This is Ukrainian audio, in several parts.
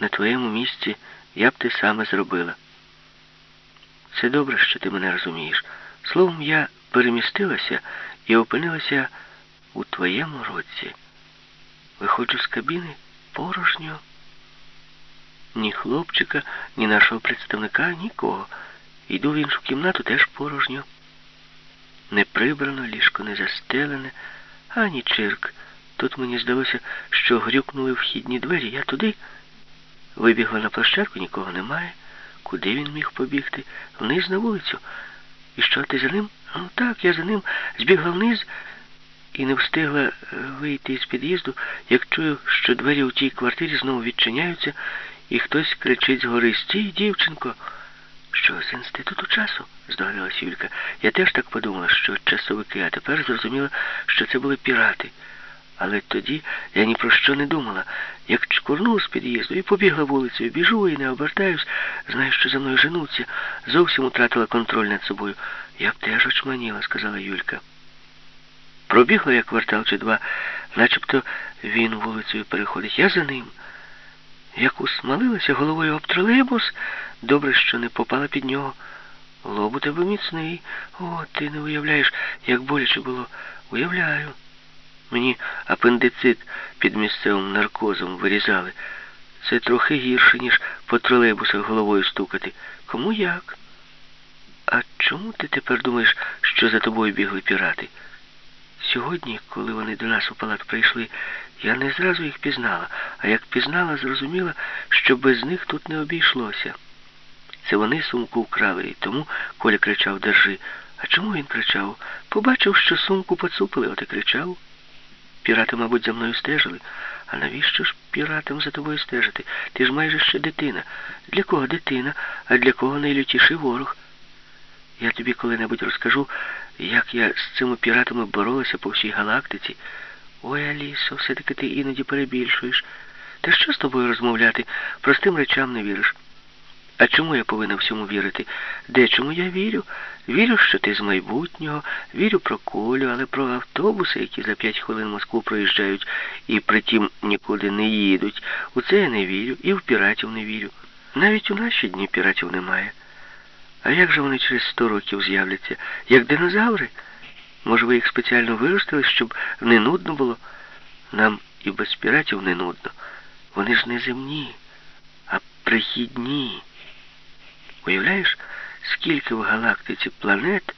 на твоєму місці я б те саме зробила. Це добре, що ти мене розумієш. Словом, я перемістилася і опинилася у твоєму році. Виходжу з кабіни порожньо. Ні хлопчика, ні нашого представника, нікого. Йду в іншу кімнату теж порожньо. Не прибрано, ліжко не застелене, ані чирк. Тут мені здалося, що грюкнули вхідні двері. Я туди вибігла на площадку, нікого немає. Куди він міг побігти? Вниз на вулицю. І що ти за ним? Ну так, я за ним збігла вниз і не встигла е, вийти з під'їзду, як чую, що двері у тій квартирі знову відчиняються, і хтось кричить згори Стій, дівчинко. Що з інституту часу? здогадалась Юлька. Я теж так подумала, що часовики, а тепер зрозуміла, що це були пірати. Але тоді я ні про що не думала. Як чкурнула з під'їзду і побігла вулицею, біжу і не обертаюсь, знаю, що за мною женуться. Зовсім втратила контроль над собою. Я б теж очманіла, сказала Юлька. Пробігла я квартал чи два, начебто він вулицею переходить. Я за ним. Як усмалилася головою об тролейбус, добре, що не попала під нього. Лоб у тебе міцний. О, ти не уявляєш, як боляче було. Уявляю. Мені апендицит під місцевим наркозом вирізали. Це трохи гірше, ніж по тролейбусах головою стукати. Кому як? А чому ти тепер думаєш, що за тобою бігли пірати? Сьогодні, коли вони до нас у палат прийшли, я не зразу їх пізнала, а як пізнала, зрозуміла, що без них тут не обійшлося. Це вони сумку вкрали, і тому Коля кричав Держи. А чому він кричав? Побачив, що сумку поцупили, от і кричав. Пірати, мабуть, за мною стежили. А навіщо ж піратам за тобою стежити? Ти ж майже ще дитина. Для кого дитина, а для кого найлютіший ворог? Я тобі коли-небудь розкажу, як я з цими піратами боролася по всій галактиці. Ой, Алісо, все-таки ти іноді перебільшуєш. Та що з тобою розмовляти? Простим речам не віриш. А чому я повинна всьому вірити? Дечому я вірю? Вірю, що ти з майбутнього, вірю про колю, але про автобуси, які за п'ять хвилин Москву проїжджають і притім нікуди не їдуть. У це я не вірю, і в піратів не вірю. Навіть у наші дні піратів немає. А як же вони через сто років з'являться? Як динозаври? Може, ви їх спеціально виростили, щоб не нудно було? Нам і без піратів не нудно. Вони ж не земні, а прихідні. Уявляєш, скільки в галактиці планет,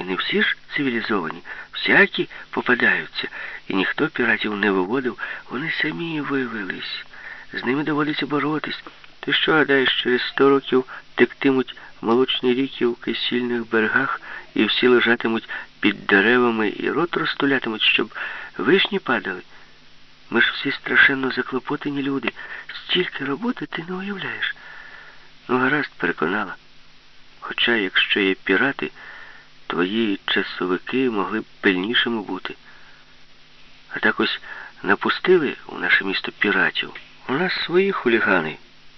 і не всі ж цивілізовані, всякі попадаються, і ніхто піратів не виводив, вони самі виявились. З ними доводиться боротись. Ти що гадаєш, через сто років тектимуть молочні ріки у кисільних берегах, і всі лежатимуть під деревами і рот розтулятимуть, щоб вишні падали? Ми ж всі страшенно заклопотані люди. Стільки роботи ти не уявляєш. Ну, гаразд, переконала. Хоча, якщо є пірати, твої часовики могли б пильнішими бути. А так ось напустили у наше місто піратів. У нас свої хулігани.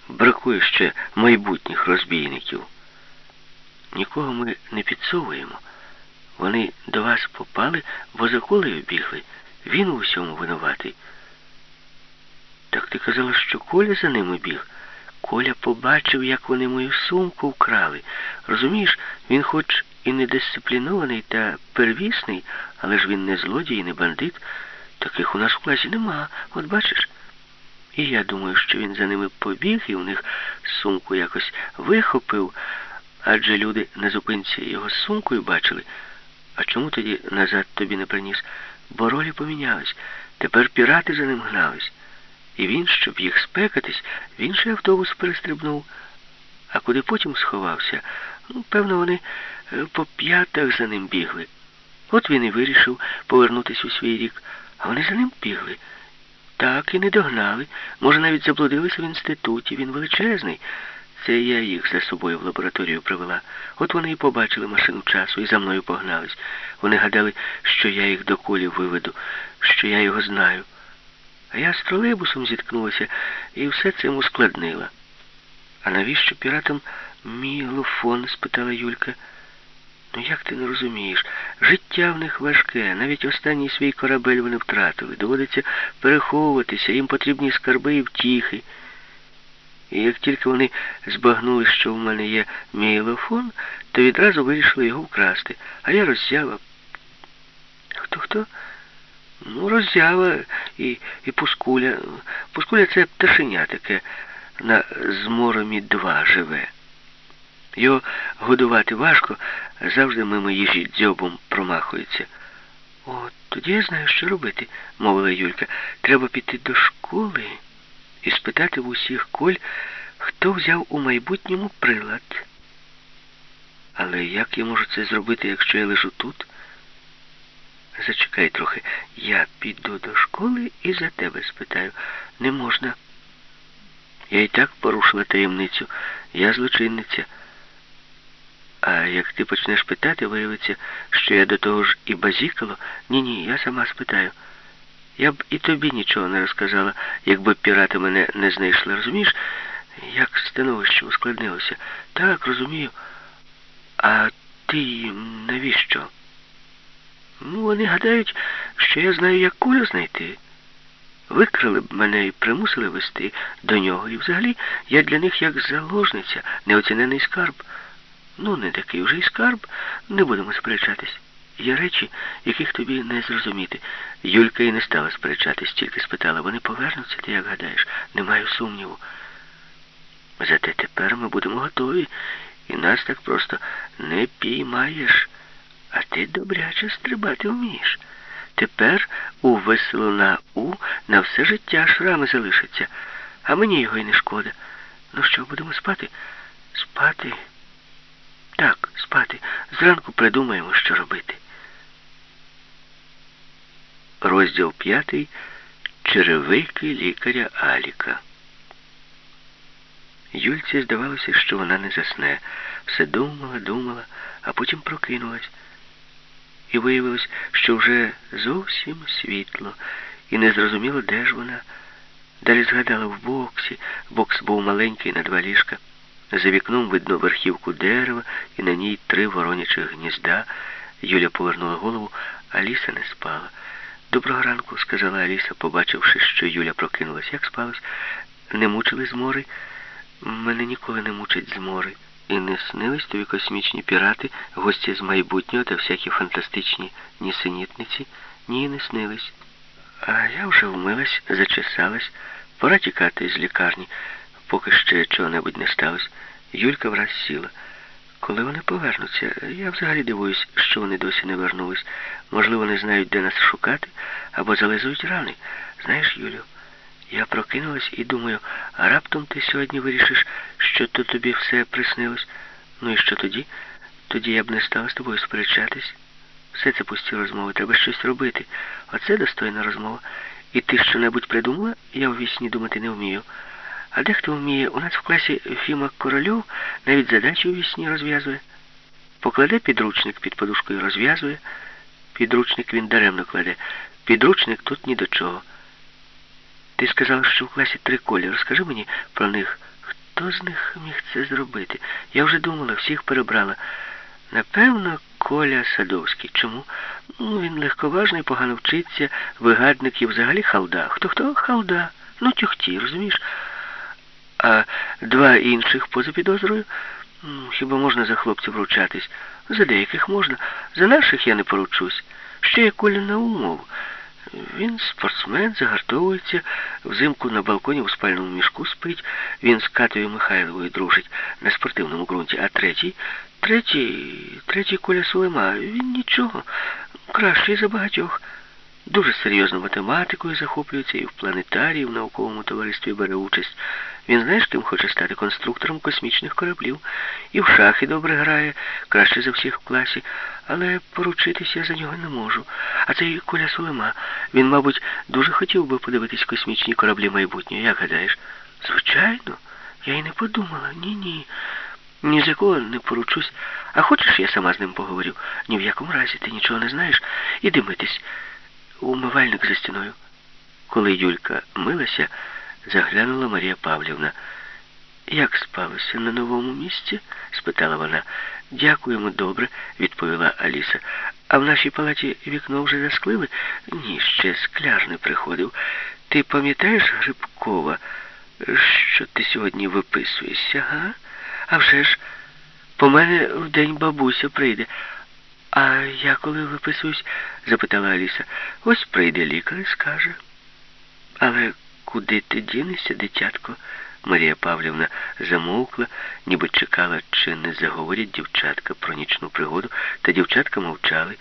Бракує ще майбутніх розбійників. Нікого ми не підсовуємо. Вони до вас попали, возоколею бігли. Він у всьому винуватий. Так ти казала, що Коля за ними біг. Коля побачив, як вони мою сумку вкрали. Розумієш, він хоч і не дисциплінований та первісний, але ж він не злодій, і не бандит. Таких у нас в класі нема, от бачиш. І я думаю, що він за ними побіг і у них сумку якось вихопив, адже люди на зупинці його з сумкою бачили. А чому тоді назад тобі не приніс? Бо ролі помінялись. Тепер пірати за ним гнались. І він, щоб їх спекатись, в інший автобус перестрибнув. А куди потім сховався, ну, певно, вони е, по п'ятах за ним бігли. От він і вирішив повернутися у свій рік, а вони за ним бігли. Так і не догнали. Може, навіть заблудилися в інституті. Він величезний. Це я їх за собою в лабораторію привела. От вони і побачили машину часу і за мною погнались. Вони гадали, що я їх до кулі виведу, що я його знаю. А я з тролейбусом зіткнулася і все цим ускладнила. А навіщо піратам мій глофон? спитала Юлька. Ну як ти не розумієш? Життя в них важке, навіть останній свій корабель вони втратили. Доводиться переховуватися, їм потрібні скарби і втіхи. І як тільки вони збагнули, що в мене є мейлофон, то відразу вирішили його вкрасти. А я роззява. Хто хто? Ну, роззява і і пускуля. Пускуля це пташеня таке на зморомі два живе. Його годувати важко, завжди мимо їжі дзьобом промахується. От тоді я знаю, що робити, мовила Юлька. Треба піти до школи і спитати в усіх коль, хто взяв у майбутньому прилад. Але як я можу це зробити, якщо я лежу тут? Зачекай трохи. Я піду до школи і за тебе спитаю. Не можна. Я і так порушила таємницю. Я злочинниця. А як ти почнеш питати, виявиться, що я до того ж і базікало. Ні-ні, я сама спитаю. Я б і тобі нічого не розказала, якби пірати мене не знайшли. Розумієш, як становище ускладнилося? Так, розумію. А ти навіщо? Ну, вони гадають, що я знаю, як кулю знайти. Викрили б мене і примусили вести до нього. І взагалі я для них як заложниця, неоцінений скарб. Ну, не такий вже й скарб, не будемо сперечатись. Є речі, яких тобі не зрозуміти. Юлька і не стала сперечатись, тільки спитала, вони повернуться, ти як гадаєш, не маю сумніву. Зате тепер ми будемо готові, і нас так просто не піймаєш. А ти добряче стрибати вмієш. Тепер у весело У на все життя шрами залишаться, а мені його й не шкода. Ну що, будемо спати? Спати? Так, спати. Зранку придумаємо, що робити. Розділ п'ятий. Черевики лікаря Аліка. Юльці здавалося, що вона не засне. Все думала, думала, а потім прокинулась. І виявилось, що вже зовсім світло, і не зрозуміло, де ж вона. Далі згадала в боксі. Бокс був маленький на два ліжка. За вікном видно верхівку дерева і на ній три воронячих гнізда. Юля повернула голову, Аліса не спала. Доброго ранку, сказала Аліса, побачивши, що Юля прокинулась. Як спалось? Не мучили змори? Мене ніколи не мучать змори. І не снились тобі космічні пірати, гості з майбутнього та всякі фантастичні нісенітниці? Ні, не снились. А я вже вмилась, зачесалась. Пора тікати з лікарні, поки ще чого-небудь не сталося. Юлька враз сіла. Коли вони повернуться, я взагалі дивуюсь, що вони досі не вернулись. Можливо, не знають, де нас шукати, або зализують рани. Знаєш, Юлю, я прокинулась і думаю, а раптом ти сьогодні вирішиш, що то тобі все приснилось. Ну і що тоді? Тоді я б не стала з тобою сперечатись. Все це пусті розмови, треба щось робити. Оце достойна розмова. І ти що-небудь придумала? Я в вісні думати не вмію. А дехто вміє, у нас в класі Фіма Корольов навіть задачі у вісні розв'язує. Покладе підручник під подушкою розв'язує. Підручник він даремно кладе. Підручник тут ні до чого. Ти сказала, що в класі три колі. Розкажи мені про них. Хто з них міг це зробити? Я вже думала, всіх перебрала. Напевно, Коля Садовський. Чому? Ну, Він легковажний, погано вчиться, вигадник і взагалі халда. Хто хто? Халда. Ну, тюхті, розумієш? А два інших поза підозрою? Хіба можна за хлопців ручатись? За деяких можна. За наших я не поручусь. Ще є Коля умов. Він спортсмен, загартовується, взимку на балконі у спальному мішку спить, він з Катою Михайловою дружить на спортивному ґрунті, а третій, третій, третій Коля Сулема, він нічого, кращий за багатьох. Дуже серйозно математикою захоплюється і в планетарії, в науковому товаристві бере участь. Він знаєш, ким хоче стати конструктором космічних кораблів. І в шахи добре грає, краще за всіх в класі, але поручитися я за нього не можу. А цей Коля Сулема, він, мабуть, дуже хотів би подивитись космічні кораблі майбутнього, як гадаєш? Звичайно, я й не подумала. Ні-ні. Ні з якого не поручусь. А хочеш, я сама з ним поговорю? Ні в якому разі ти нічого не знаєш. Іди митись. Умивальник за стіною. Коли Юлька милася, заглянула Марія Павлівна. Як спалося на новому місці? спитала вона. Дякуємо добре, відповіла Аліса. А в нашій палаті вікно вже засклили? Ні, ще скляр не приходив. Ти пам'ятаєш Грибкова? що ти сьогодні виписуєшся, га? А вже ж, по мене в день бабуся прийде. А я коли виписуюсь? запитала Аліса. Ось прийде лікар і скаже. Але куди ти дінешся, дитятко? Марія Павлівна замовкла, ніби чекала, чи не заговорять дівчатка про нічну пригоду, та дівчатка мовчали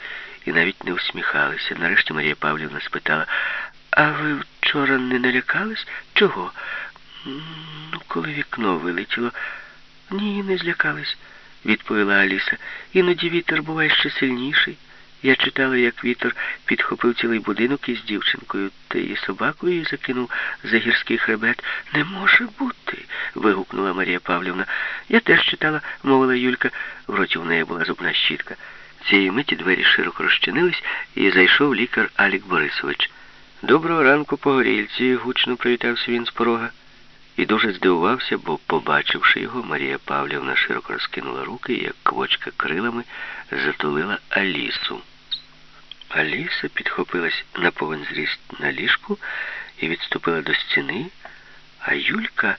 і навіть не усміхалися. Нарешті Марія Павлівна спитала, а ви вчора не налякались? Чого? Ну, коли вікно вилетіло. Ні, не злякались, відповіла Аліса. Іноді вітер буває ще сильніший. Я читала, як вітер підхопив цілий будинок із дівчинкою та її собакою і закинув за гірський хребет. Не може бути. вигукнула Марія Павлівна. Я теж читала, мовила Юлька. В роті в неї була зубна щітка. Цієї миті двері широко розчинились, і зайшов лікар Алік Борисович. Доброго ранку, погорільці, гучно привітався він з порога. І дуже здивувався, бо, побачивши його, Марія Павлівна широко розкинула руки і, як квочка крилами, затулила Алісу. Аліса підхопилась на повен зріст на ліжку і відступила до стіни, а Юлька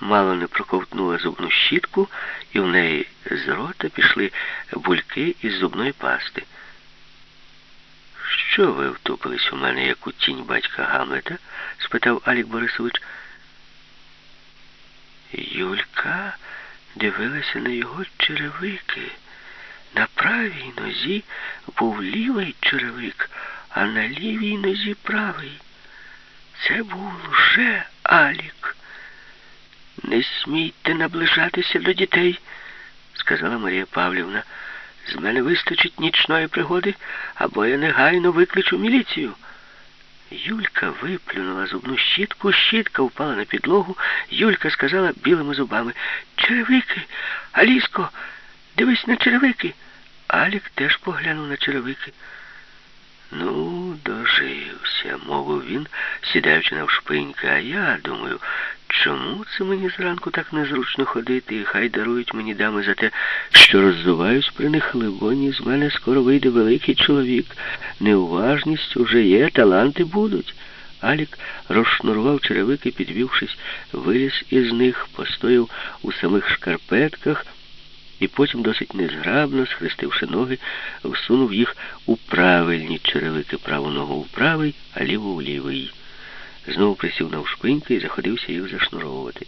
мало не проковтнула зубну щітку, і в неї з рота пішли бульки із зубної пасти. Що ви втупились у мене, як у тінь батька Гамлета? спитав Алік Борисович. Юлька дивилася на його черевики. На правій нозі був лівий черевик, а на лівій нозі правий. Це був лже Алік. Не смійте наближатися до дітей, сказала Марія Павлівна. З мене вистачить нічної пригоди, або я негайно викличу міліцію. Юлька виплюнула зубну щітку, щітка впала на підлогу. Юлька сказала білими зубами Черевики, Аліско, дивись на черевики. Алік теж поглянув на черевики. Ну, дожився, мовив він, сідаючи навшпиньки. А я думаю, чому це мені зранку так незручно ходити, і хай дарують мені дами за те, що роззуваюсь при них либоні, з мене скоро вийде великий чоловік. Неуважність уже є, таланти будуть. Алік розшнурував черевики, підвівшись, виліз із них, постояв у самих шкарпетках і потім досить незграбно, схрестивши ноги, всунув їх у правильні черевики, праву ногу у правий, а ліву у лівий. Знову присів навшпиньки і заходився їх зашнуровувати.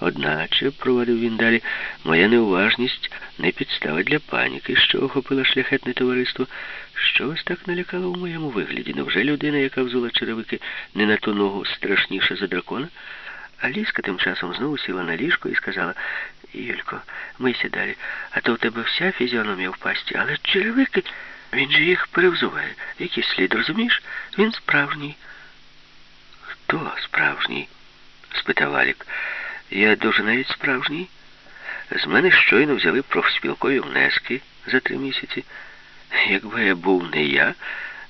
Одначе, провадив він далі, моя неуважність не підстава для паніки, що охопила шляхетне товариство. Що вас так налякало у моєму вигляді? Невже людина, яка взула черевики не на ту ногу страшніша за дракона? Аліска тим часом знову сіла на ліжко і сказала, Юлько, мийся далі, а то в тебе вся фізіономія в пасті, але черевики, він же їх перевзуває. Який слід, розумієш? Він справжній. Хто справжній? спитав Алік. Я дуже навіть справжній. З мене щойно взяли профспілкові внески за три місяці. Якби я був не я,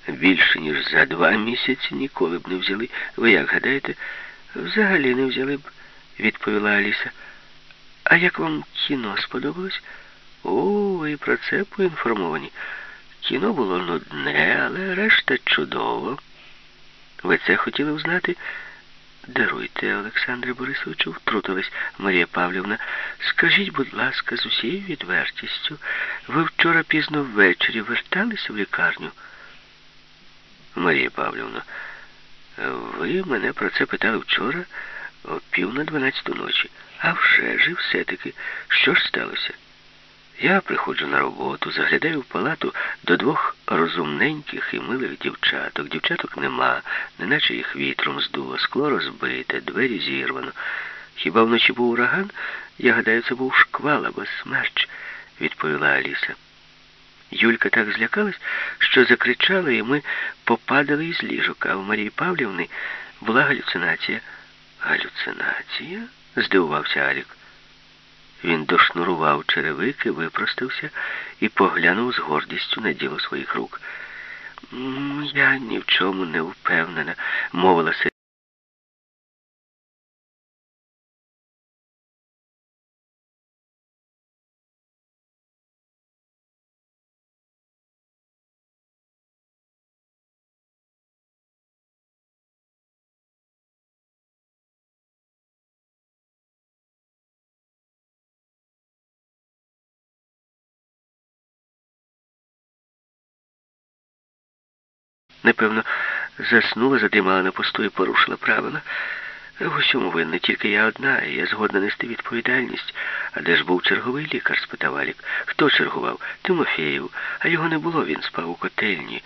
більше, ніж за два місяці ніколи б не взяли. Ви як гадаєте? Взагалі не взяли б, відповіла Аліса. А як вам кіно сподобалось? О, ви про це поінформовані. Кіно було нудне, але решта чудово. Ви це хотіли взнати? Даруйте, Олександре Борисовичу, втрутилась Марія Павлівна. Скажіть, будь ласка, з усією відвертістю, ви вчора пізно ввечері верталися в лікарню? Марія Павлівна, ви мене про це питали вчора о пів на дванадцяту ночі. А вже ж і все-таки, що ж сталося? Я приходжу на роботу, заглядаю в палату до двох розумненьких і милих дівчаток. Дівчаток нема, неначе їх вітром здуло, скло розбите, двері зірвано. Хіба вночі був ураган? Я гадаю, це був шквал або смерч, відповіла Аліса. Юлька так злякалась, що закричала, і ми попадали із ліжок, а у Марії Павлівни була галюцинація. Галюцинація? здивувався Алік. Він дошнурував черевики, випростився і поглянув з гордістю на діло своїх рук. Я ні в чому не впевнена, мовила Непевно, заснула, задрімала на посту і порушила правила. В усьому винна тільки я одна, і я згодна нести відповідальність. А де ж був черговий лікар? спитав Алік. Хто чергував? Тимофєєв. А його не було, він спав у котельні.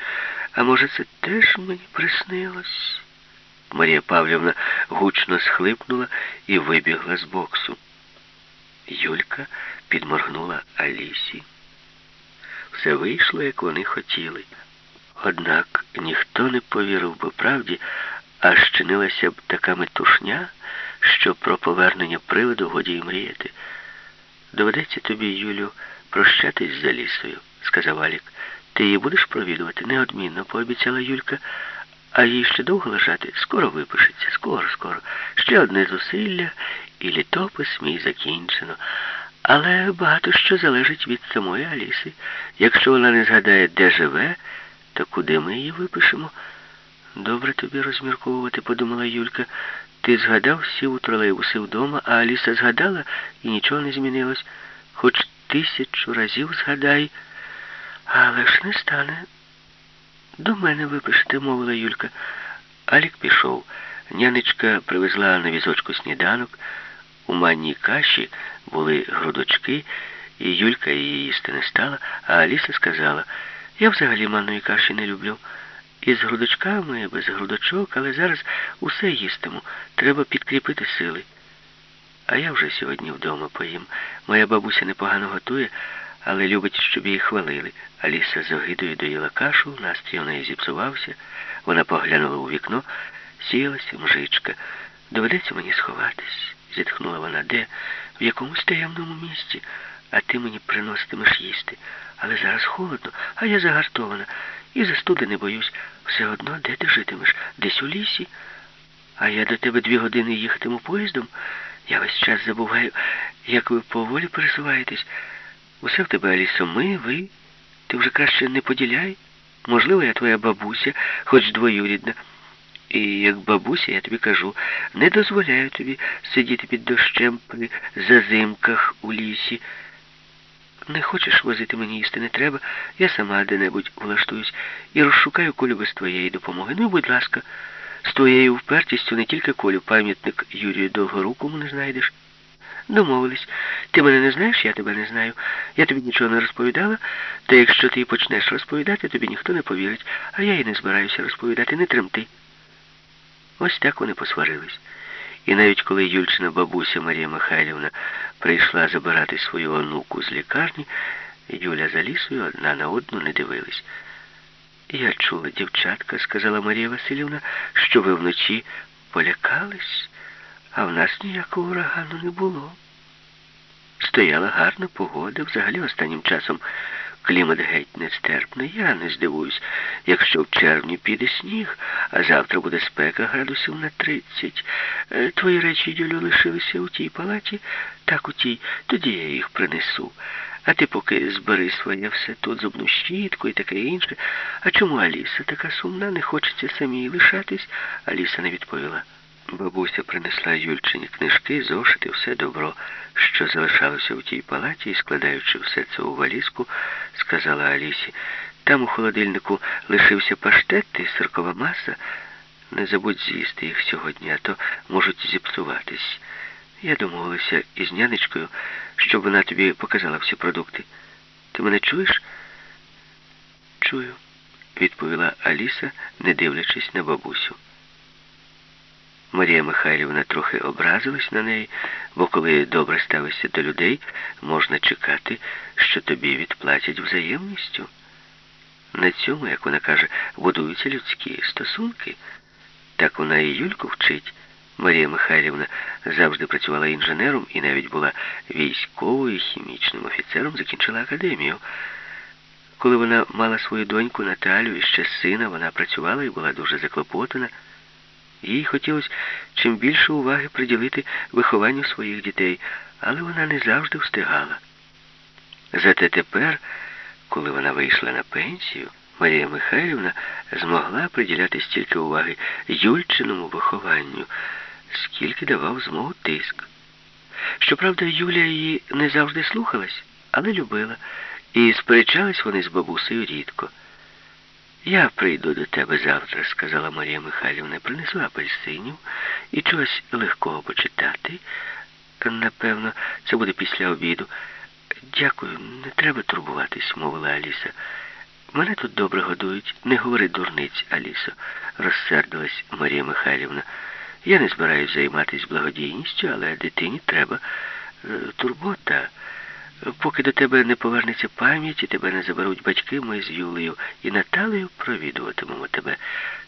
А може, це теж мені приснилось? Марія Павлівна гучно схлипнула і вибігла з боксу. Юлька підморгнула Алісі. Все вийшло, як вони хотіли. Однак ніхто не повірив би правді, а щинилася б така метушня, що про повернення приводу годі й мріяти. Доведеться тобі, Юлю, прощатись з Алісою, сказав Алік. Ти її будеш провідувати? Неодмінно, пообіцяла Юлька. А їй ще довго лежати? Скоро випишеться, скоро, скоро. Ще одне зусилля, і літопис мій закінчено. Але багато що залежить від самої Аліси. Якщо вона не згадає, де живе, то куди ми її випишемо? Добре тобі розмірковувати, подумала Юлька. Ти згадав, сів у тролейбуси вдома, а Аліса згадала і нічого не змінилось. Хоч тисячу разів згадай, але ж не стане. До мене випишете, мовила Юлька. Алік пішов. Нянечка привезла на візочку сніданок. У манній каші були грудочки, і Юлька її їсти не стала, а Аліса сказала, я взагалі манної каші не люблю. Із грудочками, без грудочок, але зараз усе їстиму. Треба підкріпити сили. А я вже сьогодні вдома поїм. Моя бабуся непогано готує, але любить, щоб її хвалили. Аліса з огидою доїла кашу, настрій у неї зіпсувався. Вона поглянула у вікно, сіялася мжичка. Доведеться мені сховатись, зітхнула вона. Де? В якомусь таємному місці, а ти мені приноситимеш їсти. Але зараз холодно, а я загартована. І застуди не боюсь. Все одно, де ти житимеш? Десь у лісі. А я до тебе дві години їхатиму поїздом. Я весь час забуваю, як ви поволі пересуваєтесь. Усе в тебе, Алісо, ми, ви. Ти вже краще не поділяй. Можливо, я твоя бабуся, хоч двоюрідна. І як бабуся, я тобі кажу, не дозволяю тобі сидіти під дощем при зазимках у лісі. Не хочеш возити мені їсти не треба, я сама де-небудь влаштуюсь і розшукаю колю без твоєї допомоги. Ну, будь ласка, з твоєю впертістю не тільки колю, пам'ятник Юрію Довгорукому не знайдеш. Домовились. Ти мене не знаєш, я тебе не знаю. Я тобі нічого не розповідала, та якщо ти почнеш розповідати, тобі ніхто не повірить, а я і не збираюся розповідати, не тремти. Ось так вони посварились. І навіть коли Юльчина бабуся Марія Михайлівна прийшла забирати свою онуку з лікарні, Юля за лісою одна на одну не дивились. Я чула, дівчатка, сказала Марія Васильівна, що ви вночі полякались, а в нас ніякого урагану не було. Стояла гарна погода, взагалі останнім часом клімат геть нестерпний. Я не здивуюсь, якщо в червні піде сніг, а завтра буде спека градусів на тридцять. Е, твої речі, Юлю, лишилися у тій палаті, так у тій, тоді я їх принесу. А ти поки збери своє все тут, зубну щітку і таке інше. А чому Аліса така сумна, не хочеться самій лишатись? Аліса не відповіла. Бабуся принесла Юльчині книжки, зошити, все добро, що залишалося в тій палаті, і, складаючи все це у валізку, сказала Алісі, там у холодильнику лишився паштет і сиркова маса. Не забудь з'їсти їх сьогодні, а то можуть зіпсуватись. Я домовилася із нянечкою, щоб вона тобі показала всі продукти. Ти мене чуєш? Чую, відповіла Аліса, не дивлячись на бабусю. Марія Михайлівна трохи образилась на неї, бо коли добре ставишся до людей, можна чекати, що тобі відплатять взаємністю. На цьому, як вона каже, будуються людські стосунки. Так вона і Юльку вчить. Марія Михайлівна завжди працювала інженером і навіть була військовою хімічним офіцером, закінчила академію. Коли вона мала свою доньку Наталю і ще сина, вона працювала і була дуже заклопотана. Їй хотілося чим більше уваги приділити вихованню своїх дітей, але вона не завжди встигала. Зате тепер, коли вона вийшла на пенсію, Марія Михайлівна змогла приділяти стільки уваги Юльчиному вихованню, скільки давав змогу тиск. Щоправда, Юля її не завжди слухалась, але любила, і сперечались вони з бабусею рідко. Я прийду до тебе завтра, сказала Марія Михайлівна, принесу апельсинів і чогось легкого почитати. Напевно, це буде після обіду. Дякую, не треба турбуватись, мовила Аліса. Мене тут добре годують. Не говори дурниць, Алісо, розсердилась Марія Михайлівна. Я не збираюсь займатися благодійністю, але дитині треба е, турбота. Поки до тебе не повернеться пам'ять і тебе не заберуть батьки, ми з Юлею і Наталею провідуватимемо тебе.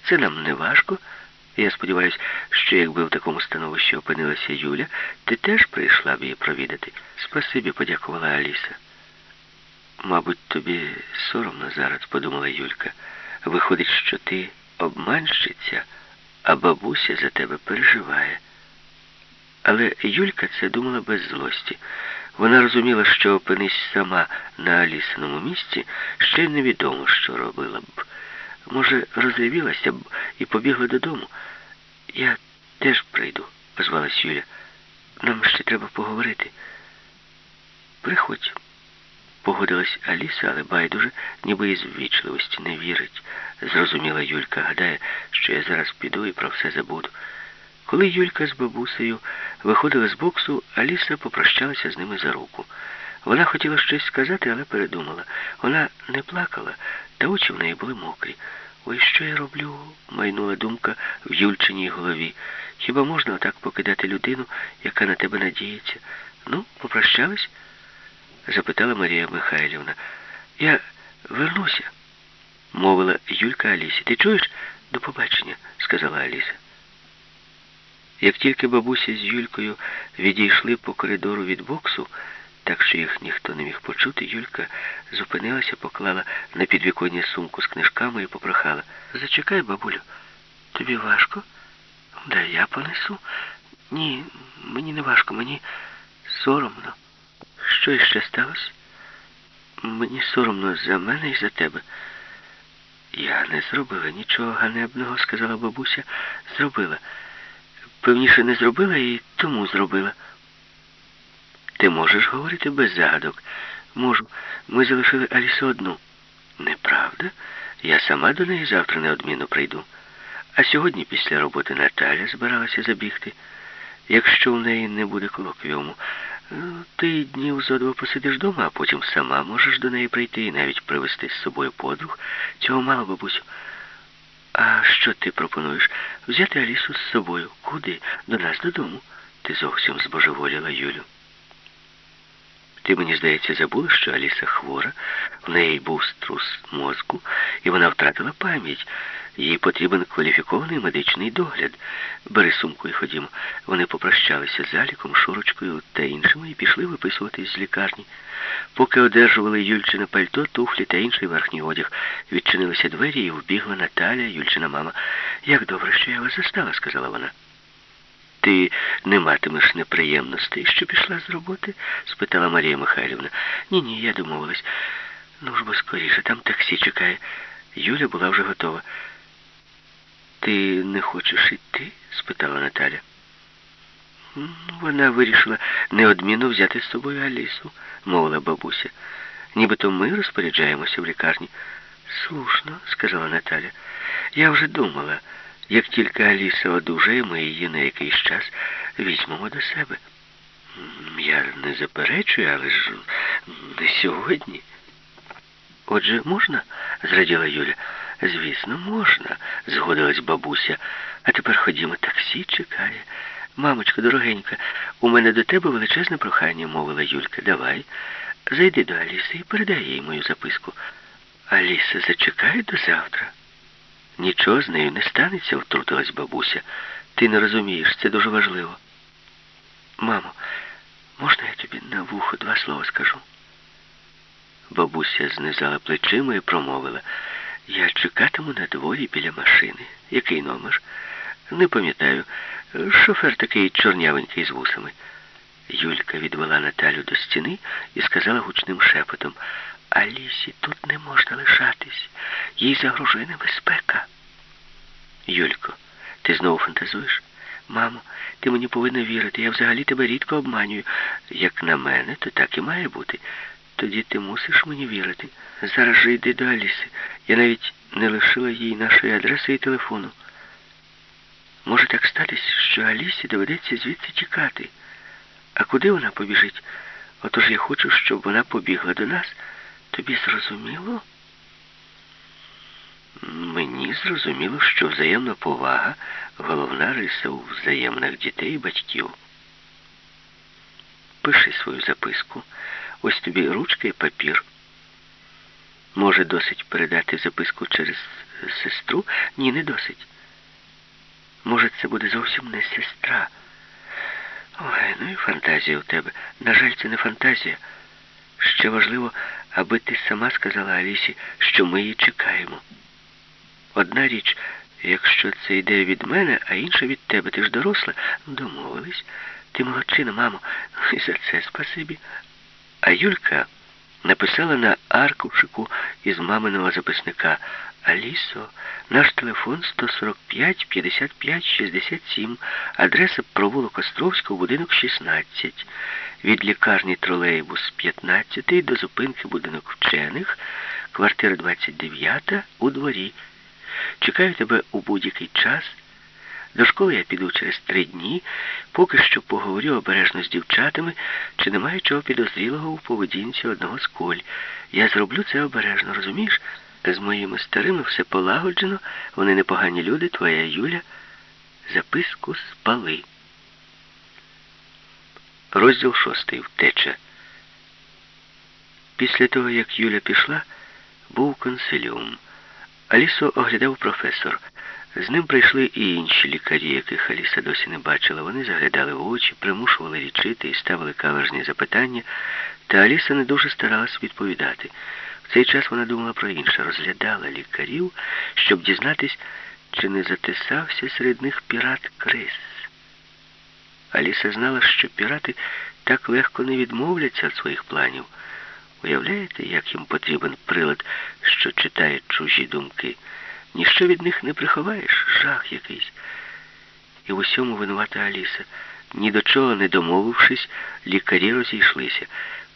Це нам не важко. Я сподіваюся, що якби в такому становищі опинилася Юля, ти теж прийшла б її провідати. Спасибі, подякувала Аліса. Мабуть, тобі соромно зараз, подумала Юлька. Виходить, що ти обманщиця, а бабуся за тебе переживає. Але Юлька це думала без злості. Вона розуміла, що опинись сама на Алісиному місці, ще й невідомо, що робила б. Може, розрівілася б і побігла додому. Я теж прийду, позвалась Юля. Нам ще треба поговорити. Приходь, погодилась Аліса, але байдуже, ніби із ввічливості не вірить. Зрозуміла Юлька, гадає, що я зараз піду і про все забуду. Коли Юлька з бабусею виходила з боксу, Аліса попрощалася з ними за руку. Вона хотіла щось сказати, але передумала. Вона не плакала, та очі в неї були мокрі. Ой, що я роблю? майнула думка в Юльчиній голові. Хіба можна отак покидати людину, яка на тебе надіється? Ну, попрощались? запитала Марія Михайлівна. Я вернуся, мовила Юлька Алісі. Ти чуєш? До побачення, сказала Аліса. Як тільки бабуся з Юлькою відійшли по коридору від боксу, так що їх ніхто не міг почути, Юлька зупинилася, поклала на підвіконня сумку з книжками і попрохала. Зачекай, бабулю, тобі важко? Да я понесу. Ні, мені не важко, мені соромно. Що іще сталося? Мені соромно за мене і за тебе. Я не зробила нічого ганебного, сказала бабуся. Зробила. Певніше не зробила і тому зробила. Ти можеш говорити без загадок? Можу. Ми залишили Алісу одну. Неправда? Я сама до неї завтра неодмінно прийду. А сьогодні після роботи Наталя збиралася забігти. Якщо в неї не буде колоквіуму, ти днів зо два посидиш вдома, а потім сама можеш до неї прийти і навіть привезти з собою подруг. Цього мало, бабусю. А що ти пропонуєш? Взяти Алісу з собою. Куди? До нас додому. Ти зовсім збожеволіла Юлю. Ти, мені здається, забула, що Аліса хвора, в неї був струс мозку, і вона втратила пам'ять. Їй потрібен кваліфікований медичний догляд. Бери сумку і ходімо. Вони попрощалися з Аліком, Шурочкою та іншими і пішли виписуватись з лікарні. Поки одержували Юльчине пальто, туфлі та інший верхній одяг, відчинилися двері і вбігла Наталя, Юльчина мама. Як добре, що я вас застала, сказала вона. Ти не матимеш неприємностей, що пішла з роботи? спитала Марія Михайлівна. Ні, ні, я домовилась. Ну ж бо скоріше, там таксі чекає. Юля була вже готова. Ти не хочеш іти? спитала Наталя. Вона вирішила неодмінно взяти з собою Алісу, мовила бабуся. Нібито ми розпоряджаємося в лікарні. Слушно, сказала Наталя. Я вже думала. Як тільки Аліса одужає, ми її на якийсь час візьмемо до себе. Я не заперечую, але ж не сьогодні. Отже, можна? зраділа Юля. Звісно, можна, згодилась бабуся. А тепер ходімо, таксі чекає. Мамочка, дорогенька, у мене до тебе величезне прохання, мовила Юлька. Давай, зайди до Аліси і передай їй мою записку. Аліса зачекає до завтра. Нічого з нею не станеться, втрутилась бабуся. Ти не розумієш, це дуже важливо. Мамо, можна я тобі на вухо два слова скажу? Бабуся знизала плечима і промовила. Я чекатиму на дворі біля машини. Який номер? Не пам'ятаю. Шофер такий чорнявенький з вусами. Юлька відвела Наталю до стіни і сказала гучним шепотом. Алісі тут не можна лишатись. Їй загрожує небезпека. Юлько, ти знову фантазуєш? Мамо, ти мені повинна вірити. Я взагалі тебе рідко обманюю. Як на мене, то так і має бути. Тоді ти мусиш мені вірити. Зараз же йди до Аліси. Я навіть не лишила їй нашої адреси і телефону. Може так статись, що Алісі доведеться звідси тікати. А куди вона побіжить? Отож я хочу, щоб вона побігла до нас. Тобі зрозуміло? Мені зрозуміло, що взаємна повага головна риса у взаємних дітей і батьків. Пиши свою записку. Ось тобі ручка і папір. Може, досить передати записку через сестру? Ні, не досить. Може, це буде зовсім не сестра. Ой, ну і фантазія у тебе. На жаль, це не фантазія. Ще важливо, аби ти сама сказала Алісі, що ми її чекаємо. Одна річ, якщо це йде від мене, а інша від тебе. Ти ж доросла, домовились. Ти молодчина, мамо, і за це спасибі. А Юлька написала на аркушику із маминого записника. Алісо, наш телефон 145 55 67, адреса провулок Островського, будинок 16, від лікарні тролейбус 15 до зупинки будинок вчених, квартира 29 у дворі. Чекаю тебе у будь-який час. До школи я піду через три дні, поки що поговорю обережно з дівчатами, чи немає чого підозрілого у поведінці одного з коль. Я зроблю це обережно, розумієш? З моїми старими все полагоджено, вони непогані люди, твоя Юля. Записку спали. Розділ шостий. Втеча. Після того, як Юля пішла, був консиліум. Алісу оглядав професор. З ним прийшли і інші лікарі, яких Аліса досі не бачила. Вони заглядали в очі, примушували лічити і ставили каверзні запитання, та Аліса не дуже старалась відповідати. В цей час вона думала про інше, розглядала лікарів, щоб дізнатись, чи не затисався серед них пірат Крис. Аліса знала, що пірати так легко не відмовляться від своїх планів. Уявляєте, як їм потрібен прилад, що читає чужі думки? Ніщо від них не приховаєш, жах якийсь. І в усьому винувата Аліса. Ні до чого не домовившись, лікарі розійшлися.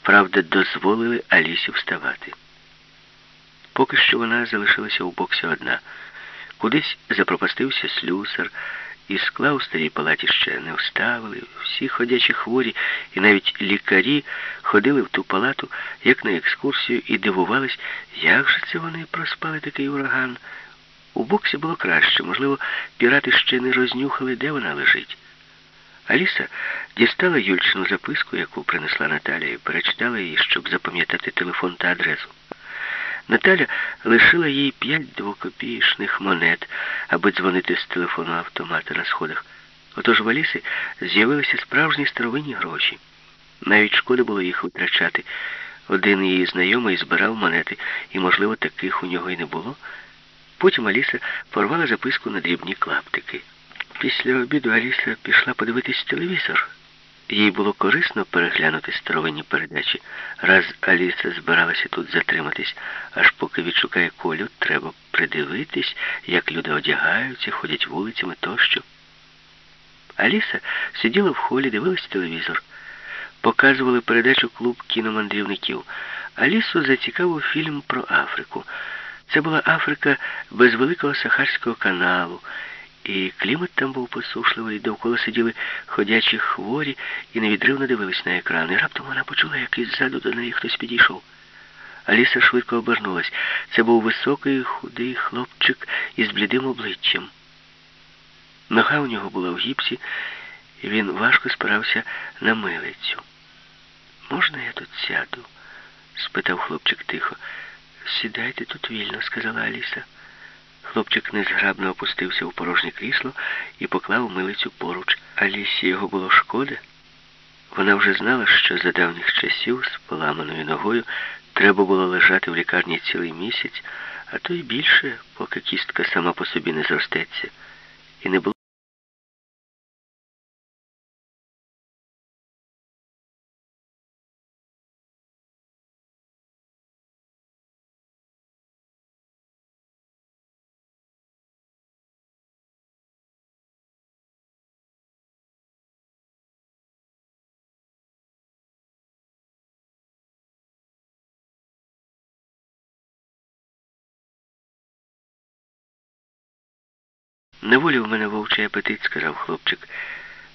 Правда, дозволили Алісі вставати. Поки що вона залишилася у боксі одна. Кудись запропастився слюсар, і скла у старій палаті ще не вставили. Всі ходячі хворі, і навіть лікарі ходили в ту палату, як на екскурсію, і дивувались, як же це вони проспали такий ураган. У боксі було краще, можливо, пірати ще не рознюхали, де вона лежить. Аліса дістала Юльчину записку, яку принесла Наталя, і перечитала її, щоб запам'ятати телефон та адресу. Наталя лишила їй п'ять двокопієчних монет, аби дзвонити з телефону автомата на сходах. Отож в Аліси з'явилися справжні старовинні гроші. Навіть шкода було їх витрачати. Один її знайомий збирав монети, і, можливо, таких у нього й не було. Потім Аліса порвала записку на дрібні клаптики. Після обіду Аліса пішла подивитись телевізор. Їй було корисно переглянути старовинні передачі. Раз Аліса збиралася тут затриматись, аж поки відшукає колю, треба придивитись, як люди одягаються, ходять вулицями тощо. Аліса сиділа в холі, дивилась телевізор. Показували передачу клуб кіномандрівників. Алісу зацікавив фільм про Африку. Це була Африка без великого Сахарського каналу, і клімат там був посушливий, довкола сиділи ходячі хворі і невідривно дивились на екран. І раптом вона почула, як іззаду до неї хтось підійшов. Аліса швидко обернулась. Це був високий, худий хлопчик із блідим обличчям. Нога у нього була в гіпсі, і він важко спирався на милицю. Можна я тут сяду? спитав хлопчик тихо. Сідайте тут вільно, сказала Аліса. Хлопчик незграбно опустився у порожнє крісло і поклав милицю поруч. Алісі його було шкода. Вона вже знала, що за давніх часів з поламаною ногою треба було лежати в лікарні цілий місяць, а то й більше, поки кістка сама по собі не зростеться. І не було На волі в мене вовчий апетит, сказав хлопчик.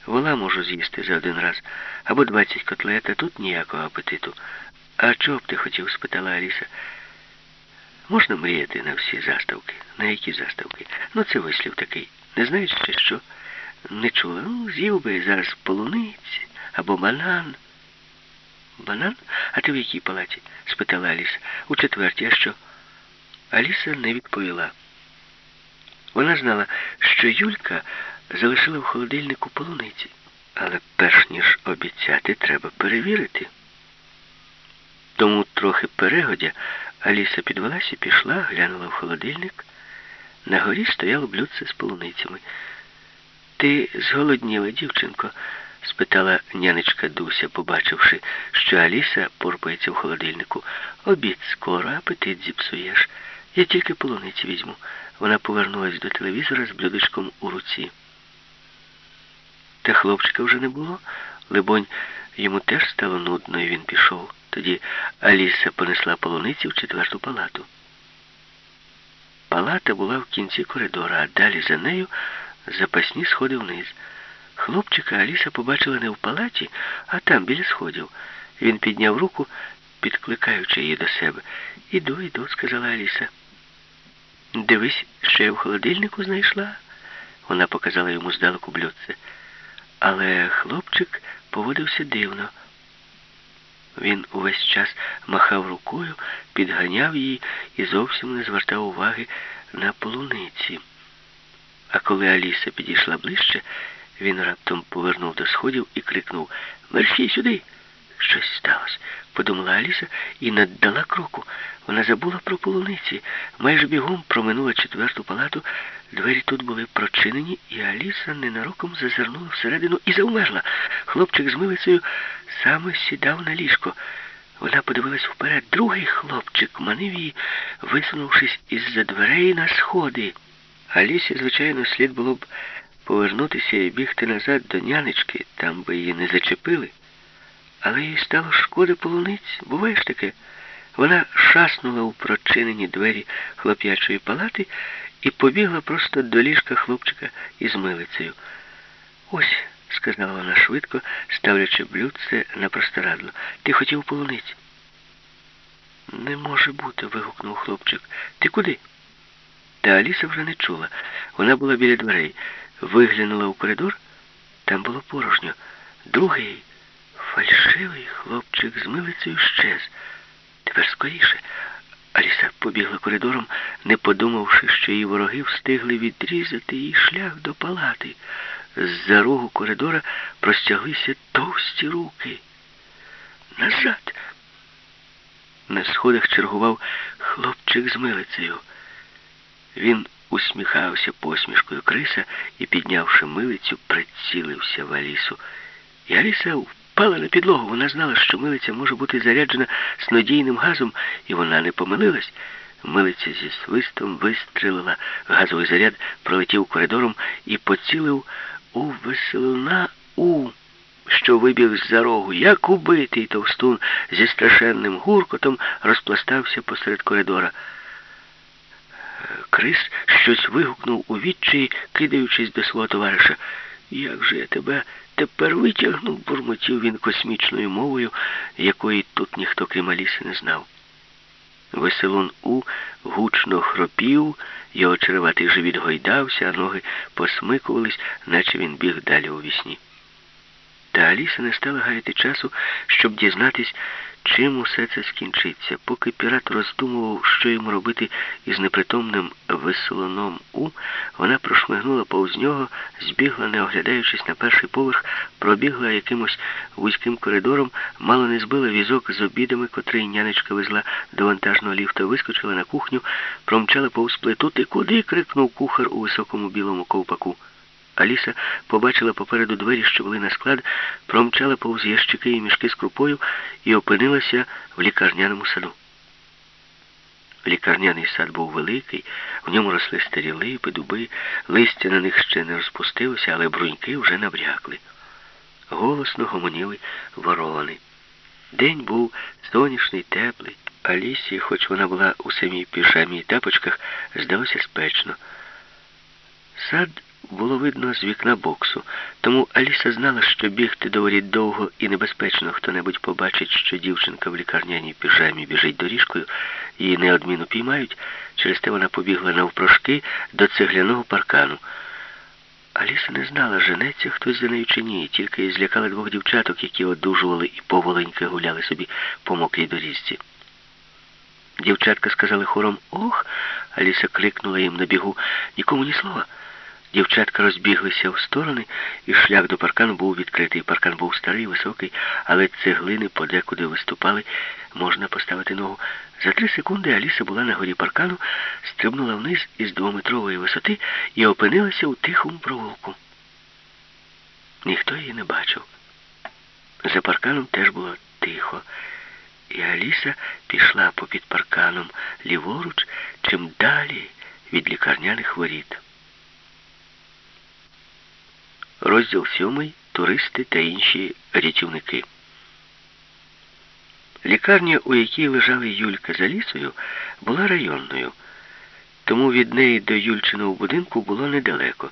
Вола можу з'їсти за один раз. Або двадцять котлет, а тут ніякого апетиту. А чого б ти хотів? спитала Аліса. Можна мріяти на всі заставки? На які заставки? Ну, це вислів такий. Не знаєш ще що? Не чула. Ну, з'їв би зараз полуниці або банан. Банан? А ти в якій палаті? спитала Аліса. У четвертій, а що? Аліса не відповіла. Вона знала, що Юлька залишила в холодильнику полуниці. Але перш ніж обіцяти, треба перевірити. Тому трохи перегодя Аліса підвелася, пішла, глянула в холодильник. На горі стояло блюдце з полуницями. Ти зголодніла, дівчинко? спитала нянечка Дуся, побачивши, що Аліса порпається в холодильнику. Обід скоро, апетит зіпсуєш. Я тільки полуниці візьму. Вона повернулась до телевізора з блюдечком у руці. Та хлопчика вже не було. Либонь, йому теж стало нудно, і він пішов. Тоді Аліса понесла полуниці в четверту палату. Палата була в кінці коридора, а далі за нею запасні сходи вниз. Хлопчика Аліса побачила не в палаті, а там, біля сходів. Він підняв руку, підкликаючи її до себе. Іду, іду, сказала Аліса. Дивись, що я в холодильнику знайшла. Вона показала йому здалеку блюдце. Але хлопчик поводився дивно. Він увесь час махав рукою, підганяв її і зовсім не звертав уваги на полуниці. А коли Аліса підійшла ближче, він раптом повернув до сходів і крикнув Мерщій сюди. Щось сталося, подумала Аліса і наддала кроку. Вона забула про полуниці. Майже бігом проминула четверту палату. Двері тут були прочинені, і Аліса ненароком зазирнула всередину і заумерла. Хлопчик з милицею саме сідав на ліжко. Вона подивилась вперед. Другий хлопчик манив її, висунувшись із-за дверей на сходи. Алісі, звичайно, слід було б повернутися і бігти назад до нянечки, там би її не зачепили. Але їй стало шкода полуниць. Буває ж таке. Вона шаснула у прочинені двері хлоп'ячої палати і побігла просто до ліжка хлопчика із милицею. Ось, сказала вона швидко, ставлячи блюдце на простирадло. Ти хотів полуниць? Не може бути, вигукнув хлопчик. Ти куди? Та Аліса вже не чула. Вона була біля дверей. Виглянула у коридор, там було порожньо. Другий фальшивий хлопчик з милицею щез. Тепер скоріше. Аліса побігла коридором, не подумавши, що її вороги встигли відрізати їй шлях до палати. З-за рогу коридора простяглися товсті руки. Назад. На сходах чергував хлопчик з милицею. Він усміхався посмішкою криса і, піднявши милицю, прицілився в Алісу. І Аліса впала на підлогу. Вона знала, що милиця може бути заряджена снодійним газом, і вона не помилилась. Милиця зі свистом вистрілила. Газовий заряд пролетів коридором і поцілив у веселуна у, що вибіг з-за рогу, як убитий товстун зі страшенним гуркотом розпластався посеред коридора. Крис щось вигукнув у відчаї, кидаючись до свого товариша. Як же я тебе тепер витягнув, бурмотів він космічною мовою, якої тут ніхто крім Аліси не знав. Веселун У гучно хропів, його череватий живіт гойдався, а ноги посмикувались, наче він біг далі у вісні. Та Аліса не стала гаяти часу, щоб дізнатись, чим усе це скінчиться. Поки пірат роздумував, що йому робити із непритомним веселоном У, вона прошмигнула повз нього, збігла, не оглядаючись на перший поверх, пробігла якимось вузьким коридором, мало не збила візок з обідами, котрий нянечка везла до вантажного ліфта, вискочила на кухню, промчала повз плиту. Ти куди? крикнув кухар у високому білому ковпаку. Аліса побачила попереду двері, що були на склад, промчала повз ящики і мішки з крупою і опинилася в лікарняному саду. Лікарняний сад був великий, в ньому росли старі липи, дуби, листя на них ще не розпустилося, але бруньки вже набрякли. Голосно гомоніли ворони. День був сонячний, теплий. Алісі, хоч вона була у самій піжамі і тапочках, здалося спечно. Сад було видно з вікна боксу, тому Аліса знала, що бігти доволі довго і небезпечно хто-небудь побачить, що дівчинка в лікарняній піжамі біжить доріжкою, її неодмінно піймають. Через те вона побігла навпрошки до цегляного паркану. Аліса не знала, женеться хтось за нею чи ні, тільки злякала двох дівчаток, які одужували і поволеньки гуляли собі по мокрій доріжці. Дівчатка сказали хором Ох, Аліса крикнула їм на бігу. Нікому ні слова. Дівчатка розбіглися в сторони, і шлях до паркану був відкритий. Паркан був старий, високий, але цеглини подекуди виступали, можна поставити ногу. За три секунди Аліса була на горі паркану, стрибнула вниз із двометрової висоти і опинилася у тихому провулку. Ніхто її не бачив. За парканом теж було тихо, і Аліса пішла попід парканом ліворуч, чим далі від лікарняних воріт. Розділ сьомий. Туристи та інші рятівники. Лікарня, у якій лежали Юлька за лісою, була районною, тому від неї до Юльчиного будинку було недалеко.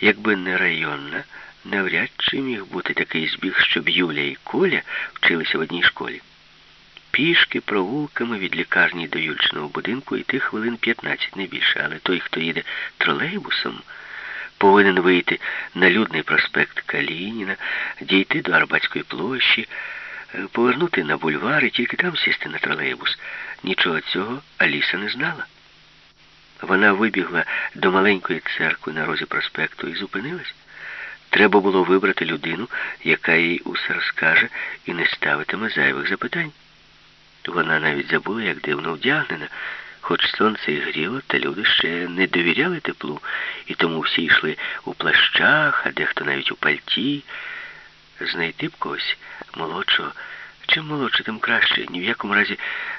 Якби не районна, навряд чи міг бути такий збіг, щоб Юля і Коля вчилися в одній школі. Пішки провулками від лікарні до Юльчиного будинку йти хвилин 15 не більше, але той, хто їде тролейбусом, повинен вийти на людний проспект Калініна, дійти до Арбатської площі, е, повернути на бульвар і тільки там сісти на тролейбус. Нічого цього Аліса не знала. Вона вибігла до маленької церкви на розі проспекту і зупинилась. Треба було вибрати людину, яка їй усе розкаже і не ставитиме зайвих запитань. Вона навіть забула, як дивно вдягнена. Хоч сонце і гріло, та люди ще не довіряли теплу, і тому всі йшли у плащах, а дехто навіть у пальті. Знайти б когось молодшого. Чим молодше, тим краще. Ні в якому разі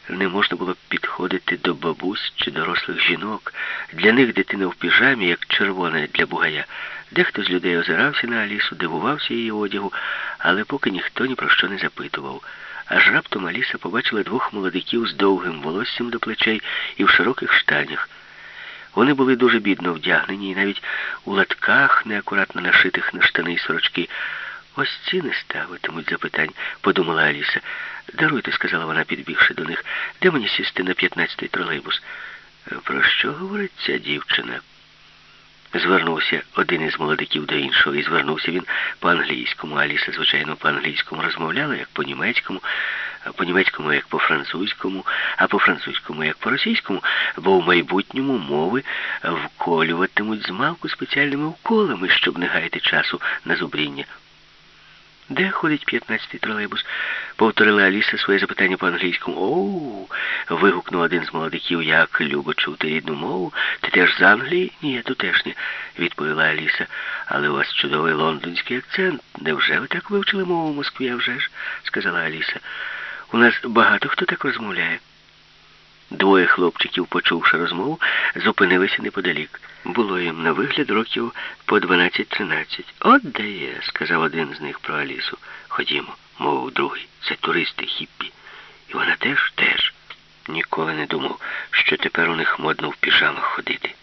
не можна було підходити до бабусь чи дорослих жінок. Для них дитина в піжамі, як червона для бугая. Дехто з людей озирався на Алісу, дивувався її одягу, але поки ніхто ні про що не запитував. Аж раптом Аліса побачила двох молодиків з довгим волоссям до плечей і в широких штанях. Вони були дуже бідно вдягнені і навіть у латках, неакуратно нашитих на штани й сорочки. Ось ці не ставитимуть запитань, подумала Аліса. Даруйте, сказала вона, підбігши до них, де мені сісти на п'ятнадцятий тролейбус. Про що говорить ця дівчина? Звернувся один із молодиків до іншого, і звернувся він по-англійському. Аліса, звичайно, по-англійському розмовляла, як по-німецькому, по-німецькому, як по-французькому, а по-французькому, як по-російському, бо в майбутньому мови вколюватимуть змалку спеціальними вколами, щоб не гаяти часу на зубріння. Де ходить п'ятнадцятий тролейбус? Повторила Аліса своє запитання по-англійському. Оу. вигукнув один з молодиків, як любо чути рідну мову. Ти теж з Англії? Ні, я тутешня, відповіла Аліса. Але у вас чудовий лондонський акцент. Невже ви так вивчили мову в Москві, а вже ж? сказала Аліса. У нас багато хто так розмовляє. Двоє хлопчиків, почувши розмову, зупинилися неподалік. Було їм на вигляд років по 12-13. От дає, сказав один з них про Алісу. Ходімо, мовив другий. Це туристи хіппі. І вона теж теж. Ніколи не думав, що тепер у них модно в піжамах ходити.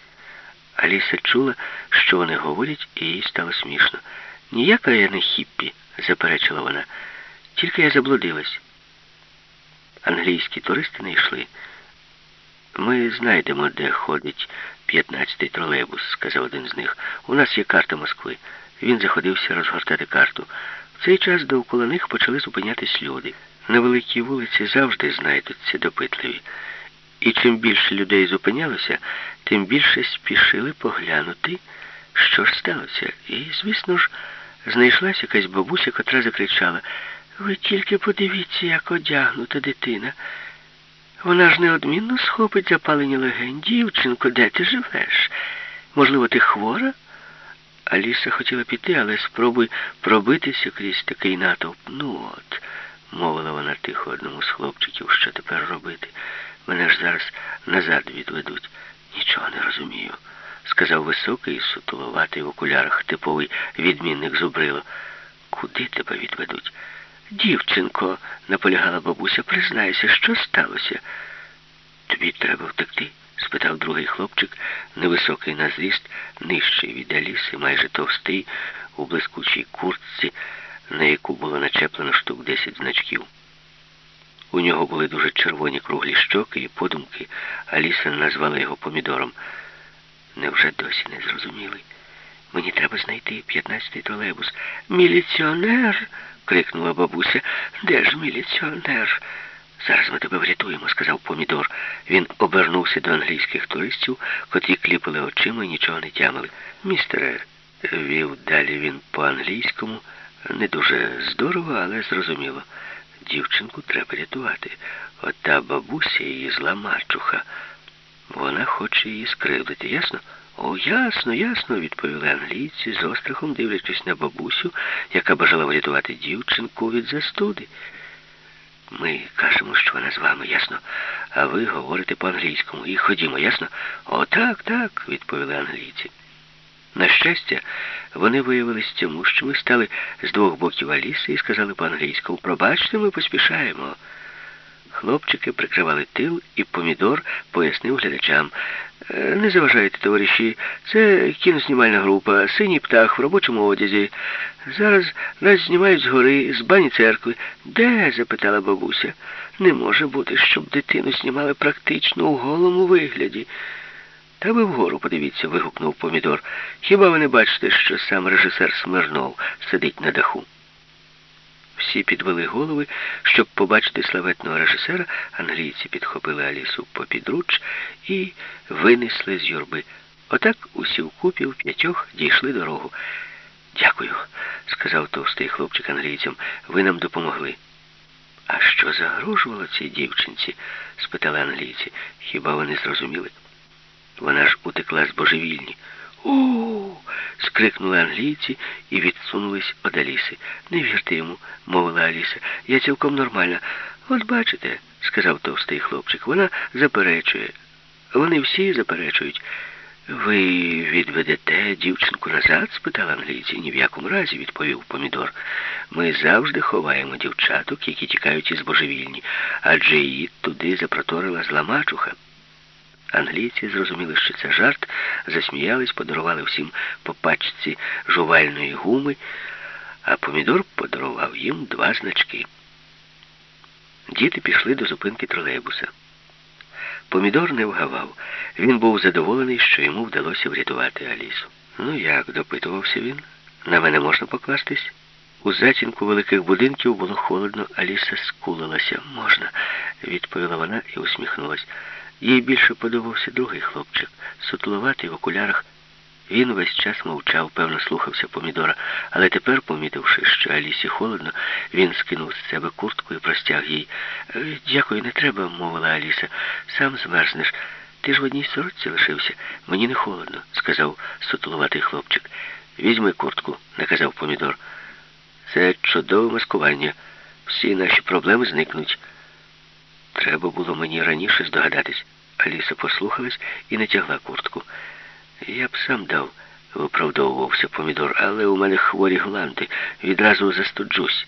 Аліса чула, що вони говорять, і їй стало смішно. Ніяка я не хіппі, заперечила вона. Тільки я заблудилась. Англійські туристи не йшли. Ми знайдемо, де ходить п'ятнадцятий тролейбус, сказав один з них. У нас є карта Москви. Він заходився розгортати карту. В цей час довкола них почали зупинятись люди. На великій вулиці завжди знайдуться допитливі. І чим більше людей зупинялося, тим більше спішили поглянути, що ж сталося. І, звісно ж, знайшлася якась бабуся, котра закричала Ви тільки подивіться, як одягнута дитина. Вона ж неодмінно схопить запалені легень. Дівчинко, де ти живеш? Можливо, ти хвора? Аліса хотіла піти, але спробуй пробитися крізь такий натовп. Ну от, мовила вона тихо одному з хлопчиків, що тепер робити. Мене ж зараз назад відведуть. Нічого не розумію, сказав високий, сутуловатий в окулярах типовий відмінник зубрило. Куди тебе відведуть? Дівчинко, наполягала бабуся, признайся, що сталося? Тобі треба втекти, спитав другий хлопчик, невисокий на зріст, нижчий від Аліси, майже товстий, у блискучій куртці, на яку було начеплено штук десять значків. У нього були дуже червоні круглі щоки і подумки. Аліса назвала його помідором. Невже досі не зрозуміли? Мені треба знайти п'ятнадцятий тролейбус. Міліціонер. Крикнула бабуся. Де ж міліціонер? Зараз ми тебе врятуємо, сказав Помідор. Він обернувся до англійських туристів, котрі кліпали очима і нічого не тямили. Містере, вів далі він по-англійському. Не дуже здорово, але зрозуміло. Дівчинку треба рятувати. Ота бабуся її зла мачуха. Вона хоче її скривдити, ясно? О, ясно, ясно, відповіли англійці, з острахом дивлячись на бабусю, яка бажала врятувати дівчинку від застуди. Ми кажемо, що вона з вами, ясно? А ви говорите по-англійському. І ходімо, ясно? О, так, так, відповіли англійці. На щастя, вони виявилися тямущими, стали з двох боків Аліси і сказали по-англійському, пробачте, ми поспішаємо. Хлопчики прикривали тил, і помідор пояснив глядачам. «Е, не заважайте, товариші, це кінознімальна група, синій птах в робочому одязі. Зараз нас знімають з гори, з бані церкви. Де? запитала бабуся. Не може бути, щоб дитину знімали практично у голому вигляді. Та ви вгору подивіться, вигукнув помідор. Хіба ви не бачите, що сам режисер Смирнов сидить на даху? Всі підвели голови, щоб побачити славетного режисера, англійці підхопили Алісу по підруч і винесли з юрби. Отак усі вкупі в п'ятьох дійшли дорогу. Дякую, сказав товстий хлопчик англійцям. Ви нам допомогли. А що загрожувало цій дівчинці? спитали англійці. Хіба вони зрозуміли? Вона ж утекла з божевільні. У. скрикнули англійці і відсунулись од Аліси. Не вірте йому, мовила Аліса. Я цілком нормальна. От бачите, сказав товстий хлопчик, вона заперечує. Вони всі заперечують. Ви відведете дівчинку назад? спитав англійці. Ні в якому разі, відповів помідор. Ми завжди ховаємо дівчаток, які тікають із божевільні, адже її туди запроторила зла мачуха. Англійці зрозуміли, що це жарт, засміялись, подарували всім по пачці жувальної гуми, а помідор подарував їм два значки. Діти пішли до зупинки тролейбуса. Помідор не вгавав. Він був задоволений, що йому вдалося врятувати Алісу. Ну як, допитувався він, на мене можна покластись? У затінку великих будинків було холодно, Аліса скулилася. Можна, відповіла вона і усміхнулась. Їй більше подобався другий хлопчик, сутлуватий в окулярах. Він весь час мовчав, певно, слухався помідора, але тепер, помітивши, що Алісі холодно, він скинув з себе куртку і простяг їй. «Е, Дякую, не треба, мовила Аліса. Сам змерзнеш. Ти ж в одній сорочці лишився. Мені не холодно, сказав сутлуватий хлопчик. Візьми куртку, наказав помідор. Це чудове маскування. Всі наші проблеми зникнуть. Треба було мені раніше здогадатись. Аліса послухалась і натягла куртку. Я б сам дав, виправдовувався помідор, але у мене хворі гланди, відразу застуджусь.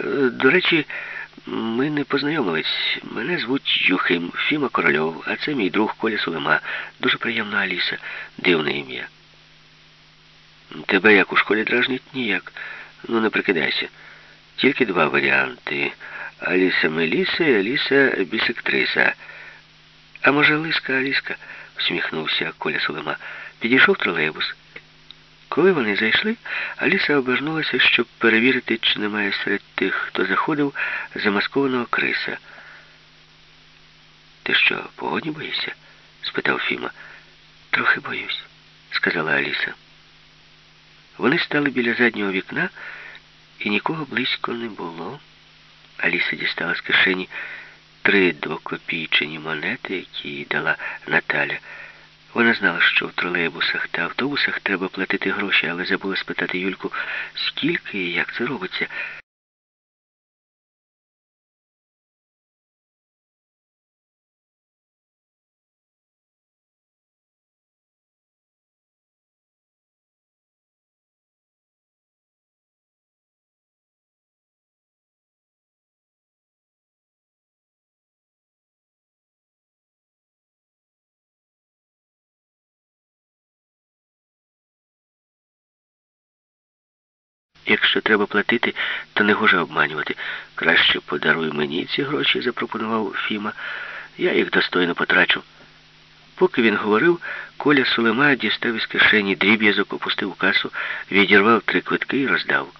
Е, До речі, ми не познайомились. Мене звуть Юхим Фіма Корольов, а це мій друг Коля Сулема. Дуже приємна Аліса, дивне ім'я. Тебе як у школі дражнить ніяк. Ну, не прикидайся. Тільки два варіанти. Аліса Меліса і Аліса Бісектриса. А може, Лиска Аліска? всміхнувся Коля Сулема. Підійшов тролейбус. Коли вони зайшли, Аліса обернулася, щоб перевірити, чи немає серед тих, хто заходив, замаскованого криса. Ти що, погодні боїшся? спитав Фіма. Трохи боюсь, сказала Аліса. Вони стали біля заднього вікна, і нікого близько не було. Аліса дістала з кишені три двокопійчені монети, які їй дала Наталя. Вона знала, що в тролейбусах та автобусах треба платити гроші, але забула спитати Юльку, скільки і як це робиться. Якщо треба платити, то негоже обманювати. Краще подаруй мені ці гроші, запропонував Фіма. Я їх достойно потрачу. Поки він говорив, Коля Сулима дістав із кишені дріб'язок, опустив касу, відірвав три квитки і роздав.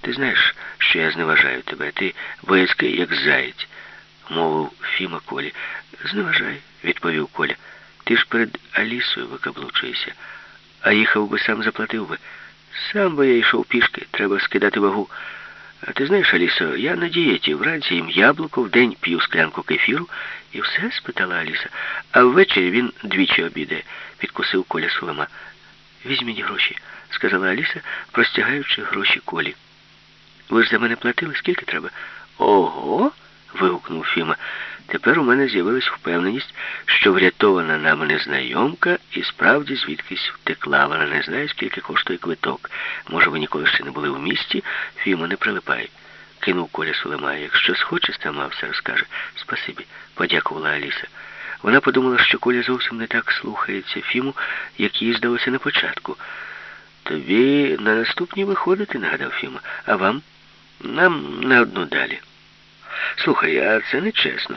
Ти знаєш, що я зневажаю тебе. Ти боязкий, як заєць, мовив Фіма Колі. Зневажай, відповів Коля. Ти ж перед Алісою викаблучуєшся, а їхав би сам заплатив би. Сам би я йшов пішки, треба скидати вагу. А ти знаєш, Алісо, я на дієті. Вранці їм яблуко, вдень п'ю склянку кефіру. І все? спитала Аліса. А ввечері він двічі обідає, підкусив Коля Сулема. Візьміть гроші, сказала Аліса, простягаючи гроші Колі. Ви ж за мене платили, скільки треба? Ого. вигукнув Фіма. Тепер у мене з'явилась впевненість, що врятована нами незнайомка і справді звідкись втекла. Вона не знає, скільки коштує квиток. Може, ви ніколи ще не були в місті, Фіма не прилипай. Кинув Коля Сулима. Якщо схоче, сама все розкаже. Спасибі, подякувала Аліса. Вона подумала, що Коля зовсім не так слухається Фіму, як їй здалося на початку. Тобі на наступні виходити, нагадав Фіма. А вам? Нам на одну далі. Слухай, а це не чесно.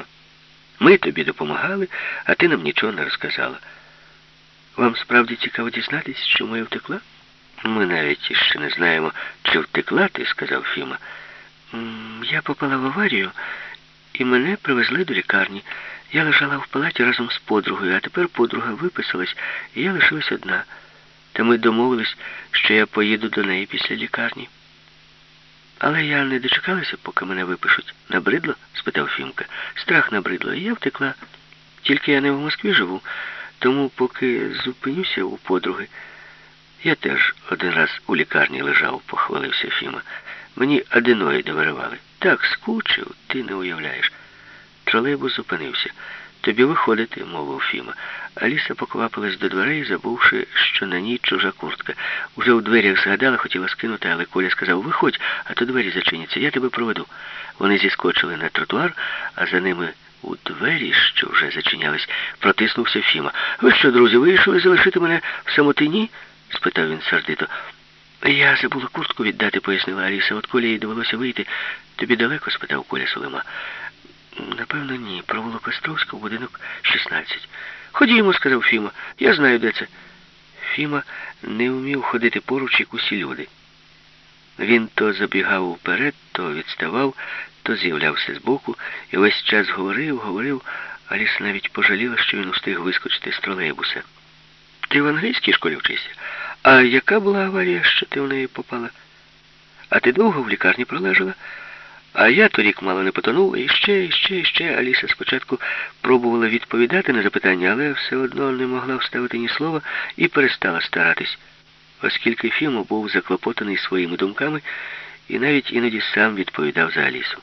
Ми тобі допомагали, а ти нам нічого не розказала. Вам справді цікаво дізнатися, чому я втекла? Ми навіть ще не знаємо, чи втекла ти, сказав Фіма. Я попала в аварію, і мене привезли до лікарні. Я лежала в палаті разом з подругою, а тепер подруга виписалась, і я лишилась одна. Та ми домовились, що я поїду до неї після лікарні. Але я не дочекалася, поки мене випишуть. Набридло? спитав Фімка. Страх набридло, і я втекла. Тільки я не в Москві живу, тому поки зупинюся у подруги. Я теж один раз у лікарні лежав, похвалився Фіма. Мені аденоїди виривали. Так скучив, ти не уявляєш. Тролейбус зупинився. Тобі виходити, мовив Фіма. Аліса поквапилась до дверей, забувши, що на ній чужа куртка. Уже у дверях згадала, хотіла скинути, але Коля сказав, виходь, а то двері зачиняться, я тебе проведу. Вони зіскочили на тротуар, а за ними у двері, що вже зачинялись, протиснувся Фіма. Ви що, друзі, вирішили залишити мене в самотині? спитав він сердито. Я забула куртку віддати, пояснила Аліса. От Коля їй довелося вийти. Тобі далеко? спитав Коля Сулема. Напевно, ні. Провулок Островського, будинок 16. Ходімо, сказав Фіма. Я знаю, де це. Фіма не вмів ходити поруч, як усі люди. Він то забігав вперед, то відставав, то з'являвся збоку і весь час говорив, говорив, Аліса навіть пожаліла, що він устиг вискочити з тролейбуса. Ти в англійській школі вчишся? А яка була аварія, що ти в неї попала? А ти довго в лікарні пролежала? А я торік мало не потонув, і ще, і ще, і ще. Аліса спочатку пробувала відповідати на запитання, але все одно не могла вставити ні слова і перестала старатись, оскільки Фімо був заклопотаний своїми думками і навіть іноді сам відповідав за Алісу.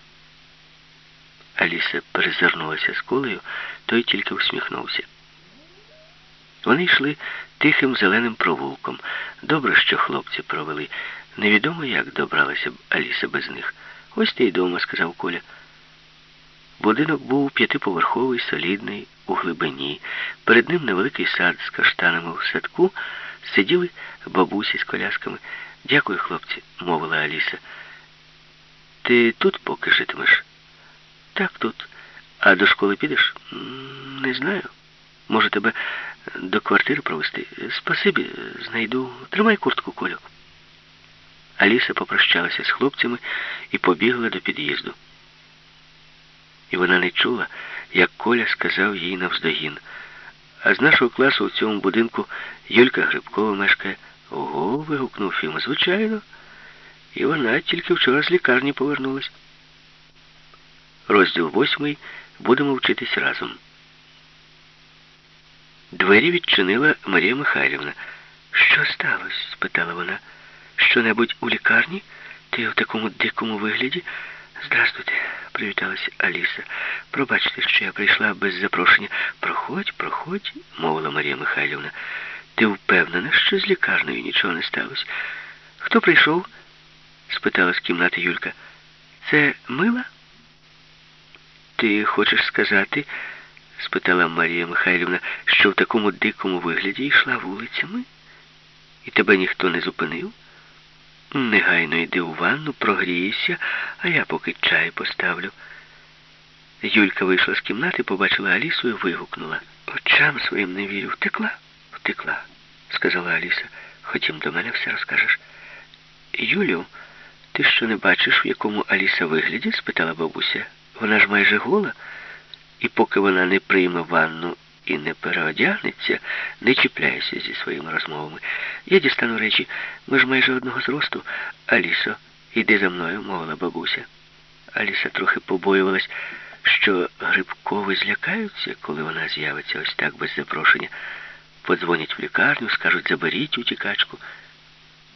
Аліса перезирнулася з колею, той тільки усміхнувся. Вони йшли тихим зеленим провулком. Добре, що хлопці провели. Невідомо, як добралася б Аліса без них. Ось ти й дома, сказав Коля. Будинок був п'ятиповерховий, солідний, у глибині. Перед ним невеликий сад з каштанами в садку сиділи бабусі з колясками. Дякую, хлопці, мовила Аліса. Ти тут поки житимеш? Так, тут. А до школи підеш? Не знаю. Може, тебе до квартири провести? Спасибі, знайду. Тримай куртку, Колю. Аліса попрощалася з хлопцями і побігла до під'їзду. І вона не чула, як Коля сказав їй навздогін. А з нашого класу у цьому будинку Юлька Грибкова мешкає. Ого, вигукнув Фіма, звичайно. І вона тільки вчора з лікарні повернулась. Розділ восьмий. Будемо вчитись разом. Двері відчинила Марія Михайлівна. Що сталося? спитала вона. Що-небудь у лікарні? Ти в такому дикому вигляді? Здрастуйте, привіталася Аліса. Пробачте, що я прийшла без запрошення. Проходь, проходь, мовила Марія Михайлівна. Ти впевнена, що з лікарнею нічого не сталося? Хто прийшов? спитала з кімнати Юлька. Це мила? Ти хочеш сказати, спитала Марія Михайлівна, що в такому дикому вигляді йшла вулицями? І тебе ніхто не зупинив? Негайно йди у ванну, прогрійся, а я поки чай поставлю. Юлька вийшла з кімнати, побачила Алісу і вигукнула. Очам своїм не вірю. Втекла? Втекла, сказала Аліса. Хотім до мене все розкажеш. Юлю, ти що не бачиш, в якому Аліса вигляді? спитала бабуся. Вона ж майже гола, і поки вона не прийме ванну і не переодягнеться, не чіпляйся зі своїми розмовами. Я дістану речі, ми ж майже одного зросту. Алісо, іди за мною, мовила бабуся. Аліса трохи побоювалась, що Грибкови злякаються, коли вона з'явиться ось так без запрошення. Подзвонять в лікарню, скажуть, заберіть утікачку.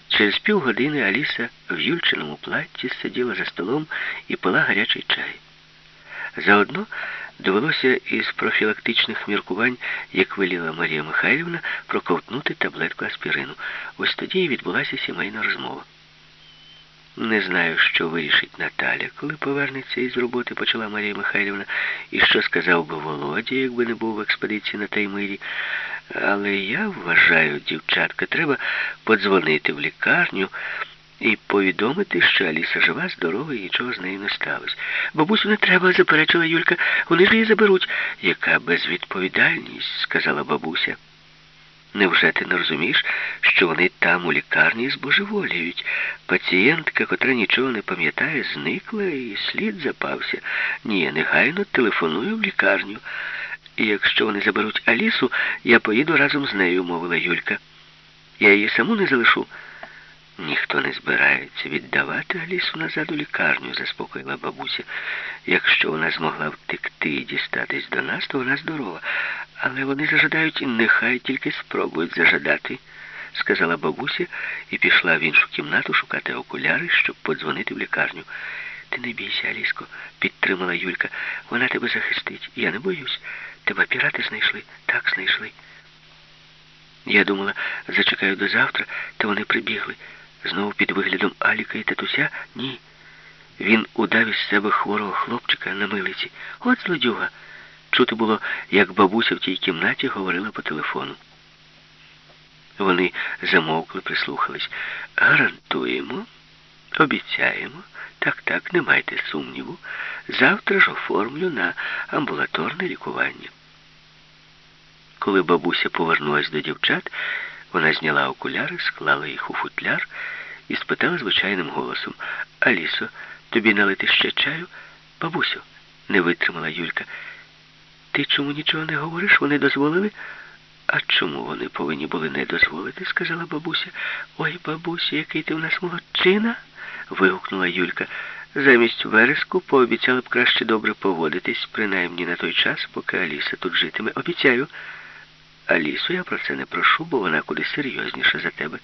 Через півгодини Аліса в Юльчиному платті сиділа за столом і пила гарячий чай. Заодно довелося із профілактичних міркувань, як веліла Марія Михайлівна, проковтнути таблетку аспірину. Ось тоді і відбулася сімейна розмова. Не знаю, що вирішить Наталя, коли повернеться із роботи, почала Марія Михайлівна, і що сказав би Володя, якби не був в експедиції на Таймирі. Але я вважаю, дівчатка, треба подзвонити в лікарню і повідомити, що Аліса жива, здорова і нічого з нею не сталося. Бабусю не треба, заперечила Юлька. Вони ж її заберуть. Яка безвідповідальність, сказала бабуся. Невже ти не розумієш, що вони там у лікарні збожеволіють? Пацієнтка, котра нічого не пам'ятає, зникла і слід запався. Ні, я негайно телефоную в лікарню. І якщо вони заберуть Алісу, я поїду разом з нею, мовила Юлька. Я її саму не залишу. Ніхто не збирається віддавати Алісу назад у лікарню, заспокоїла бабуся. Якщо вона змогла втекти і дістатись до нас, то вона здорова. Але вони зажадають, нехай тільки спробують зажадати, сказала бабуся і пішла в іншу кімнату шукати окуляри, щоб подзвонити в лікарню. Ти не бійся, Аліско, підтримала Юлька. Вона тебе захистить. Я не боюсь. Тебе пірати знайшли? Так, знайшли. Я думала, зачекаю до завтра, та вони прибігли. Знову під виглядом Аліка і татуся? Ні. Він удав із себе хворого хлопчика на милиці. От злодюга. Чути було, як бабуся в тій кімнаті говорила по телефону. Вони замовкли, прислухались. Гарантуємо, обіцяємо. Так, так, не майте сумніву. Завтра ж оформлю на амбулаторне лікування. Коли бабуся повернулась до дівчат, вона зняла окуляри, склала їх у футляр і спитала звичайним голосом Алісо, тобі налити ще чаю? Бабусю, не витримала Юлька. Ти чому нічого не говориш? Вони дозволили? А чому вони повинні були не дозволити? сказала бабуся. Ой, бабусю, який ти в нас молодчина. вигукнула Юлька. Замість вереску пообіцяла б краще добре поводитись, принаймні на той час, поки Аліса тут житиме. Обіцяю. Алісу, я про це не прошу, бо вона куди серйозніша за тебе.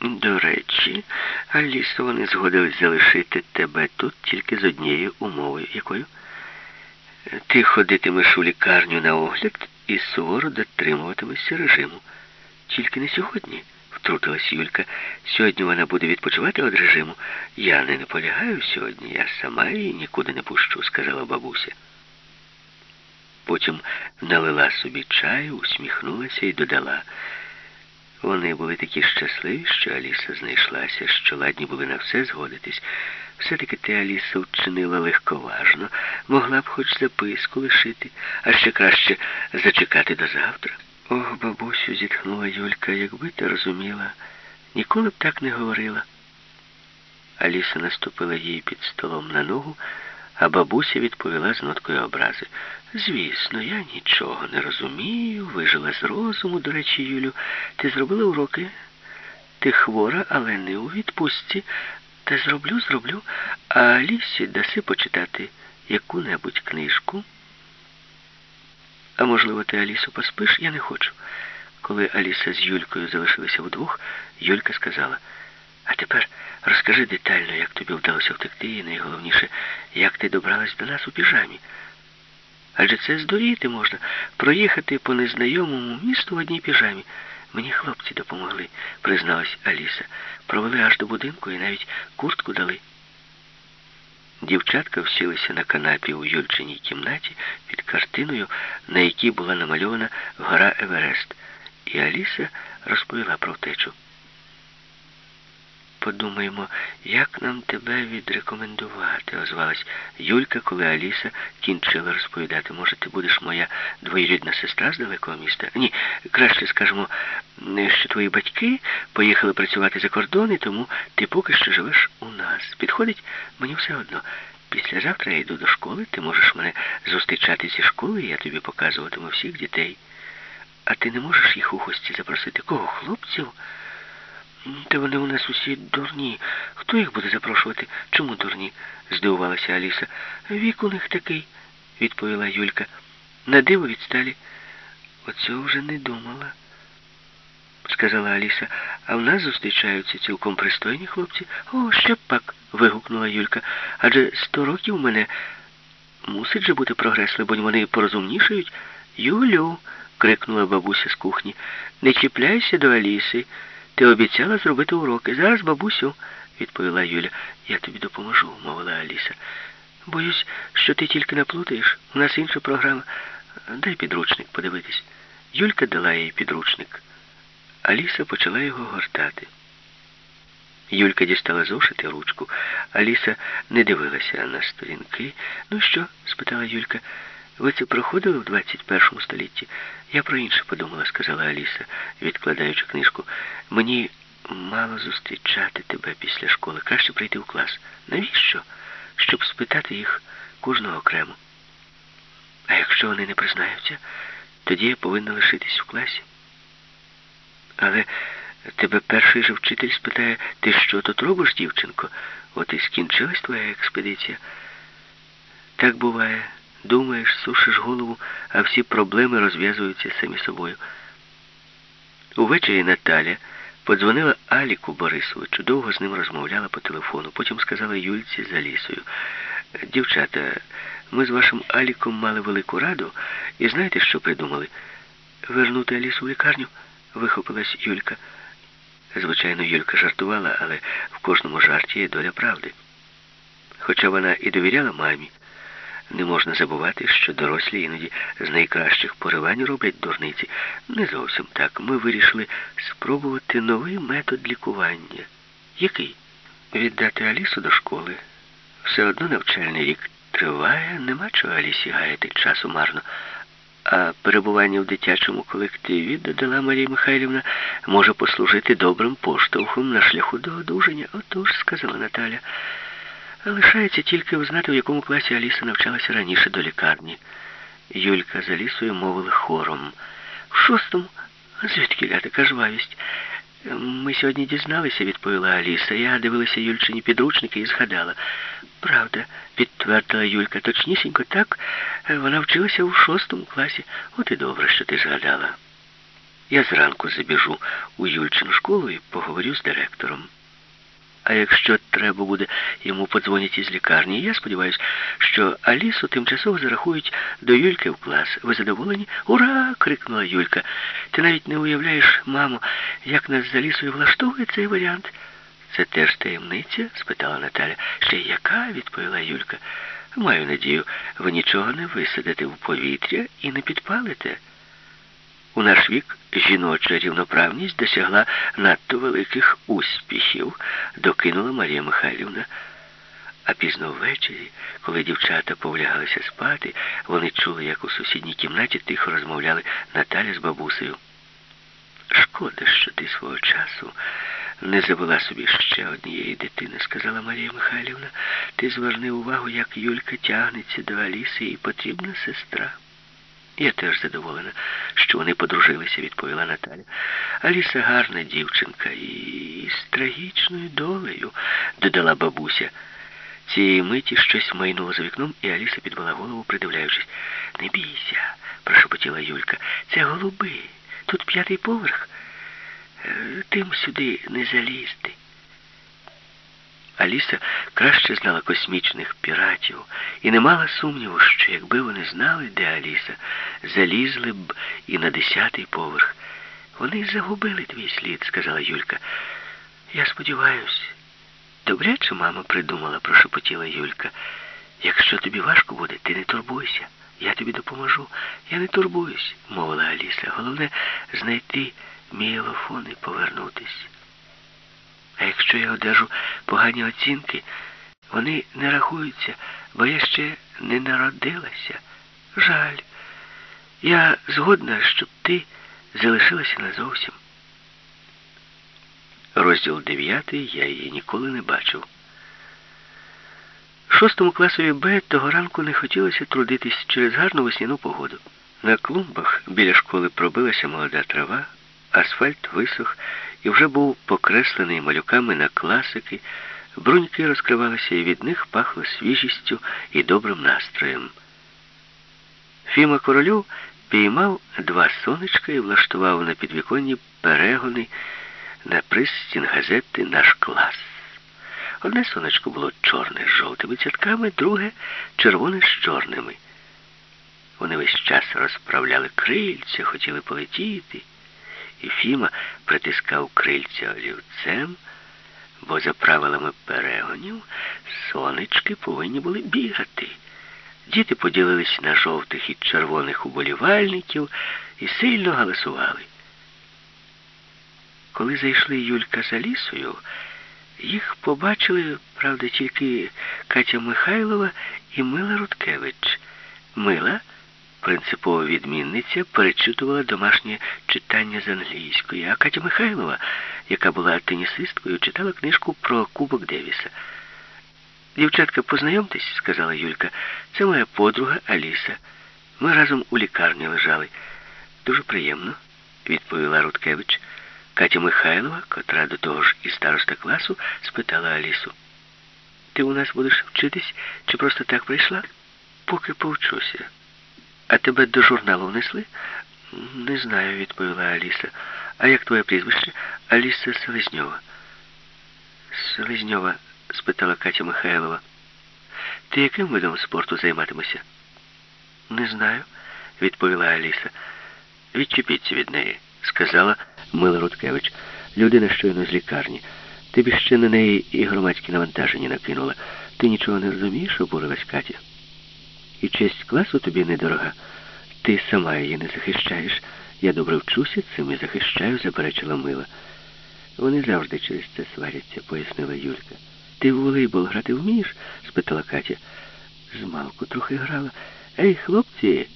До речі, Алісо, вони згодились залишити тебе тут тільки з однією умовою. Якою? Ти ходитимеш у лікарню на огляд і суворо дотримуватимешся режиму. Тільки не сьогодні, втрутилась Юлька. Сьогодні вона буде відпочивати від режиму. Я не наполягаю сьогодні, я сама її нікуди не пущу, сказала бабуся. Потім налила собі чаю, усміхнулася і додала. Вони були такі щасливі, що Аліса знайшлася, що ладні були на все згодитись. Все-таки ти, Аліса, вчинила легковажно, могла б хоч записку лишити, а ще краще зачекати до завтра. Ох, бабусю, зітхнула Юлька, якби ти розуміла, ніколи б так не говорила. Аліса наступила їй під столом на ногу, а бабуся відповіла з ноткою образи. Звісно, я нічого не розумію, вижила з розуму, до речі, Юлю. Ти зробила уроки? Ти хвора, але не у відпустці. Та зроблю, зроблю. А Алісі даси почитати яку-небудь книжку. А можливо, ти Алісу поспиш? Я не хочу. Коли Аліса з Юлькою залишилися вдвох, Юлька сказала, а тепер розкажи детально, як тобі вдалося втекти, і найголовніше, як ти добралась до нас у піжамі. Адже це здуріти можна проїхати по незнайомому місту в одній піжамі. Мені хлопці допомогли, призналась Аліса. Провели аж до будинку і навіть куртку дали. Дівчатка всілися на канапі у Юльчиній кімнаті під картиною, на якій була намальована гора Еверест, і Аліса розповіла про втечу. Подумаємо, як нам тебе відрекомендувати, озвалась Юлька, коли Аліса кінчила розповідати. Може, ти будеш моя двоюрідна сестра з далекого міста? Ні, краще скажемо, що твої батьки поїхали працювати за кордон, і тому ти поки що живеш у нас. Підходить мені все одно. Післязавтра я йду до школи, ти можеш мене зустрічати зі школи, і я тобі показуватиму всіх дітей. А ти не можеш їх у гості запросити? Кого, хлопців? Та вони у нас усі дурні. Хто їх буде запрошувати? Чому дурні? здивувалася Аліса. Вік у них такий, відповіла Юлька. На диво відсталі. Оцього вже не думала, сказала Аліса. А в нас зустрічаються цілком пристойні хлопці. О, ще пак. вигукнула Юлька. Адже сто років у мене мусить же бути прогрес, бо вони порозумнішають. Юлю, крикнула бабуся з кухні, не чіпляйся до Аліси. Ти обіцяла зробити уроки. Зараз, бабусю, відповіла Юля. Я тобі допоможу, мовила Аліса. Боюсь, що ти тільки наплутаєш. У нас інша програма. Дай підручник подивитись. Юлька дала їй підручник. Аліса почала його гортати. Юлька дістала зошити ручку. Аліса не дивилася на сторінки. Ну що? спитала Юлька. Ви це проходили в 21 столітті? Я про інше подумала, сказала Аліса, відкладаючи книжку. Мені мало зустрічати тебе після школи. Краще прийти в клас. Навіщо? Щоб спитати їх кожного окремо. А якщо вони не признаються, тоді я повинна лишитись в класі. Але тебе перший же вчитель спитає, ти що тут робиш, дівчинко? От і скінчилась твоя експедиція. Так буває. Думаєш, сушиш голову, а всі проблеми розв'язуються самі собою. Увечері Наталя подзвонила Аліку Борисовичу, довго з ним розмовляла по телефону, потім сказала Юльці за лісою. Дівчата, ми з вашим Аліком мали велику раду, і знаєте, що придумали? Вернути Алісу в лікарню, вихопилась Юлька. Звичайно, Юлька жартувала, але в кожному жарті є доля правди. Хоча вона і довіряла мамі. Не можна забувати, що дорослі іноді з найкращих поривань роблять дурниці. Не зовсім так. Ми вирішили спробувати новий метод лікування. Який? Віддати Алісу до школи. Все одно навчальний рік триває, нема чого Алісі гаяти часу марно. А перебування в дитячому колективі, додала Марія Михайлівна, може послужити добрим поштовхом на шляху до одужання. Отож, сказала Наталя. Лишається тільки узнати, в якому класі Аліса навчалася раніше до лікарні. Юлька з Алісою мовили хором. В шостому, звідки ля така жвавість? Ми сьогодні дізналися, відповіла Аліса. Я дивилася Юльчині підручники і згадала. Правда, підтвердила Юлька. Точнісінько так. Вона вчилася у шостому класі. От і добре, що ти згадала. Я зранку забіжу у Юльчину школу і поговорю з директором. А якщо треба буде, йому подзвонять із лікарні. Я сподіваюся, що Алісу тимчасово зарахують до Юльки в клас. Ви задоволені? Ура! крикнула Юлька. Ти навіть не уявляєш, мамо, як нас з Алісою влаштовує цей варіант. Це теж таємниця? спитала Наталя. Ще яка? відповіла Юлька. Маю надію, ви нічого не висадите в повітря і не підпалите. У наш вік жіноча рівноправність досягла надто великих успіхів, докинула Марія Михайлівна. А пізно ввечері, коли дівчата повлягалися спати, вони чули, як у сусідній кімнаті тихо розмовляли Наталя з бабусею. Шкода, що ти свого часу не завела собі ще однієї дитини, сказала Марія Михайлівна. Ти зверни увагу, як Юлька тягнеться до Аліси і потрібна сестра. Я теж задоволена, що вони подружилися, відповіла Наталя. Аліса гарна дівчинка і з трагічною долею, додала бабуся. Цієї миті щось майнуло за вікном, і Аліса підвела голову, придивляючись. Не бійся, прошепотіла Юлька. Це голуби. Тут п'ятий поверх. Е, тим сюди не залізти. Аліса краще знала космічних піратів і не мала сумніву, що якби вони знали, де Аліса, залізли б і на десятий поверх. Вони загубили твій слід, сказала Юлька. Я сподіваюся. Добряче мама придумала, прошепотіла Юлька. Якщо тобі важко буде, ти не турбуйся. Я тобі допоможу. Я не турбуюсь, мовила Аліса. Головне знайти мій елофон і повернутись. А якщо я одержу погані оцінки, вони не рахуються, бо я ще не народилася. Жаль. Я згодна, щоб ти залишилася назовсім. Розділ дев'ятий я її ніколи не бачив. Шостому класові Б того ранку не хотілося трудитись через гарну весняну погоду. На клумбах біля школи пробилася молода трава, асфальт висох і вже був покреслений малюками на класики, бруньки розкривалися і від них пахло свіжістю і добрим настроєм. Фіма Корольов піймав два сонечка і влаштував на підвіконні перегони на пристін газети Наш клас. Одне сонечко було чорне з жовтими цятками, друге червоне з чорними. Вони весь час розправляли крильця, хотіли полетіти, і Фіма притискав крильця олівцем, бо за правилами перегонів сонечки повинні були бігати. Діти поділились на жовтих і червоних уболівальників і сильно галасували. Коли зайшли Юлька за лісою, їх побачили, правда, тільки Катя Михайлова і Мила Рудкевич. Мила, принципова відмінниця, перечитувала домашнє читання з англійської, а Катя Михайлова, яка була тенісисткою, читала книжку про Кубок Девіса. Дівчатка, познайомтесь, сказала Юлька. Це моя подруга Аліса. Ми разом у лікарні лежали. Дуже приємно, відповіла Рудкевич. Катя Михайлова, котра до того ж і староста класу, спитала Алісу. Ти у нас будеш вчитись чи просто так прийшла? Поки повчуся. А тебе до журналу внесли? Не знаю, відповіла Аліса. А як твоє прізвище? Аліса Селезньова. Селезньова, спитала Катя Михайлова. Ти яким видом спорту займатимешся? Не знаю, відповіла Аліса. Відчепіться від неї, сказала Мила Рудкевич. Людина щойно з лікарні. Ти б ще на неї і громадські навантаження накинула. Ти нічого не розумієш, обурилась Катя. І честь класу тобі недорога. Ти сама її не захищаєш. Я добре вчуся, цим і захищаю, заперечила Мила. Вони завжди через це сваряться, пояснила Юлька. Ти в волейбол грати вмієш? спитала Катя. Змалку трохи грала. Ей, хлопці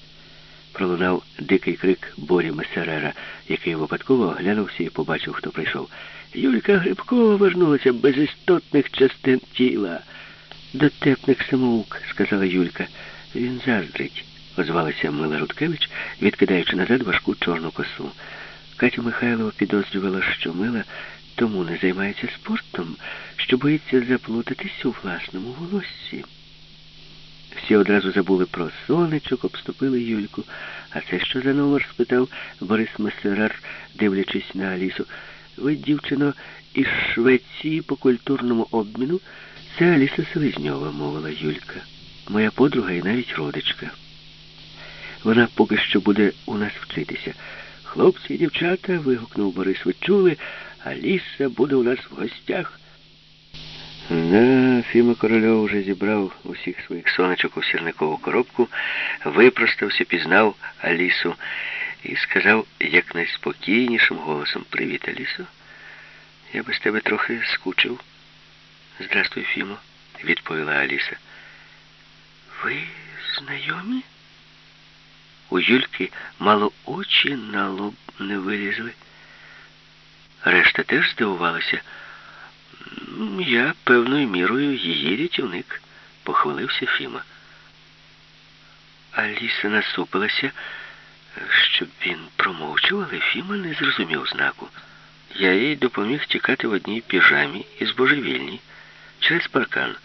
пролунав дикий крик Борі Месерера, який випадково оглянувся і побачив, хто прийшов. Юлька Грибкова вернулася без істотних частин тіла. Дотепник самоук, сказала Юлька. Він заздрить, озвалася Мила Рудкевич, відкидаючи назад важку чорну косу. Катя Михайлова підозрювала, що Мила тому не займається спортом, що боїться заплутатись у власному волоссі. Всі одразу забули про сонечок, обступили Юльку. А це що за номер? спитав Борис Месерар, дивлячись на Алісу. Ви, дівчино, із Швеції по культурному обміну? Це Аліса Селезньова, мовила Юлька. Моя подруга і навіть родичка. Вона поки що буде у нас вчитися. Хлопці і дівчата, вигукнув Борис, ви чули, Аліса буде у нас в гостях. Да, Фіма Корольов вже зібрав усіх своїх сонечок у сірникову коробку, випростався, пізнав Алісу і сказав якнайспокійнішим голосом Привіт, Алісо. Я без тебе трохи скучив. Здрастуй, Фімо, відповіла Аліса. Ви знайомі? У Юльки мало очі на лоб не вилізли. Решта теж здивувалася. Я певною мірою її рятівник, похвалився Фіма. Аліса насупилася, щоб він промовчував, але Фіма не зрозумів знаку. Я їй допоміг тікати в одній піжамі із божевільні через паркан.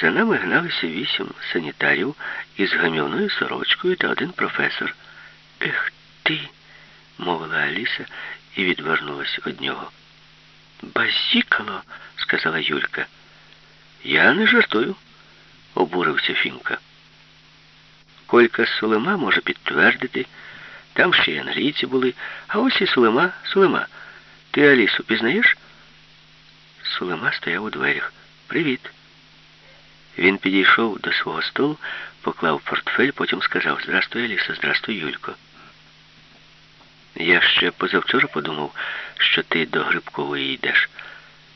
За нами гналися вісім санітарів із гамівною сорочкою та один професор. Ех ти, мовила Аліса і відвернулась від нього. Базікало, сказала Юлька. Я не жартую, обурився Фімка. Колька Сулема може підтвердити. Там ще й англійці були, а ось і Сулема, Сулема. Ти Алісу пізнаєш? Сулема стояв у дверях. Привіт. Він підійшов до свого столу, поклав портфель, потім сказав Здрастуй, Аліса, здрастуй, Юлько. Я ще позавчора подумав, що ти до Грибкової йдеш.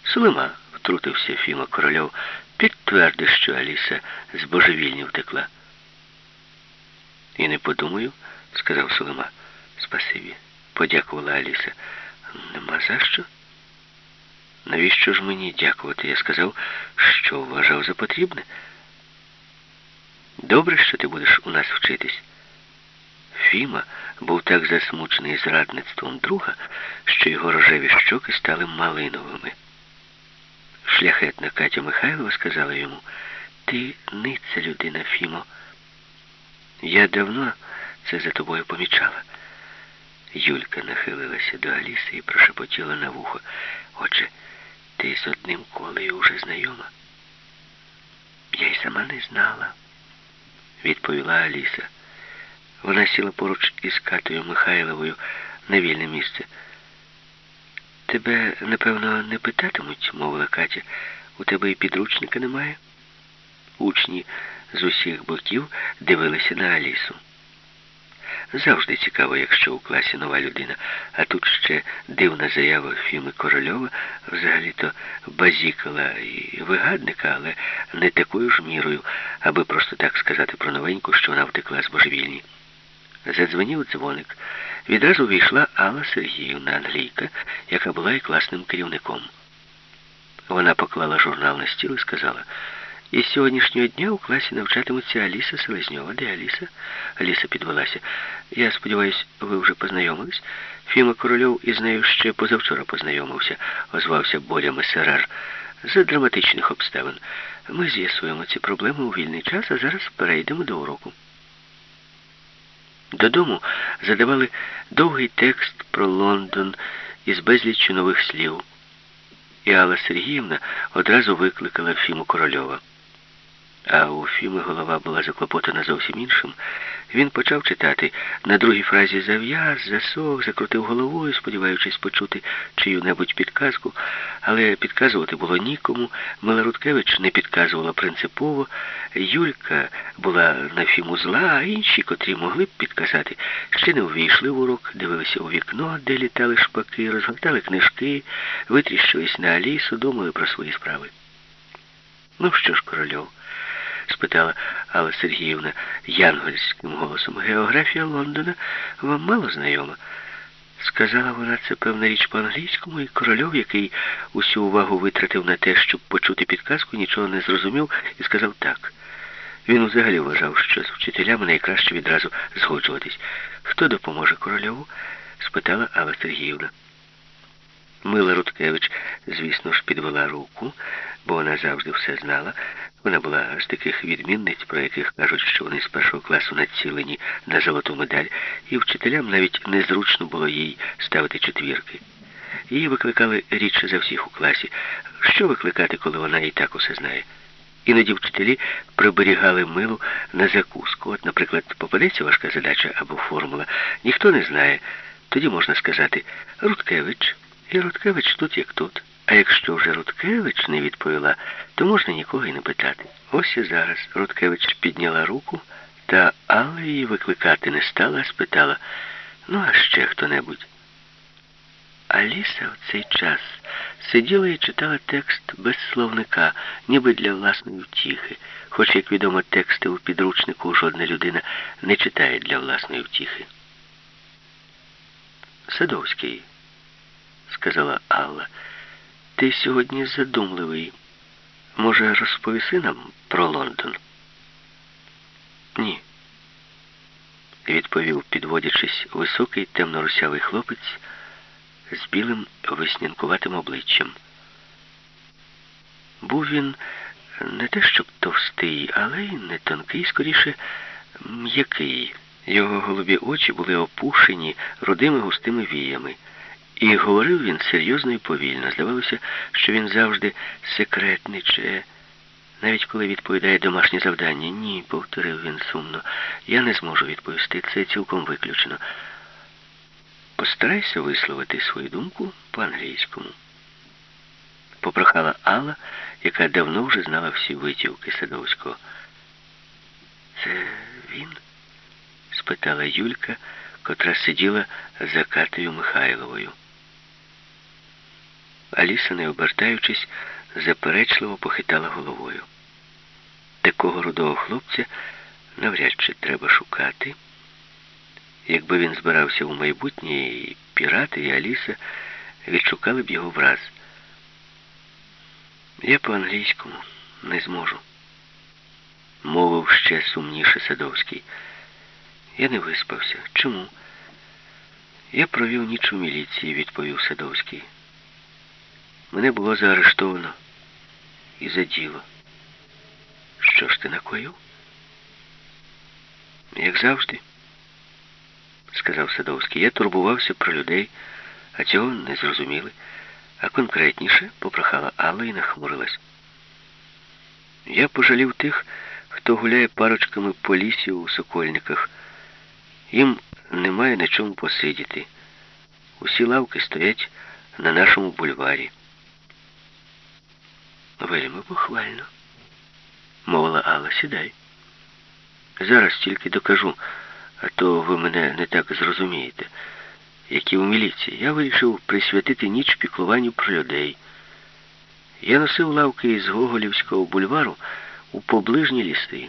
Сулима, втрутився Фіма Корольов, підтверди, що Аліса з божевільні втекла. І не подумаю, сказав Сулима. Спасибі, подякувала Аліса. Нема за що? Навіщо ж мені дякувати? Я сказав, що вважав за потрібне. Добре, що ти будеш у нас вчитись. Фіма був так засмучений зрадництвом друга, що його рожеві щоки стали малиновими. Шляхетна Катя Михайлова сказала йому, ти ниця людина, Фімо. Я давно це за тобою помічала. Юлька нахилилася до Аліси і прошепотіла на вухо. Отже, ти з одним колею уже знайома. Я й сама не знала, відповіла Аліса. Вона сіла поруч із Катою Михайловою на вільне місце. Тебе, напевно, не питатимуть, мовила Катя. У тебе і підручника немає? Учні з усіх боків дивилися на Алісу. Завжди цікаво, якщо у класі нова людина, а тут ще дивна заява Фіми Корольова, взагалі-то базікала і вигадника, але не такою ж мірою, аби просто так сказати про новеньку, що вона втекла з божевільні. Задзвонів дзвоник. Відразу війшла Алла Сергіївна, англійка, яка була і класним керівником. Вона поклала журнал на стіл і сказала, із сьогоднішнього дня у класі навчатиметься Аліса Селезньова. Де Аліса? Аліса підвелася. Я сподіваюся, ви вже познайомились? Фіма Корольов із нею ще позавчора познайомився, озвався Боля Месерар. За драматичних обставин. Ми з'ясуємо ці проблеми у вільний час, а зараз перейдемо до уроку. Додому задавали довгий текст про Лондон із безліччю нових слів. І Алла Сергіївна одразу викликала Фіму Корольова. А у Фіми голова була заклопотана зовсім іншим. Він почав читати. На другій фразі зав'яз, засох, закрутив головою, сподіваючись почути чию-небудь підказку, але підказувати було нікому. Мила Рудкевич не підказувала принципово. Юлька була на Фіму зла, а інші, котрі могли б підказати, ще не увійшли в урок, дивилися у вікно, де літали шпаки, розгортали книжки, витріщились на Алісу, думали про свої справи. Ну що ж, корольов? Спитала Алла Сергіївна янгольським голосом. Географія Лондона вам мало знайома. Сказала вона це певна річ по-англійському, і корольов, який усю увагу витратив на те, щоб почути підказку, нічого не зрозумів і сказав так. Він взагалі вважав, що з вчителями найкраще відразу згоджуватись. Хто допоможе корольову? спитала Алла Сергіївна. Мила Рудкевич, звісно ж, підвела руку, бо вона завжди все знала. Вона була з таких відмінниць, про яких кажуть, що вони з першого класу націлені на золоту медаль, і вчителям навіть незручно було їй ставити четвірки. Її викликали рідше за всіх у класі. Що викликати, коли вона і так усе знає? Іноді вчителі приберігали милу на закуску. От, наприклад, попадеться важка задача або формула, ніхто не знає. Тоді можна сказати Рудкевич. І Рудкевич тут як тут. А якщо вже Рудкевич не відповіла, то можна нікого й не питати. Ось і зараз Рудкевич підняла руку, та Алла її викликати не стала, а спитала, ну а ще хто-небудь. Аліса в цей час сиділа і читала текст без словника, ніби для власної втіхи. Хоч, як відомо, тексти у підручнику жодна людина не читає для власної втіхи. Садовський, сказала Алла, ти сьогодні задумливий. Може, розповіси нам про Лондон? Ні, відповів, підводячись, високий темнорусявий хлопець з білим веснянкуватим обличчям. Був він не те, щоб товстий, але й не тонкий, скоріше м'який. Його голубі очі були опушені родими густими віями. І говорив він серйозно і повільно. Здавалося, що він завжди секретниче. Навіть коли відповідає домашнє завдання. Ні, повторив він сумно. Я не зможу відповісти. Це цілком виключено. Постарайся висловити свою думку по-англійському. Попрохала Алла, яка давно вже знала всі витівки Садовського. Це він? спитала Юлька, котра сиділа за Катею Михайловою. Аліса, не обертаючись, заперечливо похитала головою. Такого рудого хлопця навряд чи треба шукати. Якби він збирався у майбутнє, і пірати, і Аліса відшукали б його враз. Я по-англійському не зможу, мовив ще сумніше Садовський. Я не виспався. Чому? Я провів ніч у міліції, відповів Садовський. Мене було заарештовано і за діло. Що ж ти накоїв? Як завжди, сказав Садовський, я турбувався про людей, а цього не зрозуміли. А конкретніше попрохала Алла і нахмурилась. Я пожалів тих, хто гуляє парочками по лісі у сокольниках. Їм немає на чому посидіти. Усі лавки стоять на нашому бульварі. Вельми похвально, мовила Алла, сідай. Зараз тільки докажу, а то ви мене не так зрозумієте, як і у міліції. Я вирішив присвятити ніч піклуванню про людей. Я носив лавки із Гоголівського бульвару у поближні ліси.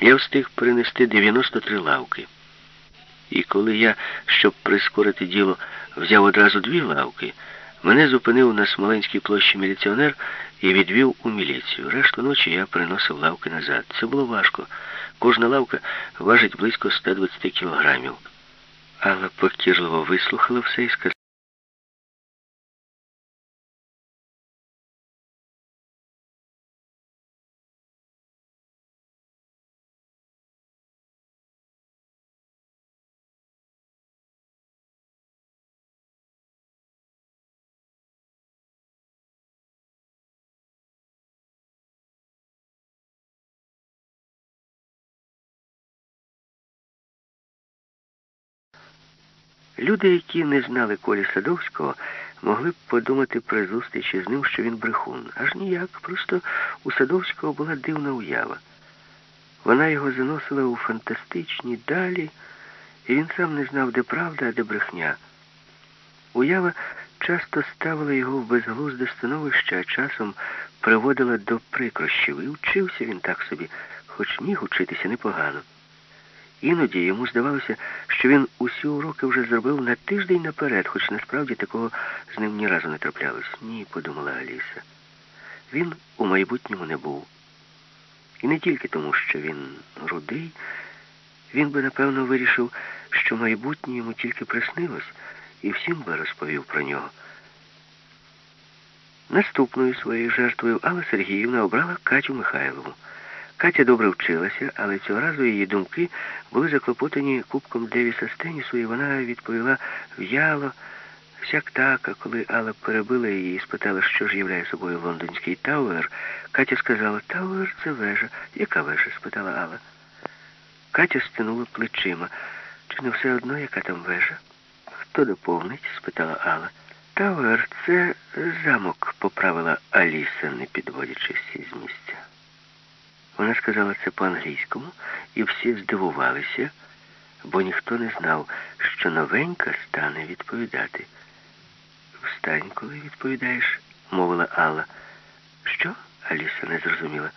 Я встиг перенести 93 лавки. І коли я, щоб прискорити діло, взяв одразу дві лавки, мене зупинив на Смоленській площі міліціонер і відвів у міліцію. Решту ночі я приносив лавки назад. Це було важко. Кожна лавка важить близько 120 кілограмів. Алла покірливо вислухала все і сказала. Люди, які не знали Колі Садовського, могли б подумати при зустрічі з ним, що він брехун. Аж ніяк. Просто у Садовського була дивна уява. Вона його заносила у фантастичні далі, і він сам не знав, де правда, а де брехня. Уява часто ставила його в безглузде становище, а часом приводила до прикрощів. І вчився він так собі, хоч міг учитися непогано. Іноді йому здавалося, що він усі уроки вже зробив на тиждень наперед, хоч насправді такого з ним ні разу не траплялось. Ні, подумала Аліса. Він у майбутньому не був. І не тільки тому, що він рудий, він би, напевно, вирішив, що майбутнє йому тільки приснилось, і всім би розповів про нього. Наступною своєю жертвою Алла Сергіївна обрала Катю Михайлову. Катя добре вчилася, але цього разу її думки були заклопотані кубком Девіса з тенісу, і вона відповіла в'яло, сяк-так, а коли Алла перебила її і спитала, що ж являє собою лондонський Тауер, Катя сказала, Тауер це вежа. Яка вежа? спитала Алла. Катя стенула плечима. Чи не все одно, яка там вежа? Хто доповнить? спитала Алла. Тауер це замок, поправила Аліса, не підводячись із місця. Вона сказала це по-англійському, і всі здивувалися, бо ніхто не знав, що новенька стане відповідати. Встань, коли відповідаєш, мовила Алла. Що? Аліса не зрозуміла.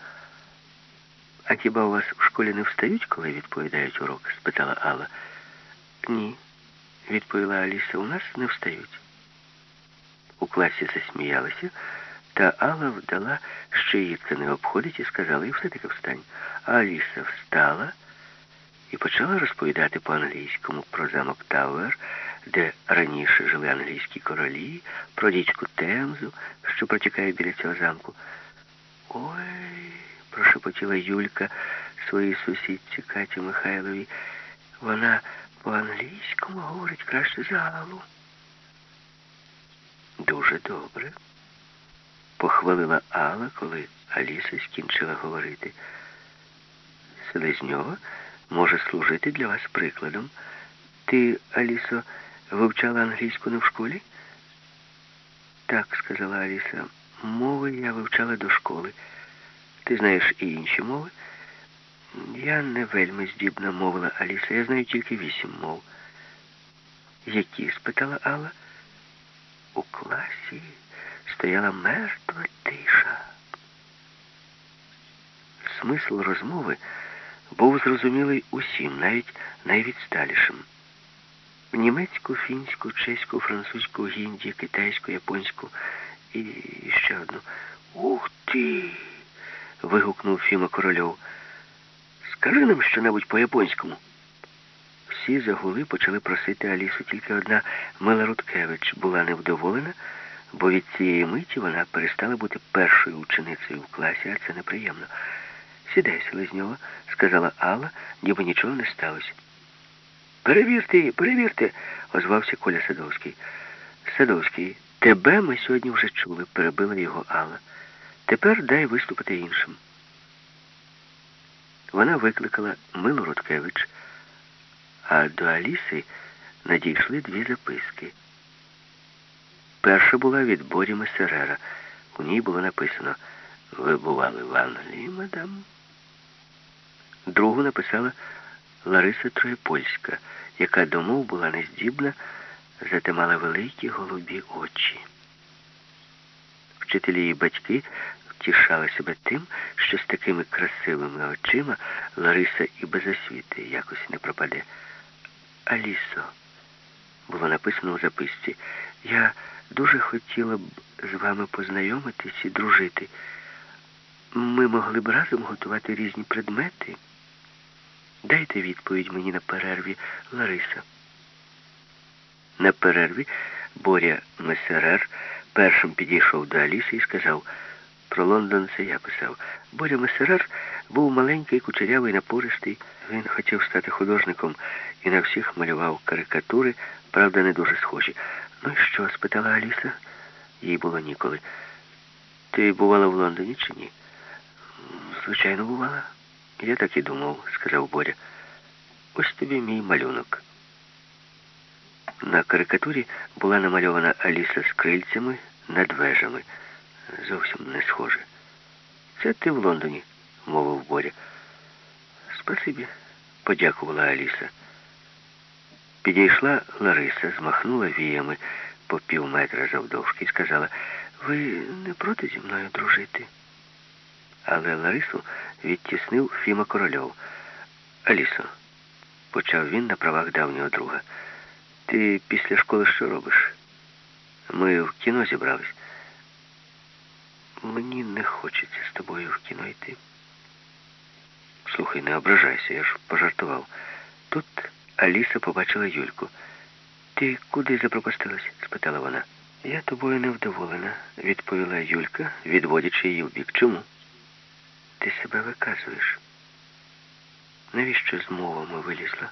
А хіба у вас у школі не встають, коли відповідають урок? спитала Алла. Ні, відповіла Аліса, у нас не встають. У класі засміялися. Та Алла вдала, що її це не обходить, і сказала, і все-таки встань. А Аліса встала і почала розповідати по-англійському про замок Тауер, де раніше жили англійські королі, про річку Темзу, що протікає біля цього замку. Ой, прошепотіла Юлька своїй сусідці Каті Михайловій. Вона по-англійському говорить краще за Аллу. Дуже добре похвалила Алла, коли Аліса скінчила говорити. Селезньова може служити для вас прикладом. Ти, Алісо, вивчала англійську не в школі? Так, сказала Аліса. Мови я вивчала до школи. Ти знаєш і інші мови? Я не вельми здібна, мовила Аліса. Я знаю тільки вісім мов. Які? спитала Алла. У класі стояла мертва тиша. Смисл розмови був зрозумілий усім, навіть найвідсталішим. Німецьку, фінську, чеську, французьку, гінді, китайську, японську і ще одну. Ух ти! вигукнув Фіма Корольов. Скажи нам щонебудь по-японському. Всі загули почали просити Алісу, тільки одна Мила Рудкевич була невдоволена, бо від цієї миті вона перестала бути першою ученицею в класі, а це неприємно. Сідай, Селезньова, сказала Алла, ніби нічого не сталося. Перевірте, її, перевірте, озвався Коля Садовський. Садовський, тебе ми сьогодні вже чули, перебила його Алла. Тепер дай виступити іншим. Вона викликала Милу Рудкевич, а до Аліси надійшли дві записки. Перша була від Борі Месерера. У ній було написано Ви бували в Англії, мадам. Другу написала Лариса Троєпольська, яка домов була нездібна, зате мала великі голубі очі. Вчителі і батьки втішали себе тим, що з такими красивими очима Лариса і без освіти якось не пропаде. Алісо, було написано у записці, я дуже хотіла б з вами познайомитись і дружити. Ми могли б разом готувати різні предмети. Дайте відповідь мені на перерві, Лариса. На перерві Боря Месерер першим підійшов до Аліси і сказав, про Лондон це я писав. Боря Месерер був маленький, кучерявий, напористий. Він хотів стати художником і на всіх малював карикатури, правда, не дуже схожі. Ну що? спитала Аліса. Їй було ніколи. Ти бувала в Лондоні чи ні? Звичайно, бувала. Я так і думав, сказав Боря. Ось тобі мій малюнок. На карикатурі була намальована Аліса з крильцями над вежами. Зовсім не схоже. Це ти в Лондоні, мовив Боря. Спасибі, подякувала Аліса. Підійшла Лариса, змахнула віями по пів метра завдовжки і сказала, ви не проти зі мною дружити? Але Ларису відтіснив Фіма Корольов. Алісо, почав він на правах давнього друга. Ти після школи що робиш? Ми в кіно зібрались. Мені не хочеться з тобою в кіно йти. Слухай, не ображайся, я ж пожартував. Тут Аліса побачила Юльку. Ти куди запропастилась? спитала вона. Я тобою невдоволена, відповіла Юлька, відводячи її в бік. Чому? Ти себе виказуєш. Навіщо з мовами вилізла?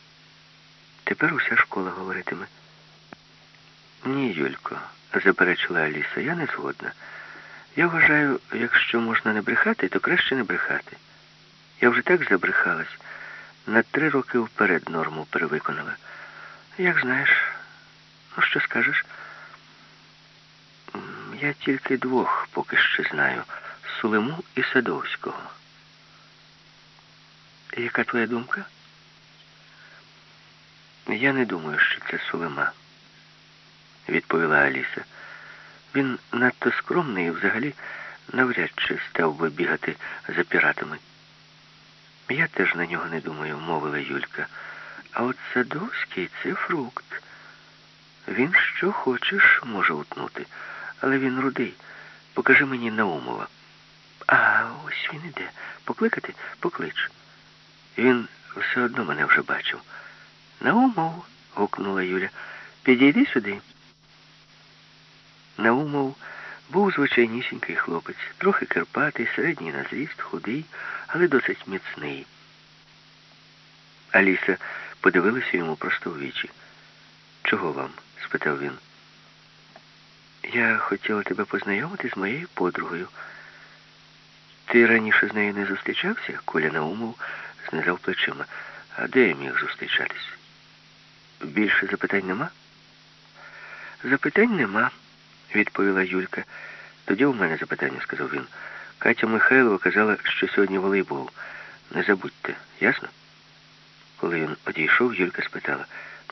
Тепер уся школа говоритиме. Ні, Юлько, заперечила Аліса, я не згодна. Я вважаю, якщо можна не брехати, то краще не брехати. Я вже так забрехалась. На три роки вперед норму перевиконала. Як знаєш, ну що скажеш? Я тільки двох поки що знаю Сулиму і Садовського. Яка твоя думка? Я не думаю, що це Сулима, відповіла Аліса. Він надто скромний і взагалі навряд чи став би бігати за піратами. Я теж на нього не думаю, мовила Юлька. А от Садовський це фрукт. Він що хочеш, може утнути, але він рудий. Покажи мені Наумова. А ось він іде. Покликати? Поклич. Він все одно мене вже бачив. Наумов, гукнула Юля. Підійди сюди. Наумов був звичайнісінький хлопець, трохи кирпатий, середній на зріст, худий, але досить міцний. Аліса подивилася йому просто в вічі. Чого вам? спитав він. Я хотіла тебе познайомити з моєю подругою. Ти раніше з нею не зустрічався? Коля Наумов знизав плечима. А де я міг зустрічатись? Більше запитань нема? Запитань нема, відповіла Юлька. Тоді у мене запитання, сказав він. Катя Михайлова казала, що сьогодні волейбол. Не забудьте, ясно? Коли він одійшов, Юлька спитала,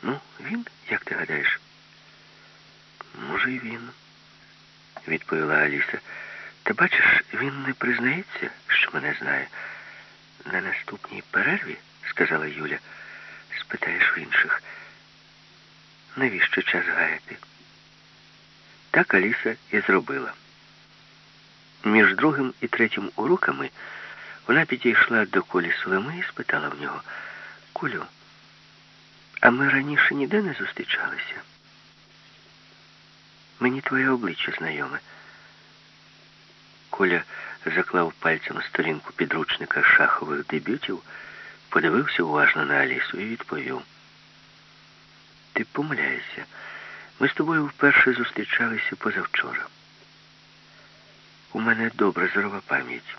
ну, він, як ти гадаєш? Може, і він, відповіла Аліса. Та бачиш, він не признається, що мене знає. На наступній перерві, сказала Юля, спитаєш в інших, навіщо час гаяти? Так Аліса і зробила. Між другим і третім уроками вона підійшла до Колі Сулеми і спитала в нього, Кулю, а ми раніше ніде не зустрічалися? Мені твоє обличчя знайоме. Коля заклав пальцем сторінку підручника шахових дебютів, подивився уважно на Алісу і відповів. Ти помиляєшся. Ми з тобою вперше зустрічалися позавчора. У мене добра здорова пам'ять.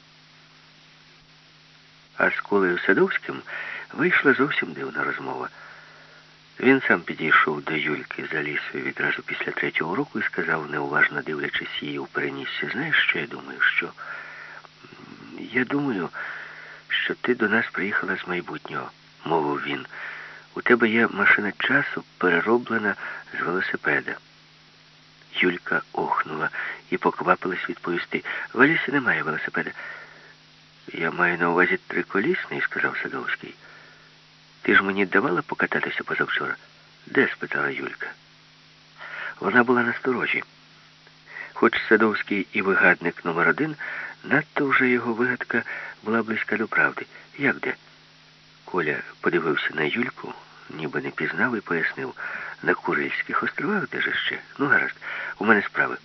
А з Колею Садовським вийшла зовсім дивна розмова. Він сам підійшов до Юльки за лісою відразу після третього року і сказав, неуважно дивлячись її у перенісся, знаєш, що я думаю? Що я думаю, що ти до нас приїхала з майбутнього, мовив він. У тебе є машина часу, перероблена з велосипеда. Юлька охнула і поквапилась відповісти. В Алісі немає велосипеда. Я маю на увазі триколісний, сказав Садовський. Ти ж мені давала покататися позавчора? Де? спитала Юлька. Вона була насторожі. Хоч Садовський і вигадник номер один, надто вже його вигадка була близька до правди. Як де? Коля подивився на Юльку, ніби не пізнав і пояснив. На Курильських островах, де ж ще? Ну, гаразд, у мене справи.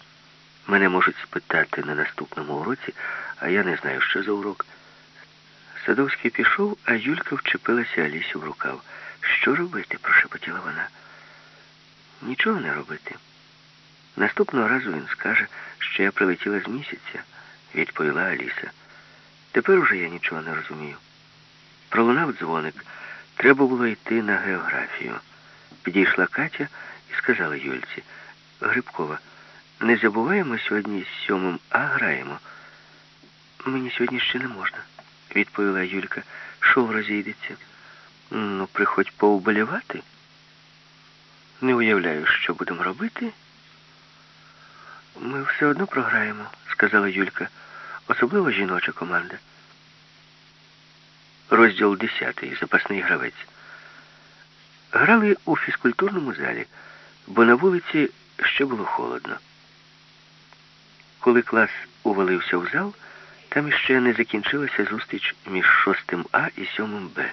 Мене можуть спитати на наступному уроці, а я не знаю, що за урок. Садовський пішов, а Юлька вчепилася Алісі в рукав. Що робити? прошепотіла вона. Нічого не робити. Наступного разу він скаже, що я прилетіла з місяця, відповіла Аліса. Тепер уже я нічого не розумію. Пролунав дзвоник. Треба було йти на географію. Підійшла Катя і сказала Юльці, Грибкова, не забуваємо сьогодні з сьомим А граємо. Мені сьогодні ще не можна відповіла Юлька. Шов розійдеться. Ну, приходь поуболівати. Не уявляю, що будемо робити. Ми все одно програємо, сказала Юлька. Особливо жіноча команда. Розділ 10. Запасний гравець. Грали у фізкультурному залі, бо на вулиці ще було холодно. Коли клас увалився в зал, там іще не закінчилася зустріч між шостим А і сьомим Б.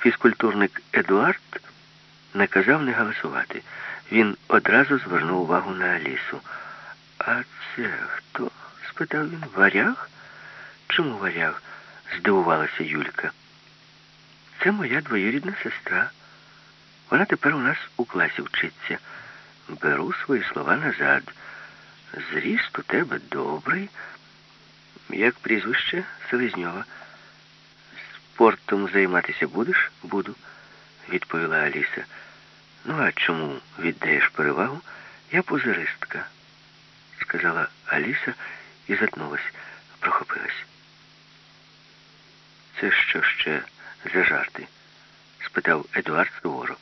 Фізкультурник Едуард наказав не голосувати. Він одразу звернув увагу на Алісу. А це хто? спитав він. Варяг? Чому варяг? Здивувалася Юлька. Це моя двоюрідна сестра. Вона тепер у нас у класі вчиться. Беру свої слова назад. Зріст у тебе добрий. Як прізвище Селезньова. Спортом займатися будеш? Буду, відповіла Аліса. Ну, а чому віддаєш перевагу? Я позиристка, сказала Аліса і затнулась, прохопилась. Це що ще за жарти? спитав Едуард суворо.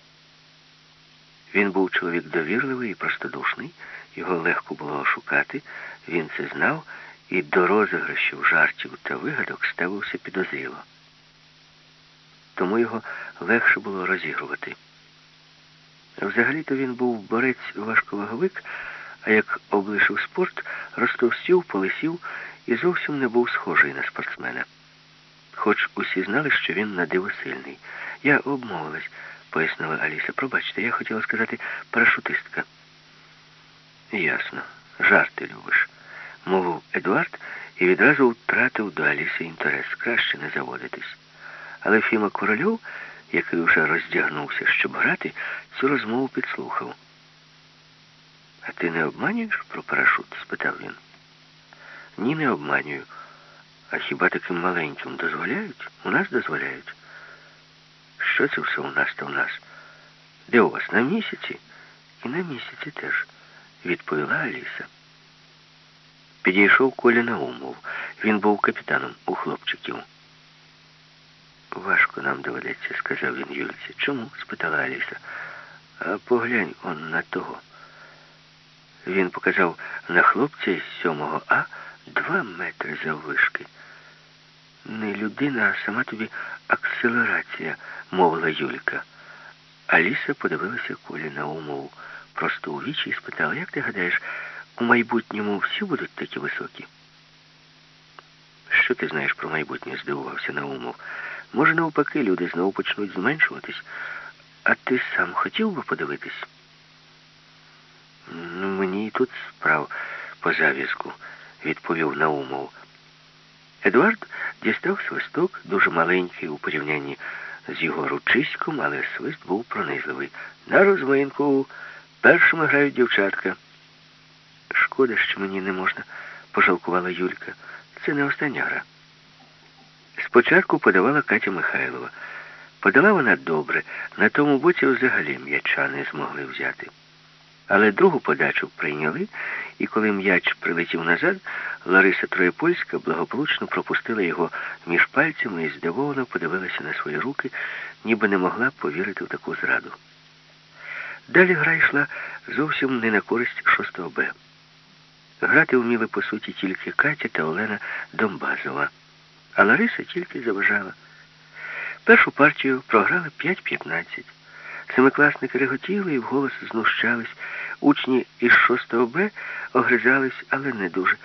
Він був чоловік довірливий і простодушний, його легко було ошукати, він це знав і до розіграшів, жартів та вигадок ставився підозріло. Тому його легше було розігрувати. Взагалі-то він був борець важковаговик, а як облишив спорт, розтовстів, полисів і зовсім не був схожий на спортсмена. Хоч усі знали, що він на сильний. Я обмовилась, пояснила Аліса. Пробачте, я хотіла сказати парашутистка. Ясно, жарти любиш мовив Едуард і відразу втратив до Аліси інтерес. Краще не заводитись. Але Фіма Корольов, який вже роздягнувся, щоб грати, цю розмову підслухав. А ти не обманюєш про парашут? спитав він. Ні, не обманюю. А хіба таким маленьким дозволяють? У нас дозволяють. Що це все у нас та у нас? Де у вас? На місяці? І на місяці теж, відповіла Аліса. Підійшов Коля Наумов. Він був капітаном у хлопчиків. Важко нам доведеться, сказав він Юльці. Чому? спитала Аліса. А поглянь он на того. Він показав на хлопця із сьомого А два метри заввишки. Не людина, а сама тобі акселерація, мовила Юлька. Аліса подивилася Колі на умову просто у вічі і спитала, як ти гадаєш, у майбутньому всі будуть такі високі? Що ти знаєш про майбутнє? здивувався Наумов. Може, навпаки, люди знову почнуть зменшуватись. А ти сам хотів би подивитись? Ну, мені і тут справ по зав'язку, відповів Наумов. Едуард дістав свисток, дуже маленький у порівнянні з його ручиськом, але свист був пронизливий. На розминку першими грають дівчатка. Шкода, що мені не можна, пожалкувала Юлька. Це не остання гра. Спочатку подавала Катя Михайлова. Подала вона добре, на тому боці взагалі м'яча не змогли взяти. Але другу подачу прийняли, і коли м'яч прилетів назад, Лариса Троєпольська благополучно пропустила його між пальцями і здивовано подивилася на свої руки, ніби не могла повірити в таку зраду. Далі гра йшла зовсім не на користь 6 Б. Грати вміли, по суті, тільки Катя та Олена Домбазова, а Лариса тільки заважала. Першу партію програли 5-15. Семикласники реготіли і вголос знущались. Учні із 6 Б огризались, але не дуже.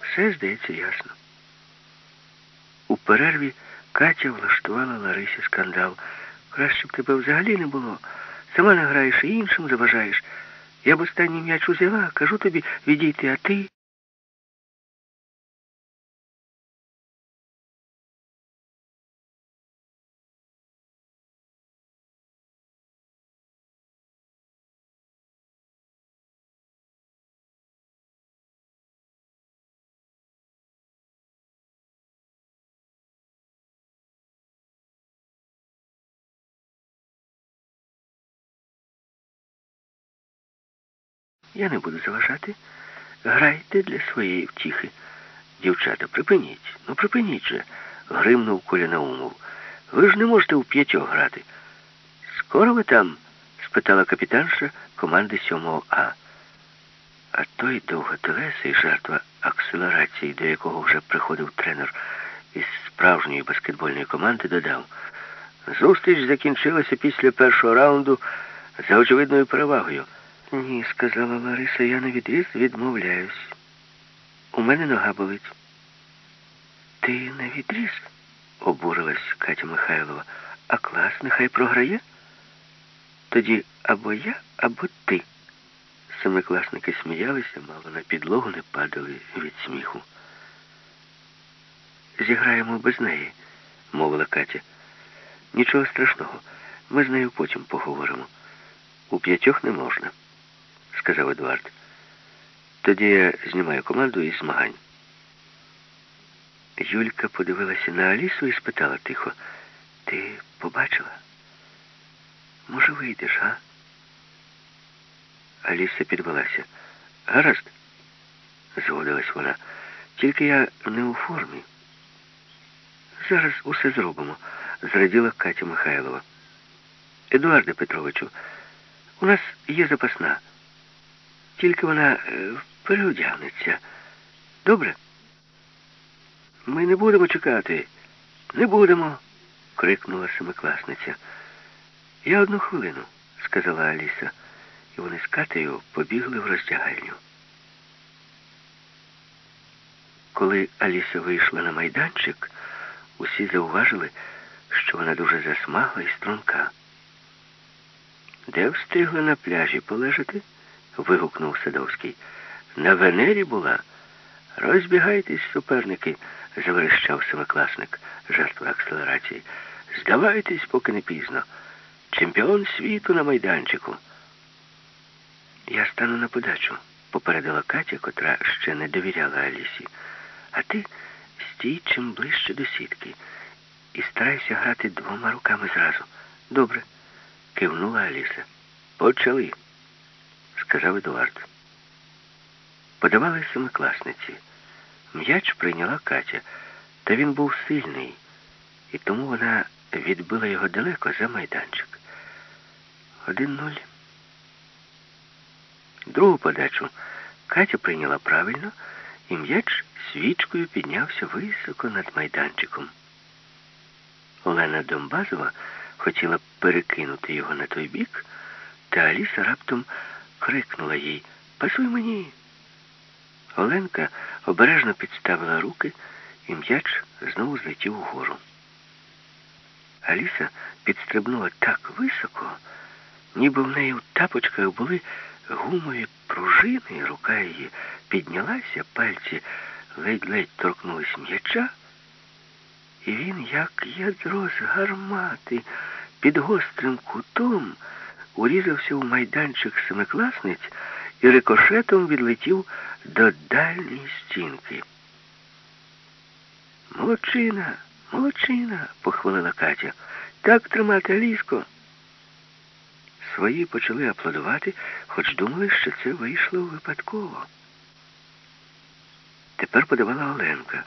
Все, здається, ясно. У перерві Катя влаштувала Ларисі скандал. Краще б тебе взагалі не було. Сама не граєш і іншим заважаєш. Я б останній м'яч узяла, кажу тобі, відійти, а ти. Я не буду заважати. Грайте для своєї втіхи. Дівчата, припиніть. Ну, припиніть же, гримнув Коля Наумов. Ви ж не можете у п'ятьох грати. Скоро ви там? спитала капітанша команди 7 А. А той довготелесий жертва акселерації, до якого вже приходив тренер із справжньої баскетбольної команди, додав. Зустріч закінчилася після першого раунду за очевидною перевагою. Ні, сказала Лариса, я на відріз відмовляюсь. У мене нога болить. Ти на відріз? обурилась Катя Михайлова. А клас нехай програє? Тоді або я, або ти. Семикласники сміялися, мало на підлогу не падали від сміху. Зіграємо без неї, мовила Катя. Нічого страшного. Ми з нею потім поговоримо. У п'ятьох не можна сказав Едуард. Тоді я знімаю команду із змагань. Юлька подивилася на Алісу і спитала тихо, ти побачила? Може, вийдеш, а? Аліса підвелася. Гаразд, згодилась вона. Тільки я не у формі. Зараз усе зробимо, зраділа Катя Михайлова. Едуарде Петровичу, у нас є запасна. Тільки вона е, переодягнеться. Добре? Ми не будемо чекати. Не будемо, крикнула семикласниця. Я одну хвилину, сказала Аліса, і вони з Катею побігли в роздягальню. Коли Аліса вийшла на майданчик, усі зауважили, що вона дуже засмагла і струнка. Де встигли на пляжі полежати? Вигукнув Садовський. На Венері була. Розбігайтесь, суперники, заверещав семикласник, жертва акселерації. Здавайтесь, поки не пізно. Чемпіон світу на майданчику. Я стану на подачу, попередила Катя, котра ще не довіряла Алісі. А ти стій чим ближче до сітки і старайся грати двома руками зразу. Добре, кивнула Аліса. Почали сказав Едуард. Подавали семикласниці. М'яч прийняла Катя, та він був сильний, і тому вона відбила його далеко за майданчик. Один-нуль. Другу подачу Катя прийняла правильно, і м'яч свічкою піднявся високо над майданчиком. Олена Домбазова хотіла перекинути його на той бік, та Аліса раптом крикнула їй Пасуй мені. Оленка обережно підставила руки, і м'яч знову злетів угору. Аліса підстрибнула так високо, ніби в неї в тапочках були гумові пружини, і рука її піднялася, пальці ледь-ледь торкнулись м'яча, і він, як ядро з гармати, під гострим кутом урізався у майданчик семикласниць і рикошетом відлетів до дальньої стінки. Молодчина, молодчина, похвалила Катя. Так тримати Аліско. Свої почали аплодувати, хоч думали, що це вийшло випадково. Тепер подавала Оленка.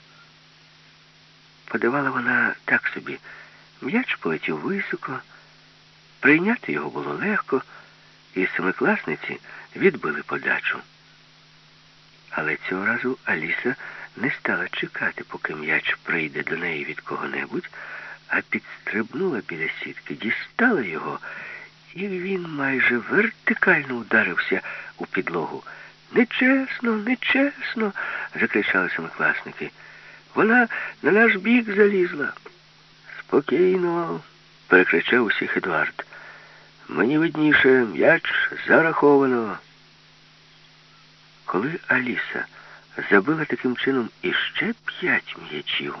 Подавала вона так собі. М'яч полетів високо, прийняти його було легко, і семикласниці відбили подачу. Але цього разу Аліса не стала чекати, поки м'яч прийде до неї від кого-небудь, а підстрибнула біля сітки, дістала його, і він майже вертикально ударився у підлогу. Нечесно, нечесно, закричали семикласники. Вона на наш бік залізла. Спокійно, перекричав усіх Едуард. Мені видніше, м'яч зараховано. Коли Аліса забила таким чином іще п'ять м'ячів,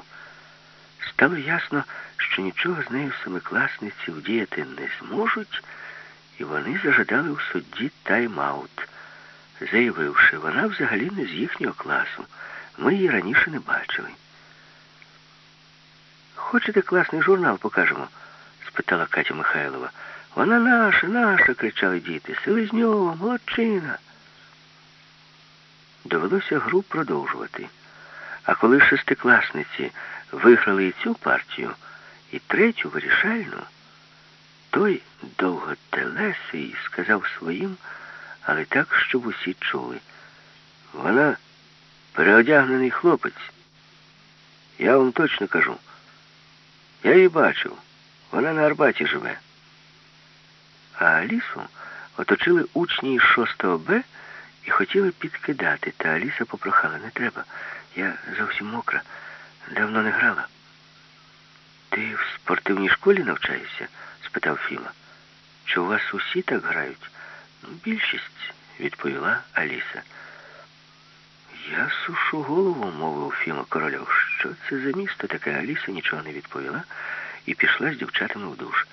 стало ясно, що нічого з нею семикласниці вдіяти не зможуть, і вони зажадали у судді тайм-аут, заявивши, вона взагалі не з їхнього класу. Ми її раніше не бачили. Хочете класний журнал покажемо? спитала Катя Михайлова. Вона наша, наша, кричали діти. Селезньова, молодчина. Довелося гру продовжувати. А коли шестикласниці виграли і цю партію, і третю вирішальну, той довготелесий сказав своїм, але так, щоб усі чули. Вона переодягнений хлопець. Я вам точно кажу. Я її бачив. Вона на Арбаті живе. А Алісу оточили учні із 6 Б і хотіли підкидати, та Аліса попрохала, не треба. Я зовсім мокра, давно не грала. Ти в спортивній школі навчаєшся? спитав Фіма. Чи у вас усі так грають? «Ну, більшість, відповіла Аліса. Я сушу голову, мовив Фіма Корольов. Що це за місто таке? Аліса нічого не відповіла і пішла з дівчатами в душ.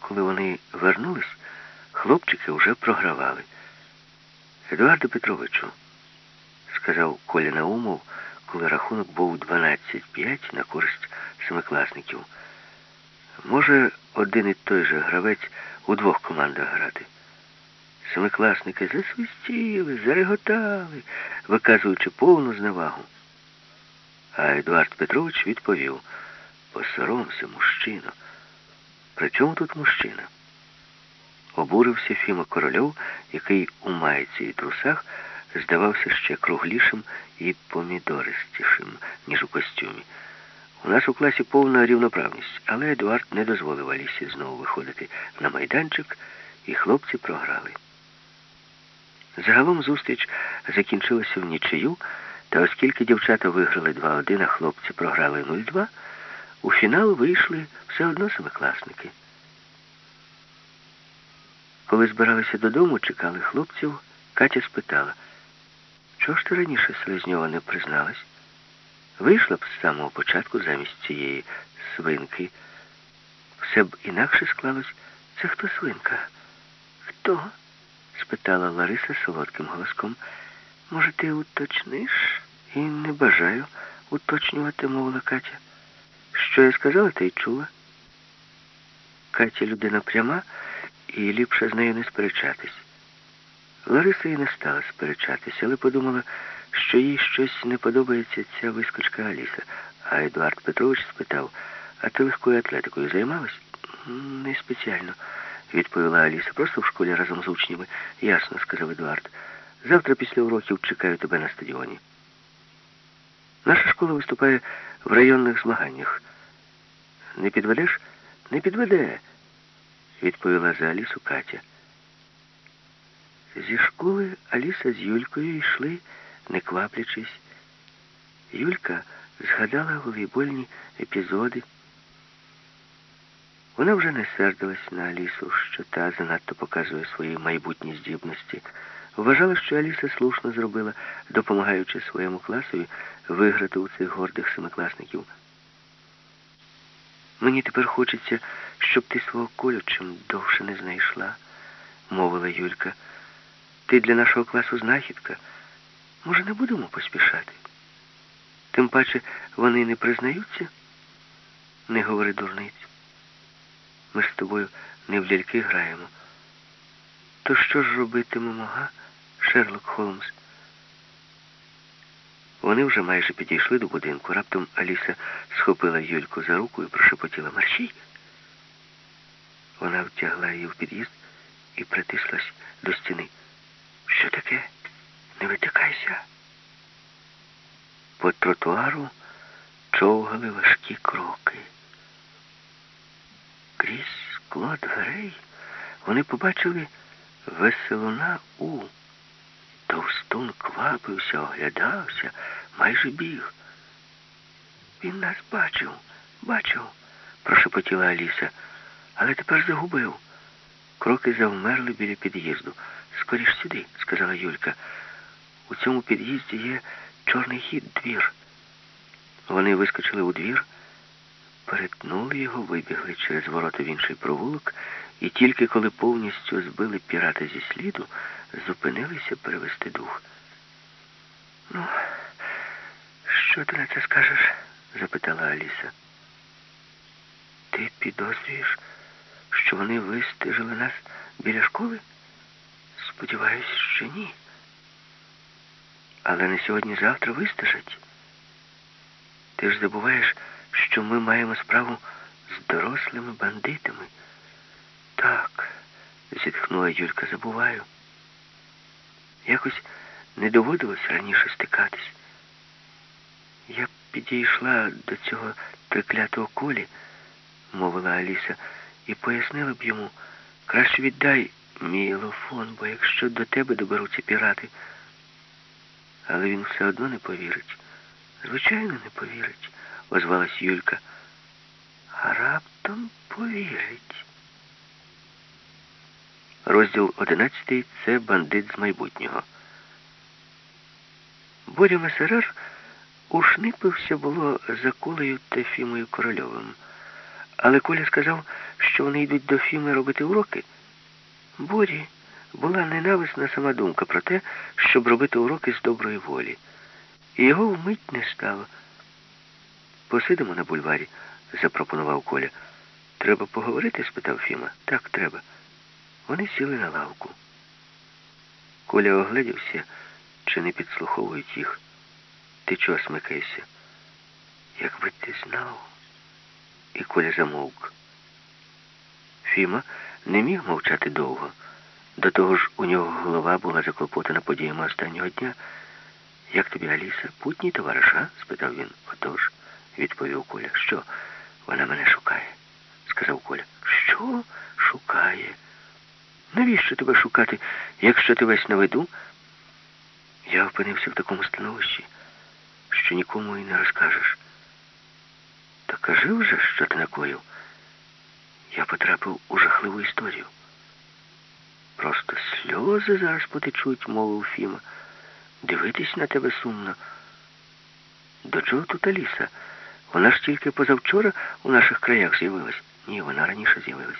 Коли вони вернулись, хлопчики вже програвали. Едуарду Петровичу, сказав Коля Наумов, коли рахунок був 12-5 на користь семикласників. Може, один і той же гравець у двох командах грати. Семикласники засвистіли, зареготали, виказуючи повну зневагу. А Едуард Петрович відповів, посоромся, мужчина. При чому тут мужчина? Обурився Фіма Корольов, який у майці і трусах здавався ще круглішим і помідористішим, ніж у костюмі. У нас у класі повна рівноправність, але Едуард не дозволив Алісі знову виходити на майданчик, і хлопці програли. Загалом зустріч закінчилася в нічию, та оскільки дівчата виграли 2-1, а хлопці програли 0-2, у фінал вийшли все одно семикласники. Коли збиралися додому, чекали хлопців, Катя спитала, чого ж ти раніше Селезньова не призналась? Вийшла б з самого початку замість цієї свинки. Все б інакше склалось. Це хто свинка? Хто? спитала Лариса солодким голоском. Може, ти уточниш? І не бажаю уточнювати, мовила Катя. Що я сказала, ти й чула. Катя людина пряма, і ліпше з нею не сперечатись. Лариса і не стала сперечатись, але подумала, що їй щось не подобається ця вискочка Аліса. А Едуард Петрович спитав, А ти легкою атлетикою займалась? Не спеціально, відповіла Аліса. Просто в школі разом з учнями. Ясно, сказав Едуард. Завтра після уроків чекаю тебе на стадіоні. Наша школа виступає в районних змаганнях. Не підведеш? Не підведе, відповіла за Алісу Катя. Зі школи Аліса з Юлькою йшли, не кваплячись. Юлька згадала волейбольні епізоди. Вона вже не сердилась на Алісу, що та занадто показує свої майбутні здібності. Вважала, що Аліса слушно зробила, допомагаючи своєму класові виграти у цих гордих семикласників. Мені тепер хочеться, щоб ти свого колю чим довше не знайшла, мовила Юлька. Ти для нашого класу знахідка. Може, не будемо поспішати? Тим паче вони не признаються? Не говори дурниць. Ми з тобою не в ляльки граємо. То що ж робитимемо, га, Шерлок Холмс? Вони вже майже підійшли до будинку. Раптом Аліса схопила Юльку за руку і прошепотіла Маршій. Вона втягла її в під'їзд і притислась до стіни. Що таке? Не витикайся. По тротуару човгали важкі кроки. Крізь скло дверей вони побачили веселуна у. Товстун квапився, оглядався, майже біг. Він нас бачив, бачив, прошепотіла Аліса, але тепер загубив. Кроки завмерли біля під'їзду. Скоріш сюди, сказала Юлька. У цьому під'їзді є чорний хід, двір. Вони вискочили у двір, перетнули його, вибігли через ворота в інший провулок, і тільки коли повністю збили пірата зі сліду, зупинилися перевести дух. Ну, що ти на це скажеш? запитала Аліса. Ти підозрюєш, що вони вистежили нас біля школи? Сподіваюсь, що ні. Але не сьогодні-завтра вистежать. Ти ж забуваєш, що ми маємо справу з дорослими бандитами. Так, зітхнула Юлька, забуваю. Якось не доводилось раніше стикатись. Я підійшла до цього триклятого колі, мовила Аліса, і пояснила б йому, краще віддай мій елофон, бо якщо до тебе доберуться пірати. Але він все одно не повірить. Звичайно, не повірить, озвалась Юлька. А раптом повірить. Розділ одинадцятий це бандит з майбутнього. Боря Месерер ушнипився було за Колею та Фімою Корольовим. Але Коля сказав, що вони йдуть до Фіми робити уроки. Борі була ненависна сама думка про те, щоб робити уроки з доброї волі. І його вмить не стало. Посидимо на бульварі, запропонував Коля. Треба поговорити? спитав Фіма. Так, треба. Вони сіли на лавку. Коля огледівся, чи не підслуховують їх. Ти чого смикаєшся? Якби ти знав. І Коля замовк. Фіма не міг мовчати довго. До того ж, у нього голова була заклопотана подіями останнього дня. Як тобі, Аліса, путній товариш, а? спитав він. Отож, відповів Коля. Що? Вона мене шукає, сказав Коля. Що шукає? Навіщо тебе шукати, якщо ти весь на виду? Я опинився в такому становищі, що нікому і не розкажеш. Та кажи вже, що ти накоїв. Я потрапив у жахливу історію. Просто сльози зараз потечуть, мовив Фіма. Дивитись на тебе сумно. До чого тут Аліса? Вона ж тільки позавчора у наших краях з'явилась. Ні, вона раніше з'явилась.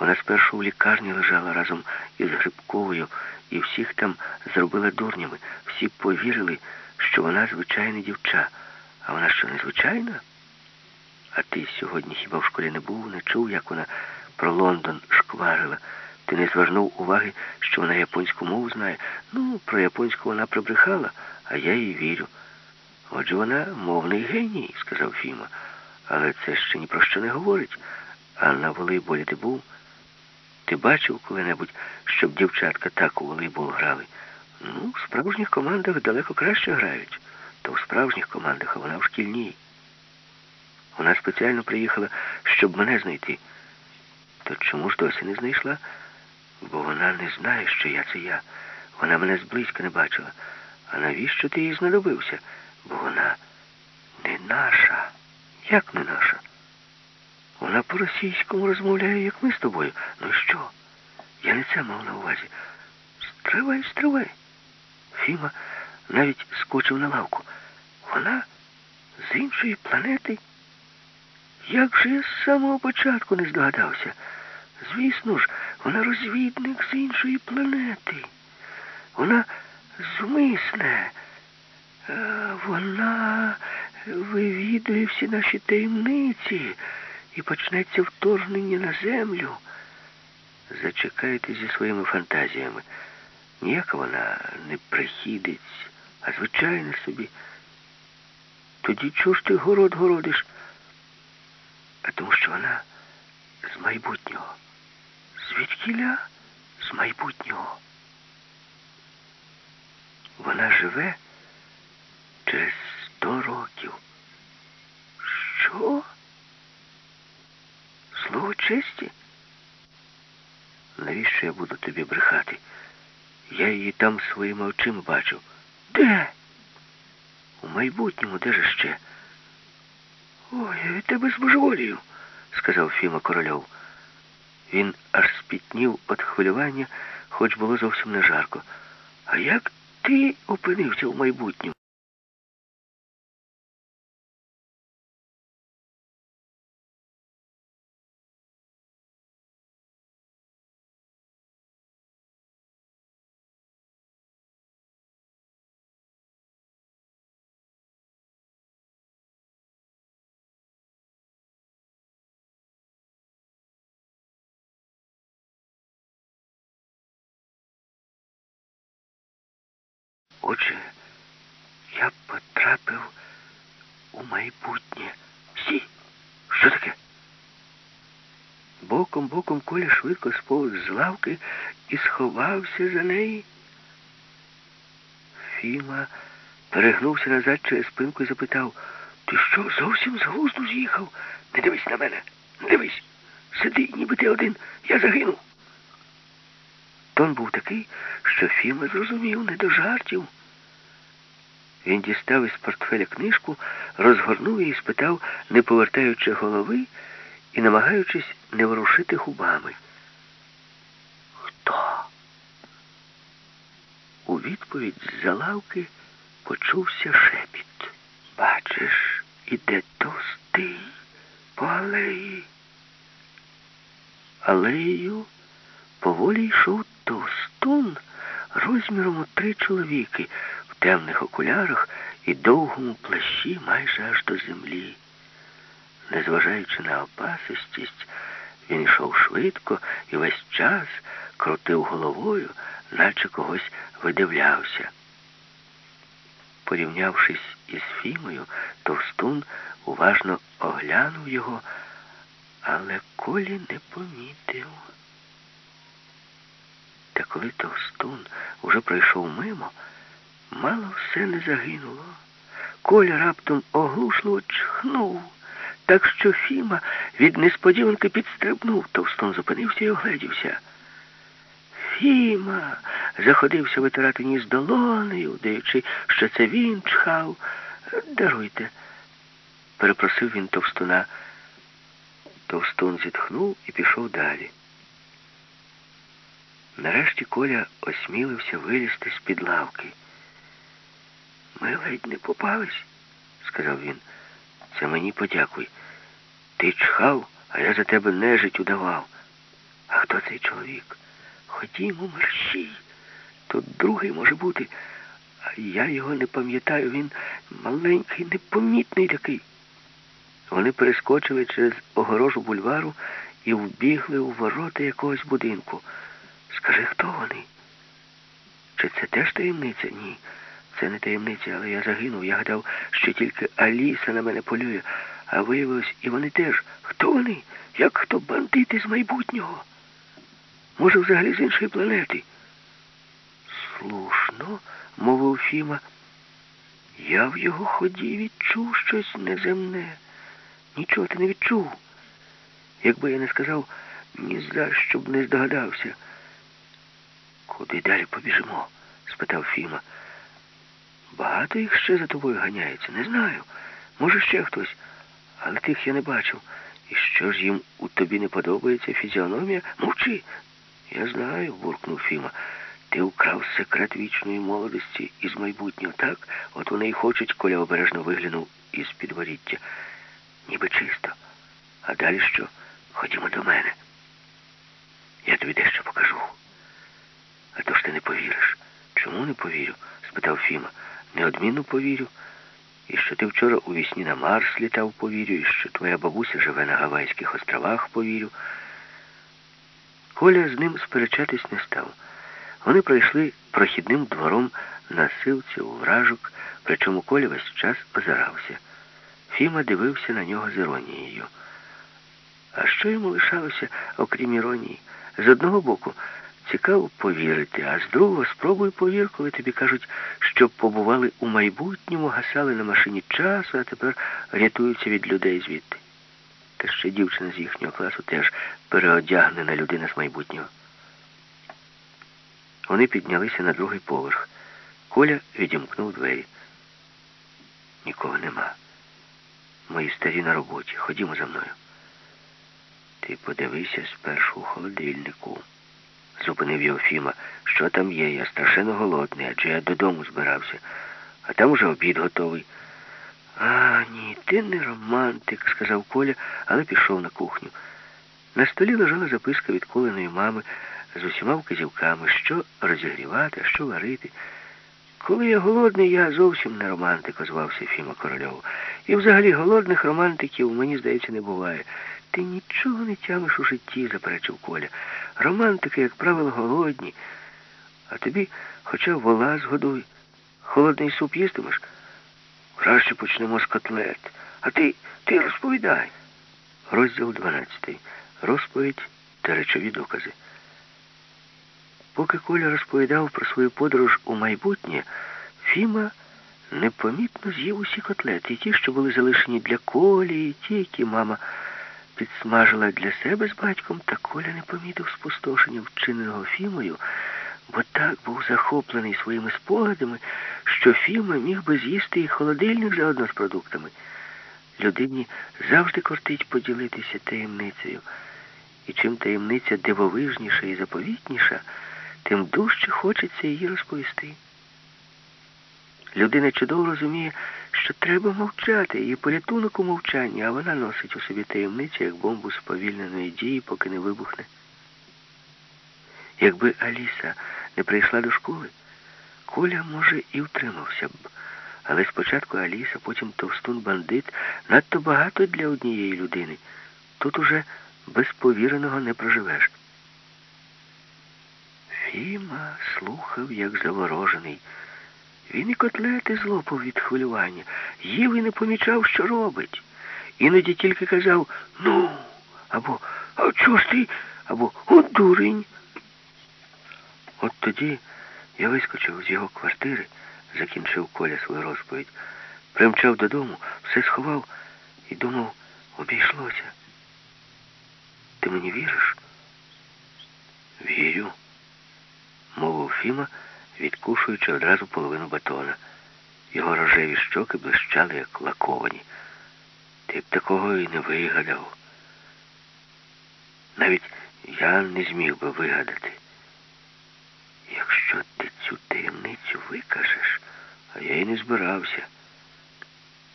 Вона спершу в лікарні лежала разом із Грибковою і всіх там зробила дурнями. Всі повірили, що вона звичайна дівча. А вона що, незвичайна? А ти сьогодні хіба в школі не був, не чув, як вона про Лондон шкварила. Ти не звернув уваги, що вона японську мову знає. Ну, про японську вона прибрехала, а я їй вірю. Отже, вона мовний геній, сказав Фіма. Але це ще ні про що не говорить. А на волейболі ти був? Ти бачив коли-небудь, щоб дівчатка так у волейбол грали? Ну, в справжніх командах далеко краще грають. То в справжніх командах, а вона в шкільній. Вона спеціально приїхала, щоб мене знайти. То чому ж досі не знайшла? Бо вона не знає, що я це я. Вона мене зблизька не бачила. А навіщо ти їй знадобився? Бо вона не наша. Як не наша? Вона по-російському розмовляє, як ми з тобою. Ну що? Я не це мав на увазі. Стривай, стривай. Фіма навіть скочив на лавку. Вона з іншої планети? Як же я з самого початку не здогадався? Звісно ж, вона розвідник з іншої планети. Вона зумисне. Вона вивідує всі наші таємниці і почнеться вторгнення на землю. Зачекайте зі своїми фантазіями. Ніяка вона не прихідець, а звичайно собі. Тоді чого ж ти город городиш? А тому що вона з майбутнього. Звідкіля з майбутнього. Вона живе через сто років. Що? Слово честі? Навіщо я буду тобі брехати? Я її там своїми очима бачив. Де? У майбутньому, де ж ще? Ой, я від тебе збожеволію, сказав Фіма Корольов. Він аж спітнів від хвилювання, хоч було зовсім не жарко. А як ти опинився у майбутньому? Отже, я потрапив у майбутнє. Сі, що таке? Боком боком Коля швидко сповз з лавки і сховався за неї. Фіма перегнувся назад через спинку і запитав, ти що, зовсім з глузду з'їхав? Не дивись на мене, не дивись. Сиди, ніби ти один, я загинув. Тон був такий, що Фіма зрозумів не до жартів. Він дістав із портфеля книжку, розгорнув її і спитав, не повертаючи голови і намагаючись не ворушити губами. Хто? У відповідь з-за лавки почувся шепіт. Бачиш, іде товстий по алеї. Алеєю поволі йшов товстун розміром у три чоловіки в темних окулярах і довгому плащі майже аж до землі. Незважаючи на опасистість, він йшов швидко і весь час крутив головою, наче когось видивлявся. Порівнявшись із Фімою, Товстун уважно оглянув його, але Колі не помітив. Та коли Товстун уже пройшов мимо, мало все не загинуло. Коля раптом оглушливо чхнув, так що Фіма від несподіванки підстрибнув. Товстун зупинився і огледівся. Фіма заходився витирати ніс долонею, вдаючи, що це він чхав. Даруйте, перепросив він товстуна. Товстун зітхнув і пішов далі. Нарешті Коля осмілився вилізти з-під лавки. Ми ледь не попались, сказав він. Це мені подякуй. Ти чхав, а я за тебе нежить удавав. А хто цей чоловік? Ходімо, мерщій. Тут другий може бути. А я його не пам'ятаю, він маленький, непомітний такий. Вони перескочили через огорожу бульвару і вбігли у ворота якогось будинку. Скажи, хто вони? Чи це теж таємниця? Ні. Це не таємниця, але я загинув. Я гадав, що тільки Аліса на мене полює. А виявилось, і вони теж. Хто вони? Як хто бандити з майбутнього? Може, взагалі з іншої планети? Слушно, мовив Фіма. Я в його ході відчув щось неземне. Нічого ти не відчув. Якби я не сказав, ні за що б не здогадався. Куди далі побіжимо? спитав Фіма. Багато їх ще за тобою ганяється, не знаю. Може, ще хтось, але тих я не бачив. І що ж їм у тобі не подобається фізіономія? Мовчи. Я знаю, буркнув Фіма. Ти украв секрет вічної молодості із майбутнього, так? От вони і хочуть, Коля обережно виглянув із підворіття. Ніби чисто. А далі що? Ходімо до мене. Я тобі дещо покажу. А то ж ти не повіриш. Чому не повірю? спитав Фіма. Неодмінно повірю. І що ти вчора у вісні на Марс літав, повірю, і що твоя бабуся живе на Гавайських островах, повірю. Коля з ним сперечатись не став. Вони пройшли прохідним двором на силці у вражок, причому Коля весь час озирався. Фіма дивився на нього з іронією. А що йому лишалося, окрім іронії? З одного боку, цікаво повірити, а з другого спробуй повір, коли тобі кажуть, що побували у майбутньому, гасали на машині часу, а тепер рятуються від людей звідти. Та ще дівчина з їхнього класу теж переодягнена людина з майбутнього. Вони піднялися на другий поверх. Коля відімкнув двері. Нікого нема. Мої старі на роботі. Ходімо за мною. Ти подивися спершу у холодильнику. Зупинив його Фіма. Що там є? Я страшенно голодний, адже я додому збирався. А там уже обід готовий. А, ні, ти не романтик, сказав Коля, але пішов на кухню. На столі лежала записка від Коліної мами з усіма вказівками, що розігрівати, що варити. Коли я голодний, я зовсім не романтик, озвався Фіма Корольов. І взагалі голодних романтиків, мені здається, не буває. Ти нічого не тямиш у житті, заперечив Коля. Романтики, як правило, голодні. А тобі хоча вола згодуй. Холодний суп їстимеш? Краще почнемо з котлет. А ти, ти розповідай. Розділ 12. Розповідь та речові докази. Поки Коля розповідав про свою подорож у майбутнє, Фіма непомітно з'їв усі котлети, і ті, що були залишені для Колі, і ті, які мама підсмажила для себе з батьком, та Коля не помітив спустошення, вчиненого Фімою, бо так був захоплений своїми спогадами, що Фіма міг би з'їсти і холодильник заодно з продуктами. Людині завжди кортить поділитися таємницею. І чим таємниця дивовижніша і заповітніша, тим дужче хочеться її розповісти. Людина чудово розуміє, що треба мовчати, її порятунок у мовчанні, а вона носить у собі таємницю, як бомбу сповільненої дії, поки не вибухне. Якби Аліса не прийшла до школи, Коля, може, і втримався б. Але спочатку Аліса, потім товстун-бандит надто багато для однієї людини. Тут уже без повіреного не проживеш. Фіма слухав, як заворожений. Він і котлети злопав від хвилювання, їв і не помічав, що робить. Іноді тільки казав ну, або «А чого ж ти? або «От дурень. От тоді я вискочив з його квартири, закінчив Коля свою розповідь, примчав додому, все сховав і думав, обійшлося. Ти мені віриш? Вірю, мовив Фіма, відкушуючи одразу половину батона. Його рожеві щоки блищали, як лаковані. Ти б такого і не вигадав. Навіть я не зміг би вигадати. Якщо ти цю таємницю викажеш, а я й не збирався.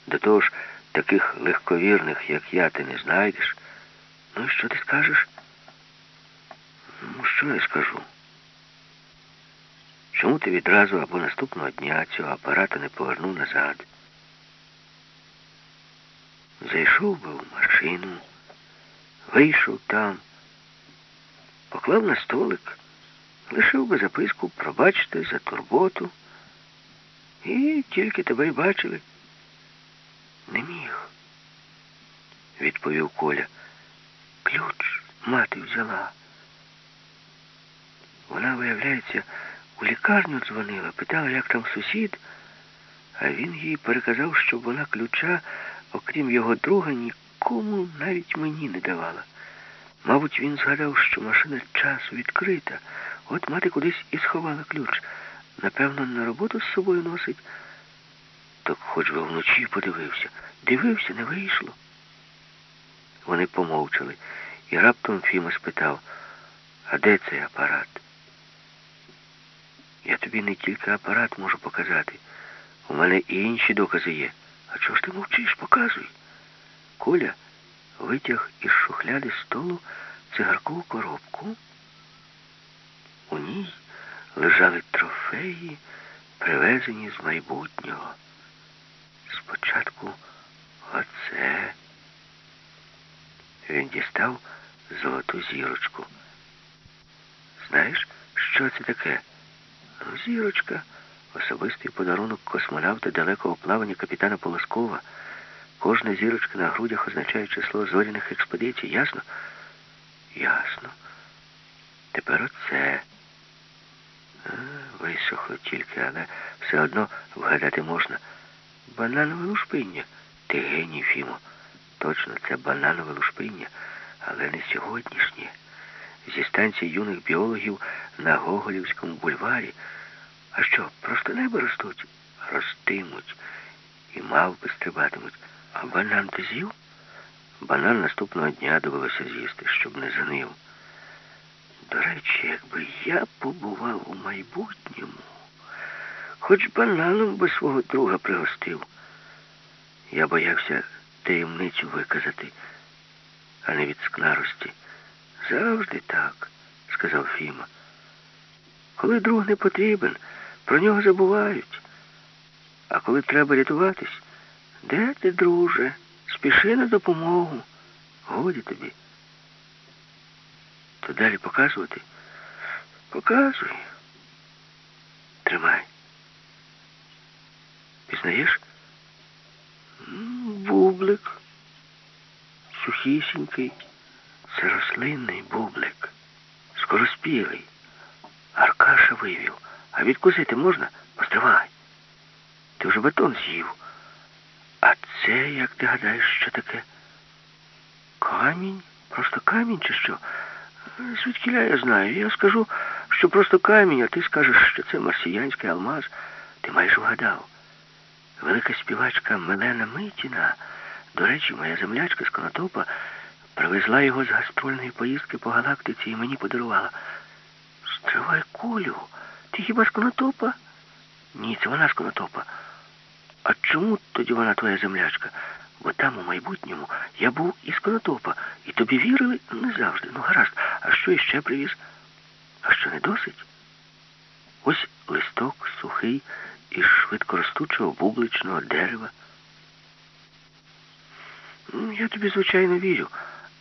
До того ж, таких легковірних, як я, ти не знайдеш. Ну і що ти скажеш? Ну, що я скажу? Чому ти відразу або наступного дня цього апарата не повернув назад? Зайшов би в машину, вийшов там, поклав на столик, лишив би записку пробачте за турботу. І тільки тебе й бачили. Не міг. відповів Коля. Ключ мати взяла. Вона, виявляється, у лікарню дзвонила, питала, як там сусід, а він їй переказав, щоб вона ключа, окрім його друга, нікому навіть мені не давала. Мабуть, він згадав, що машина часу відкрита. От мати кудись і сховала ключ. Напевно, на роботу з собою носить. Так хоч би вночі подивився. Дивився, не вийшло. Вони помовчали, і раптом Фіма спитав, а де цей апарат? Я тобі не тільки апарат можу показати. У мене і інші докази є. А чого ж ти мовчиш? Показуй. Коля витяг із шухляди столу цигаркову коробку. У ній лежали трофеї, привезені з майбутнього. Спочатку оце. Він дістав золоту зірочку. Знаєш, що це таке? Зірочка, особистий подарунок космонавта далекого плавання капітана Полоскова. Кожна зірочка на грудях означає число зоряних експедицій, ясно? Ясно. Тепер оце. Висохло тільки, але все одно вгадати можна. Бананове лушпиння. Ти геній, Фімо. Точно, це бананове лушпиння, але не сьогоднішнє. Зі станції юних біологів на Гоголівському бульварі. А що, просто неби ростуть? Ростимуть. І мавпи стрибатимуть. А банан ти з'їв? Банан наступного дня довелося з'їсти, щоб не занив. До речі, якби я побував у майбутньому, хоч бананом би свого друга пригостив. Я боявся таємницю виказати, а не від скнарості. Завжди так, сказав Фіма. Коли друг не потрібен, про нього забувають. А коли треба рятуватись, де ти, друже? Спіши на допомогу. Годі тобі. То далі показувати? Показуй. Тримай. Пізнаєш? Бублик. Сухісінький. Це рослинний бублик. Скороспілий. Аркаша вивів. А відкусити можна? Постривай. Ти вже батон з'їв. А це, як ти гадаєш, що таке? Камінь? Просто камінь чи що? Звідкіля я знаю. Я скажу, що просто камінь, а ти скажеш, що це марсіянський алмаз. Ти майже вгадав. Велика співачка Мелена Митіна, до речі, моя землячка з Конотопа, привезла його з гастрольної поїздки по галактиці і мені подарувала. Стривай кулю. Ти хіба з Конотопа? Ні, це вона з Конотопа. А чому тоді вона твоя землячка? Бо там, у майбутньому, я був із Конотопа, і тобі вірили не завжди. Ну, гаразд, а що іще привіз? А що не досить? Ось листок сухий із швидкоростучого бубличного дерева. Ну, Я тобі, звичайно, вірю.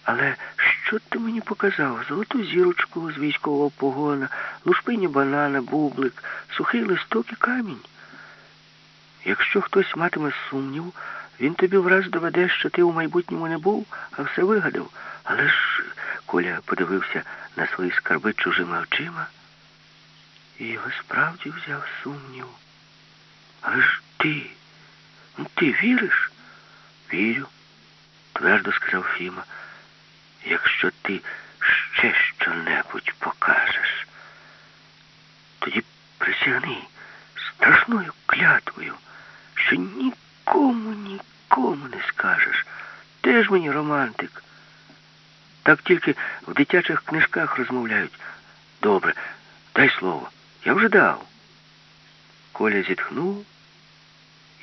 Але що ти мені показав? Золоту зірочку з військового погона, лушпині банана, бублик, сухий листок і камінь. Якщо хтось матиме сумнів, він тобі враз доведе, що ти у майбутньому не був, а все вигадав. Але ж Коля подивився на свої скарби чужими очима, і його справді взяв сумнів. Але ж ти, ну ти віриш? Вірю, твердо сказав Фіма. Якщо ти ще що-небудь покажеш, тоді присягни страшною клятвою, що нікому, нікому не скажеш. Теж мені романтик. Так тільки в дитячих книжках розмовляють. Добре, дай слово. Я вже дав. Коля зітхнув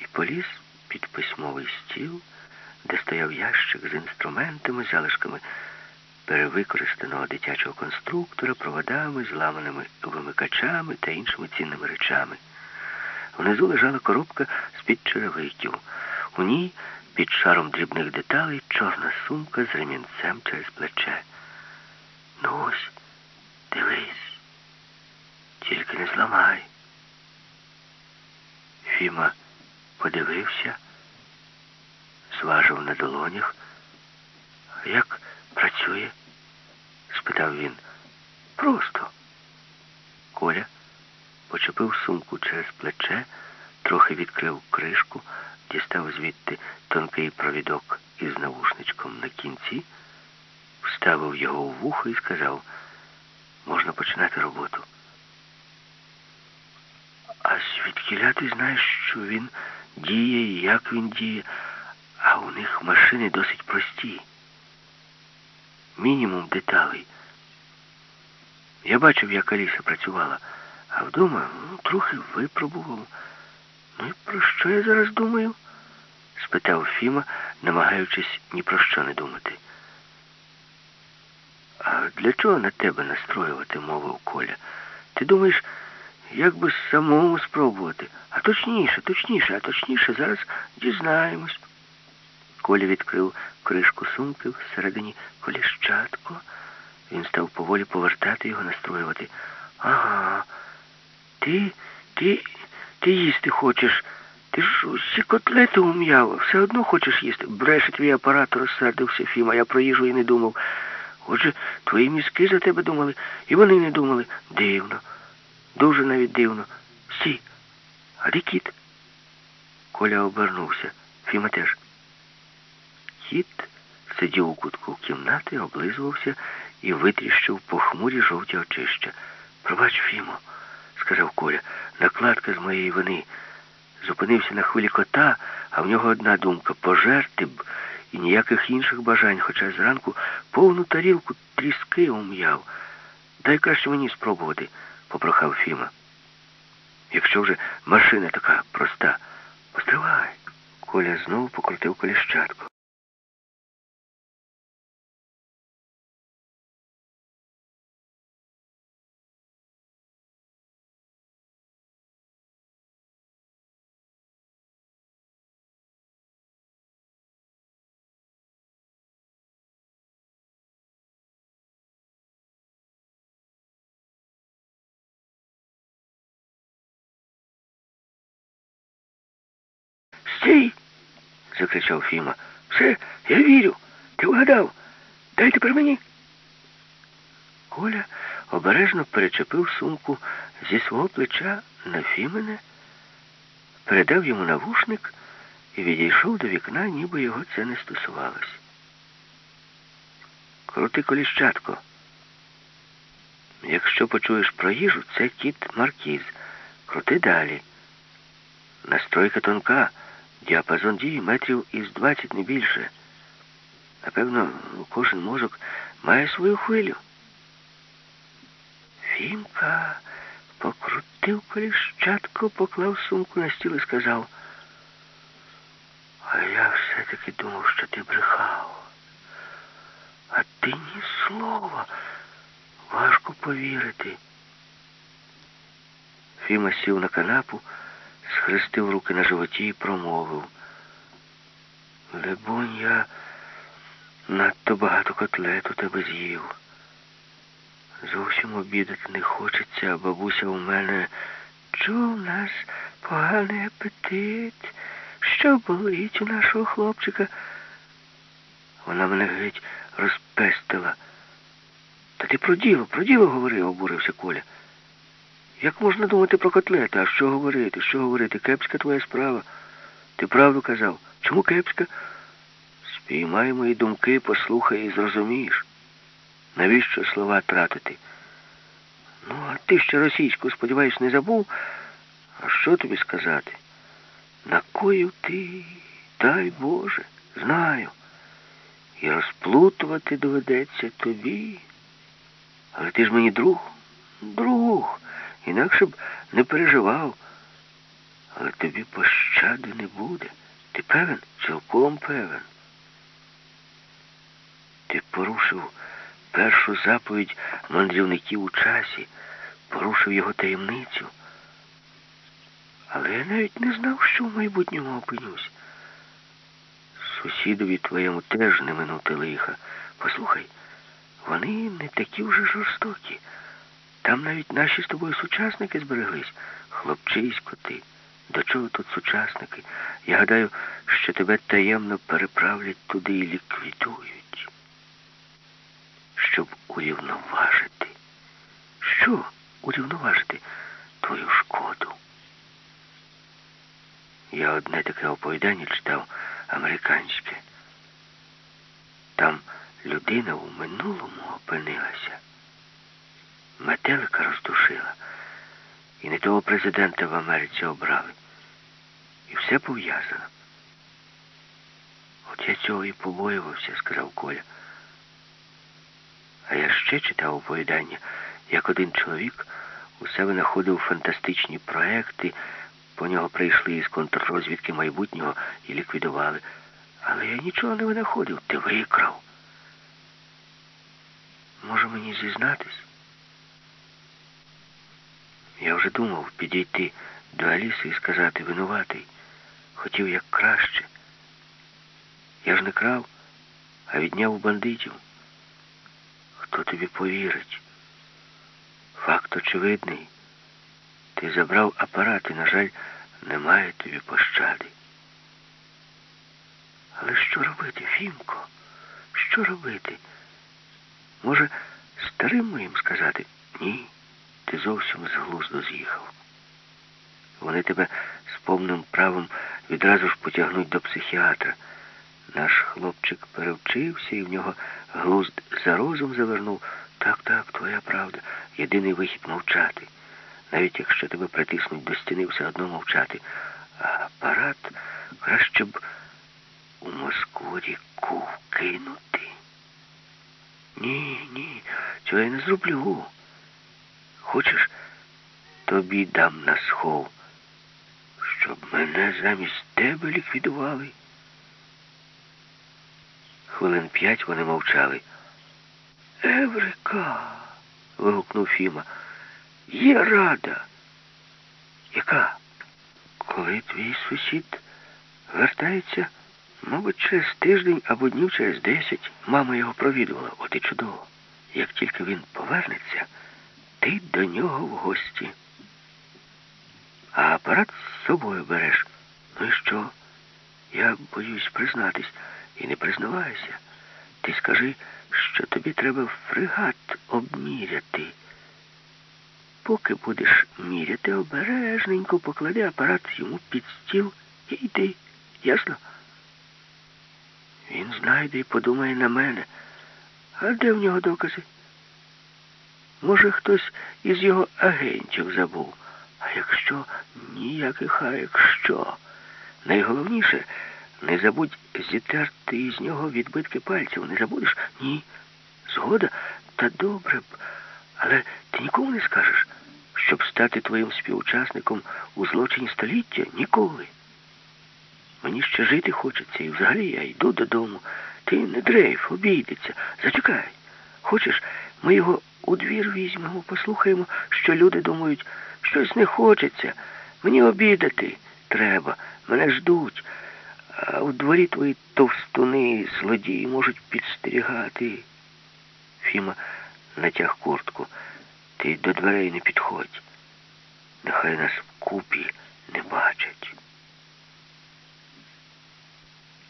і поліз під письмовий стіл, де стояв ящик з інструментами, залишками перевикористаного дитячого конструктора, проводами, зламаними вимикачами та іншими цінними речами. Внизу лежала коробка з-під черевиків. У ній під шаром дрібних деталей чорна сумка з ремінцем через плече. Ну ось, дивись, тільки не зламай. Фіма подивився, зважив на долонях Як працює? спитав він. Просто. Коля почепив сумку через плече, трохи відкрив кришку, дістав звідти тонкий провідок із навушничком на кінці, вставив його у вухо і сказав, можна починати роботу. А звідкіля ти знаєш, що він діє і як він діє, а у них машини досить прості. Мінімум деталей. Я бачив, як Аліса працювала, а вдома ну, трохи випробував. Ну і про що я зараз думаю? спитав Фіма, намагаючись ні про що не думати. А для чого на тебе настроювати, мовив Коля? Ти думаєш, як би самому спробувати? А точніше, точніше, а точніше, зараз дізнаємось. Коля відкрив кришку сумки всередині коліщатко. Він став поволі повертати його, настроювати. Ага, ти, ти, ти їсти хочеш. Ти ж усі котлети ум'яв, все одно хочеш їсти. Бреше твій апарат, розсердився Фіма, я про їжу і не думав. Отже, твої мізки за тебе думали, і вони не думали. Дивно. Дуже навіть дивно. Стій. А де кіт? Коля обернувся. Фіма теж. Кіт сидів у кутку кімнати, облизувався і витріщив похмурі жовті очища. Пробач, Фімо, сказав Коля, накладка з моєї вини. Зупинився на хвилі кота, а в нього одна думка пожерти б і ніяких інших бажань, хоча зранку повну тарілку тріски ум'яв. Дай краще мені спробувати, попрохав Фіма. Якщо вже машина така проста, постривай. Коля знову покрутив коліщатку. Стій! закричав Фіма. Все, я вірю. Ти вгадав. Дай тепер мені. Коля обережно перечепив сумку зі свого плеча на Фімене, передав йому навушник і відійшов до вікна, ніби його це не стосувалось. Крути коліщатко. Якщо почуєш про їжу, це кіт Маркіз. Крути далі. Настройка тонка. Діапазон дії метрів із 20 не більше. Напевно, кожен мозок має свою хвилю. Фімка покрутив коліщатку, поклав сумку на стіл і сказав. А я все-таки думав, що ти брехав. А ти ні слова. Важко повірити. Фіма сів на канапу схрестив руки на животі і промовив. Лебонь, я надто багато котлет у тебе з'їв. Зовсім обідати не хочеться, а бабуся у мене чув нас поганий апетит. Що болить у нашого хлопчика? Вона мене геть розпестила. Та ти про діло, про діло говори, обурився Коля. Як можна думати про котлети? А що говорити? Що говорити? Кепська твоя справа. Ти правду казав. Чому кепська? Спіймай мої думки, послухай і зрозумієш. Навіщо слова тратити? Ну, а ти ще російську, сподіваюсь, не забув? А що тобі сказати? Накоїв ти, дай Боже, знаю. І розплутувати доведеться тобі. Але ти ж мені друг, друг. Інакше б не переживав. Але тобі пощади не буде. Ти певен? Цілком певен. Ти порушив першу заповідь мандрівників у часі, порушив його таємницю. Але я навіть не знав, що в майбутньому опинюсь. Сусідові твоєму теж не минути лиха. Послухай, вони не такі вже жорстокі. Там навіть наші з тобою сучасники збереглись. Хлопчисько ти. До чого тут сучасники? Я гадаю, що тебе таємно переправлять туди і ліквідують. щоб урівноважити. Що урівноважити твою шкоду? Я одне таке оповідання читав американське. Там людина у минулому опинилася. Метелика роздушила. І не того президента в Америці обрали. І все пов'язано. От я цього і побоювався, сказав Коля. А я ще читав оповідання, як один чоловік у себе знаходив фантастичні проекти, по нього прийшли із контррозвідки майбутнього і ліквідували. Але я нічого не винаходив, ти викрав. Може мені зізнатись? Я вже думав підійти до Аліси і сказати винуватий. Хотів як краще. Я ж не крав, а відняв у бандитів. Хто тобі повірить? Факт очевидний. Ти забрав апарат і, на жаль, немає тобі пощади. Але що робити, Фімко? Що робити? Може, старим моїм сказати? Ні, ти зовсім з глузду з'їхав. Вони тебе з повним правом відразу ж потягнуть до психіатра. Наш хлопчик перевчився і в нього глузд за розум завернув. Так, так, твоя правда. Єдиний вихід мовчати. Навіть якщо тебе притиснуть до стіни, все одно мовчати. А апарат краще б у Москву ріку кинути. Ні, ні, цього я не зроблю. Хочеш, тобі дам на схов, щоб мене замість тебе ліквідували. Хвилин п'ять вони мовчали. Еврика. вигукнув Фіма. Є рада. Яка? Коли твій сусід вертається, мабуть, через тиждень або днів через десять, мама його провідувала, от і чудово. Як тільки він повернеться, ти до нього в гості. А апарат з собою береш. Ну і що? Я боюсь признатись і не признавайся. Ти скажи, що тобі треба фрегат обміряти. Поки будеш міряти, обережненько поклади апарат йому під стіл і йди. Ясно? Він знайде і подумає на мене. А де в нього докази? Може, хтось із його агентів забув. А якщо ніяких, а якщо. Найголовніше, не забудь зітерти із нього відбитки пальців. Не забудеш? Ні. Згода? Та добре б. Але ти нікому не скажеш, щоб стати твоїм співучасником у злочині століття? Ніколи. Мені ще жити хочеться, і взагалі я йду додому. Ти не дрейф, обійдеться. Зачекай. Хочеш, ми його у двір візьмемо, послухаємо, що люди думають, щось не хочеться. Мені обідати треба, мене ждуть. А у дворі твої товстуни, злодії можуть підстерігати. Фіма натяг куртку. Ти до дверей не підходь. Нехай нас вкупі не бачать.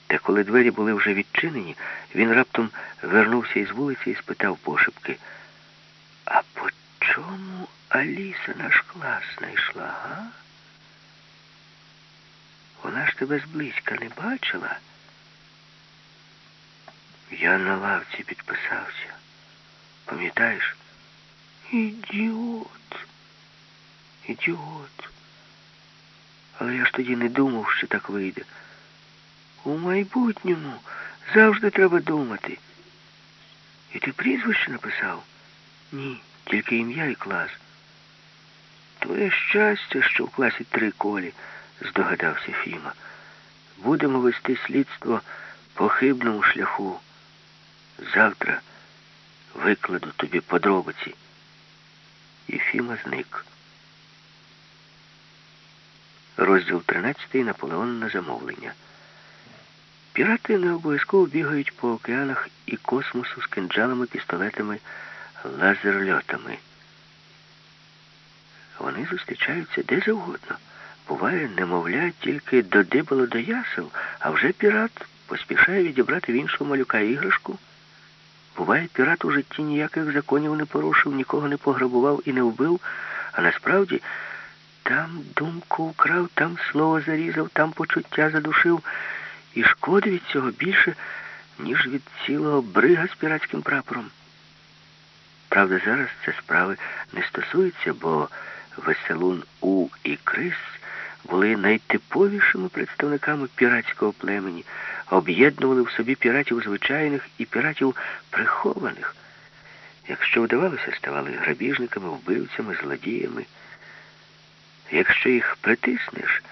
Та коли двері були вже відчинені, він раптом вернувся із вулиці і спитав пошепки, а по чому Аліса наш клас знайшла, га? Вона ж тебе зблизька не бачила. Я на лавці підписався. Пам'ятаєш? Ідіот. Ідіот. Але я ж тоді не думав, що так вийде. У майбутньому завжди треба думати. І ти прізвище написав? Ні, тільки ім'я і клас. Твоє щастя, що в класі три колі, здогадався Фіма. Будемо вести слідство по хибному шляху. Завтра викладу тобі подробиці. І Фіма зник. Розділ 13 Наполеон на замовлення. Пірати не обов'язково бігають по океанах і космосу з кинджалами, пістолетами, лазерльотами. Вони зустрічаються де завгодно. Буває, немовля, тільки додибало до ясел, а вже пірат поспішає відібрати в іншого малюка іграшку. Буває, пірат у житті ніяких законів не порушив, нікого не пограбував і не вбив, а насправді там думку вкрав, там слово зарізав, там почуття задушив, і шкоди від цього більше, ніж від цілого брига з піратським прапором. Правда, зараз це справи не стосується, бо Веселун У і Крис були найтиповішими представниками піратського племені, об'єднували в собі піратів звичайних і піратів прихованих. Якщо вдавалося, ставали грабіжниками, вбивцями, злодіями. Якщо їх притиснеш,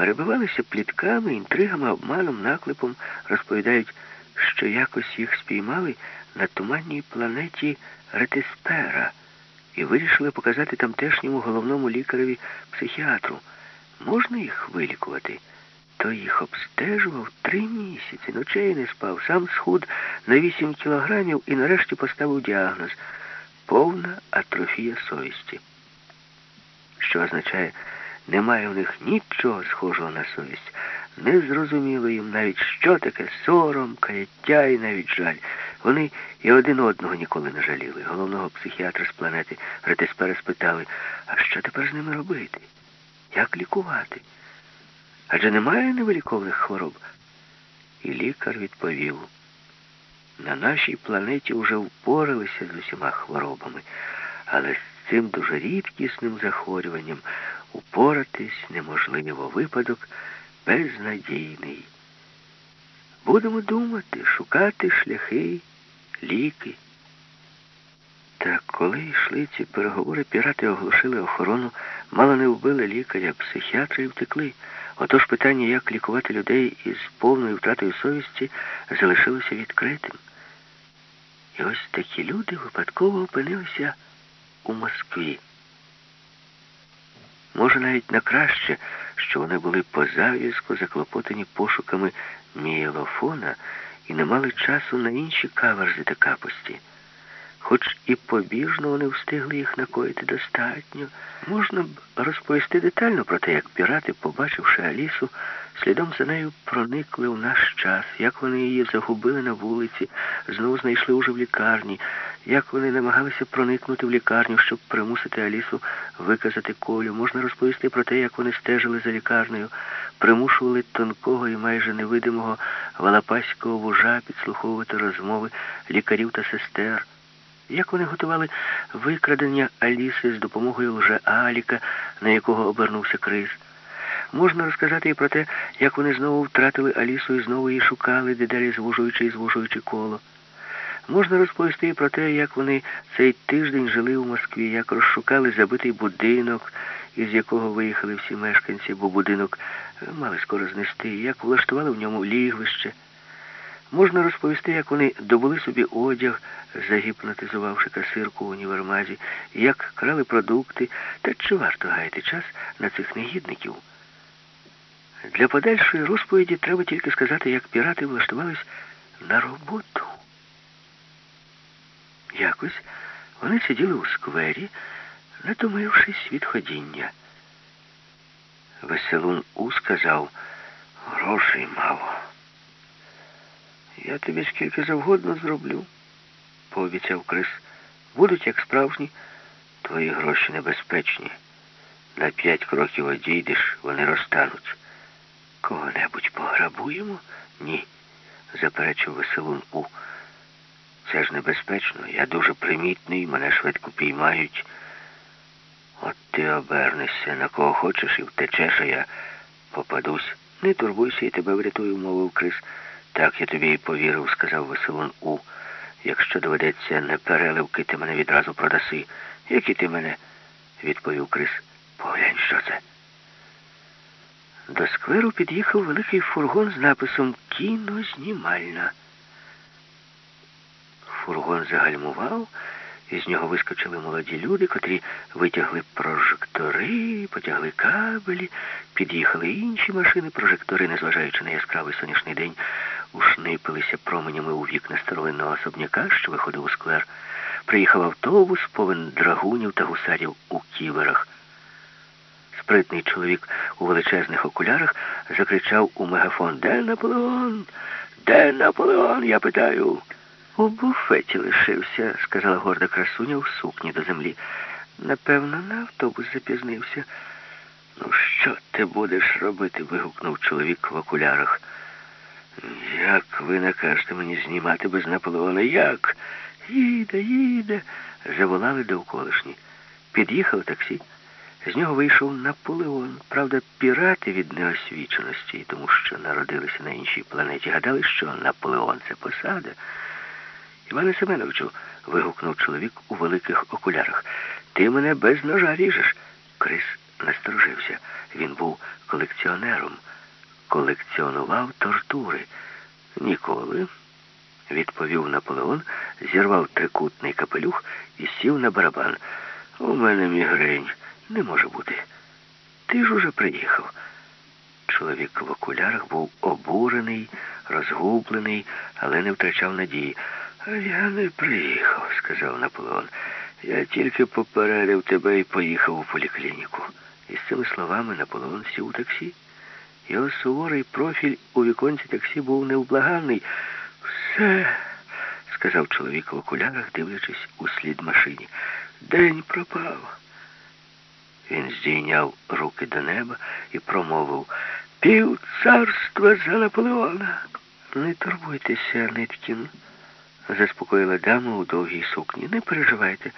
перебивалися плітками, інтригами, обманом, наклепом, розповідають, що якось їх спіймали на туманній планеті Ретиспера і вирішили показати тамтешньому головному лікареві психіатру. Можна їх вилікувати? То їх обстежував три місяці, ночей не спав, сам схуд на вісім кілограмів і нарешті поставив діагноз повна атрофія совісті. Що означає, немає в них нічого схожого на совість. Не зрозуміло їм навіть, що таке сором, каяття і навіть жаль. Вони і один одного ніколи не жаліли. Головного психіатра з планети Ретеспера спитали, а що тепер з ними робити? Як лікувати? Адже немає невиліковних хвороб. І лікар відповів, на нашій планеті вже впоралися з усіма хворобами, але з цим дуже рідкісним захворюванням упоратись неможливо. Випадок безнадійний. Будемо думати, шукати шляхи, ліки. Та коли йшли ці переговори, пірати оголошили охорону, мало не вбили лікаря, психіатра і втекли. Отож питання, як лікувати людей із повною втратою совісті, залишилося відкритим. І ось такі люди випадково опинилися у Москві. Може, навіть на краще, що вони були по зав'язку заклопотані пошуками мієлофона і не мали часу на інші каверзи та капості. Хоч і побіжно вони встигли їх накоїти достатньо, можна б розповісти детально про те, як пірати, побачивши Алісу, слідом за нею проникли в наш час, як вони її загубили на вулиці, знову знайшли уже в лікарні, як вони намагалися проникнути в лікарню, щоб примусити Алісу виказати колю. Можна розповісти про те, як вони стежили за лікарнею, примушували тонкого і майже невидимого валапаського вужа підслуховувати розмови лікарів та сестер. Як вони готували викрадення Аліси з допомогою лже Аліка, на якого обернувся Крис. Можна розказати і про те, як вони знову втратили Алісу і знову її шукали, дедалі звужуючи і звужуючи коло. Можна розповісти і про те, як вони цей тиждень жили у Москві, як розшукали забитий будинок, із якого виїхали всі мешканці, бо будинок мали скоро знести, як влаштували в ньому лігвище. Можна розповісти, як вони добули собі одяг, загіпнотизувавши касирку у універмазі, як крали продукти, та чи варто гаяти час на цих негідників. Для подальшої розповіді треба тільки сказати, як пірати влаштувались на роботу. Якось вони сиділи у сквері, натомившись від ходіння. Веселун У сказав, грошей мало. Я тобі скільки завгодно зроблю, пообіцяв Крис. Будуть, як справжні, твої гроші небезпечні. На п'ять кроків одійдеш, вони розтануть. Кого-небудь пограбуємо? Ні, заперечив веселун У. Це ж небезпечно. Я дуже примітний, мене швидко піймають. От ти обернешся, на кого хочеш і втечеш, а я попадусь. Не турбуйся, я тебе врятую, мовив Крис. Так я тобі і повірив, сказав Веселун У. Якщо доведеться не переливки, ти мене відразу продаси. Які ти мене? відповів Крис. Поглянь, що це. До скверу під'їхав великий фургон з написом Кінознімальна. Фургон загальмував, і з нього вискочили молоді люди, котрі витягли прожектори, потягли кабелі, під'їхали інші машини, прожектори, незважаючи на яскравий сонячний день, ушнипилися променями у вікна старовинного особняка, що виходив у сквер. Приїхав автобус, повен драгунів та гусарів у ківерах. Спритний чоловік у величезних окулярах закричав у мегафон Де Наполеон? Де Наполеон? Я питаю. у буфеті лишився, сказала горда красуня в сукні до землі. Напевно, на автобус запізнився. Ну, що ти будеш робити? вигукнув чоловік в окулярах. Як ви накажете мені знімати без Наполеона? Як? Їде, їде, заволали довколишні. Під'їхало таксі. З нього вийшов Наполеон. Правда, пірати від неосвіченості, тому що народилися на іншій планеті, гадали, що Наполеон це посада. Іване Семеновичу, вигукнув чоловік у великих окулярах. Ти мене без ножа ріжеш. Крис насторожився. Він був колекціонером, колекціонував тортури. Ніколи, відповів Наполеон, зірвав трикутний капелюх і сів на барабан. У мене мігрень. Не може бути. Ти ж уже приїхав. Чоловік в окулярах був обурений, розгублений, але не втрачав надії. Я не приїхав, сказав Наполеон. Я тільки попередив тебе і поїхав у поліклініку. І з цими словами Наполеон сів у таксі. Його суворий профіль у віконці таксі був невблаганний. Все, сказав чоловік в окулярах, дивлячись у слід машині. День пропав. Він здійняв руки до неба і промовив Пів царства за Наполеона. Не турбуйтеся, Ниткін, заспокоїла дама у довгій сукні. Не переживайте,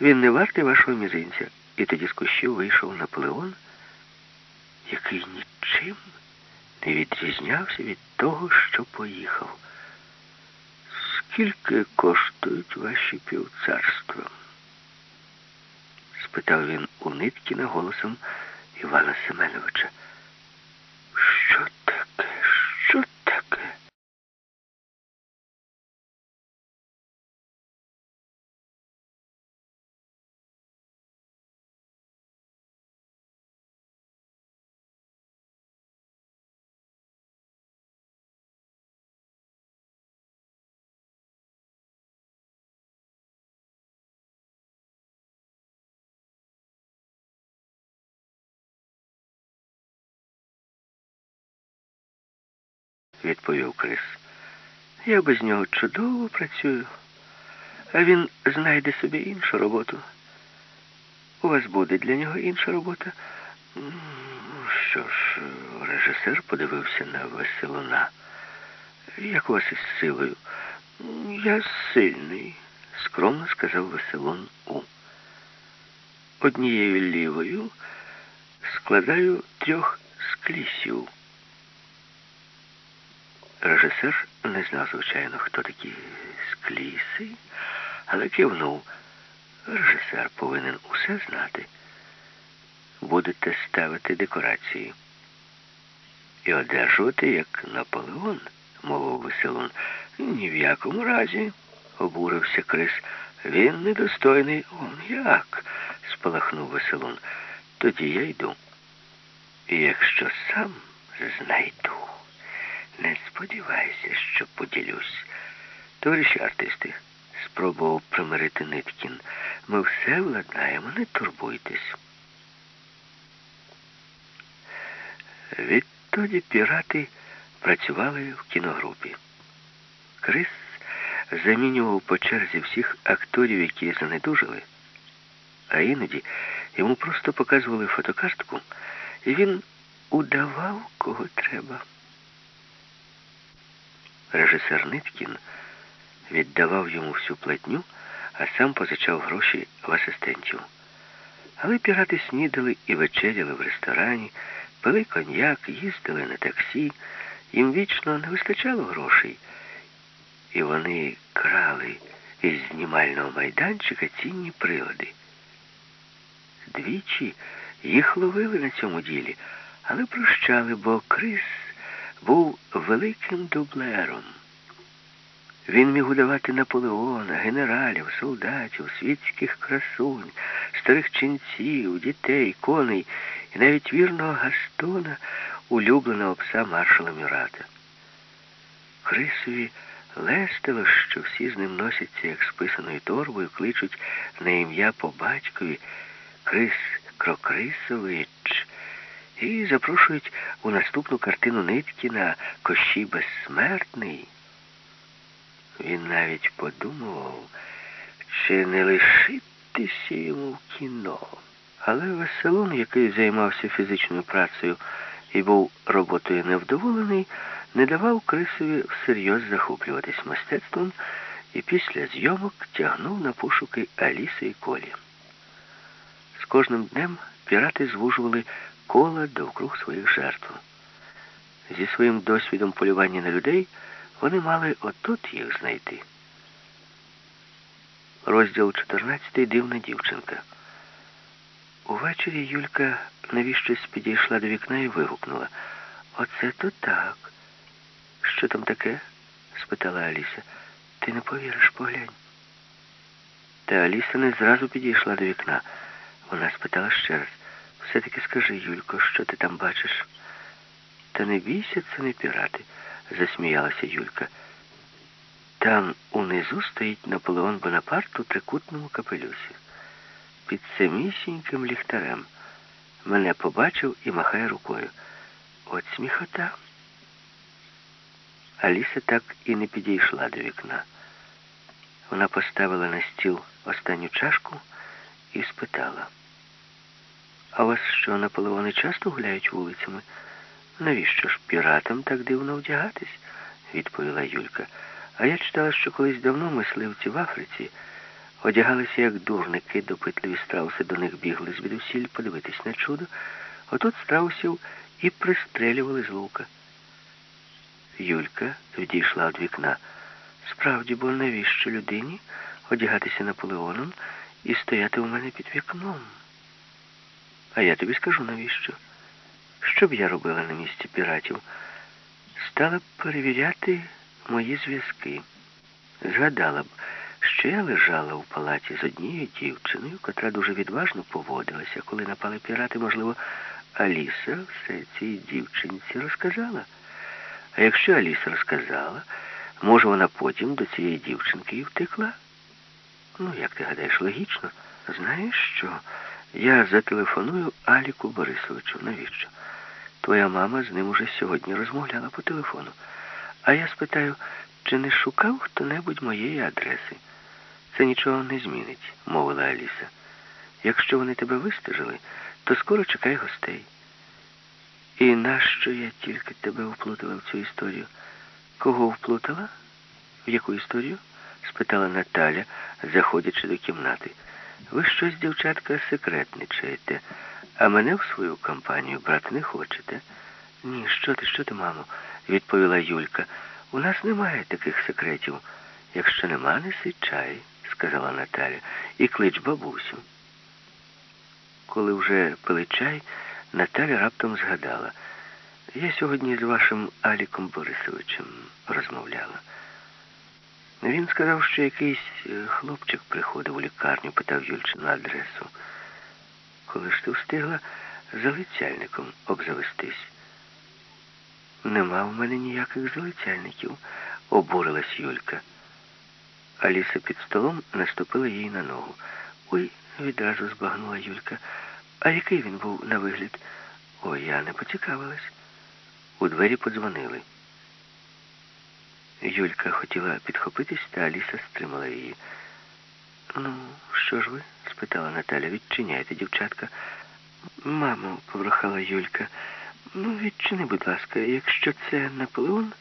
він не вартий вашого мізинця. І тоді з кущів вийшов Наполеон, який нічим не відрізнявся від того, що поїхав. Скільки коштують ваші півцарства? Спитав він у Ниткіна голосом Івана Семеновича. Що таке? Відповів Крис. Я без нього чудово працюю, а він знайде собі іншу роботу. У вас буде для нього інша робота. Що ж, режисер подивився на веселуна. Як у вас із силою? Я сильний, скромно сказав веселон У. Однією лівою складаю трьох склісів. Режисер не знав, звичайно, хто такі скліси, але кивнув. Режисер повинен усе знати. Будете ставити декорації. І одержувати, як Наполеон, мовив веселун. Ні в якому разі, обурився Крис. Він недостойний. Он як? спалахнув веселун. Тоді я йду. І якщо сам знайду. Не сподівайся, що поділюсь. Товариші артисти, спробував примирити Ниткін. Ми все владнаємо, не турбуйтесь. Відтоді пірати працювали в кіногрупі. Крис замінював по черзі всіх акторів, які занедужили, а іноді йому просто показували фотокартку, і він удавав, кого треба. Режисер Ниткін віддавав йому всю платню, а сам позичав гроші в асистентів. Але пірати снідали і вечеряли в ресторані, пили коньяк, їздили на таксі. Їм вічно не вистачало грошей. І вони крали із знімального майданчика цінні прилади. Двічі їх ловили на цьому ділі, але прощали, бо Крис був великим дублером. Він міг удавати Наполеона, генералів, солдатів, світських красунь, старих ченців, дітей, коней і навіть вірного Гастона, улюбленого пса маршала Мюрата. Крисові лестило, що всі з ним носяться, як з писаною торбою, кличуть на ім'я по батькові Крис Крокрисович і запрошують у наступну картину Ниткіна Кощій Безсмертний. Він навіть подумував, чи не лишитися йому в кіно. Але Веселун, який займався фізичною працею і був роботою невдоволений, не давав Крисові всерйоз захоплюватись мистецтвом і після зйомок тягнув на пошуки Аліси і Колі. З кожним днем пірати звужували кола довкруг своїх жертв. Зі своїм досвідом полювання на людей вони мали отут їх знайти. Розділ 14. Дивна дівчинка. Увечері Юлька навіщось підійшла до вікна і вигукнула. Оце то так. Що там таке? спитала Аліса. Ти не повіриш, поглянь. Та Аліса не зразу підійшла до вікна. Вона спитала ще раз. Все-таки скажи, Юлько, що ти там бачиш? Та не бійся, це не пірати, засміялася Юлька. Там унизу стоїть Наполеон Бонапарт у трикутному капелюсі. Під самісіньким ліхтарем. Мене побачив і махає рукою. От сміхота. Аліса так і не підійшла до вікна. Вона поставила на стіл останню чашку і спитала. А вас що, Наполеони часто гуляють вулицями? Навіщо ж піратам так дивно вдягатись? відповіла Юлька. А я читала, що колись давно мисливці в Африці одягалися як дурники, допитливі страуси до них бігли звідусіль подивитись на чудо. Отут страусів і пристрелювали з лука. Юлька відійшла від вікна. Справді, бо навіщо людині одягатися Наполеоном і стояти у мене під вікном? А я тобі скажу навіщо. Що б я робила на місці піратів? Стала б перевіряти мої зв'язки. Згадала б, що я лежала у палаті з однією дівчиною, котра дуже відважно поводилася. Коли напали пірати, можливо, Аліса все цій дівчинці розказала. А якщо Аліса розказала, може вона потім до цієї дівчинки і втекла? Ну, як ти гадаєш, логічно. Знаєш що? Я зателефоную Аліку Борисовичу. Навіщо? Твоя мама з ним уже сьогодні розмовляла по телефону. А я спитаю, чи не шукав хто-небудь моєї адреси? Це нічого не змінить, мовила Аліса. Якщо вони тебе вистежили, то скоро чекай гостей. І нащо я тільки тебе вплутала в цю історію? Кого вплутала? В яку історію? спитала Наталя, заходячи до кімнати. Ви щось, дівчатка, секретничаєте, а мене в свою компанію брати не хочете. Ні, що ти, що ти, мамо, відповіла Юлька. У нас немає таких секретів. Якщо нема, неси чай, сказала Наталя, і клич бабусю. Коли вже пили чай, Наталя раптом згадала. Я сьогодні з вашим Аліком Борисовичем розмовляла. Він сказав, що якийсь е, хлопчик приходив у лікарню, питав Юльчину адресу. Коли ж ти встигла залицяльником обзавестись? Нема в мене ніяких залицяльників, обурилась Юлька. Аліса під столом наступила їй на ногу. Ой, відразу збагнула Юлька. А який він був на вигляд? Ой, я не поцікавилась. У двері подзвонили. Юлька хотіла підхопитись, та Аліса стримала її. Ну, що ж ви? спитала Наталя. Відчиняйте, дівчатка. Мамо, попрохала Юлька. Ну, відчини, будь ласка, якщо це Наполеон,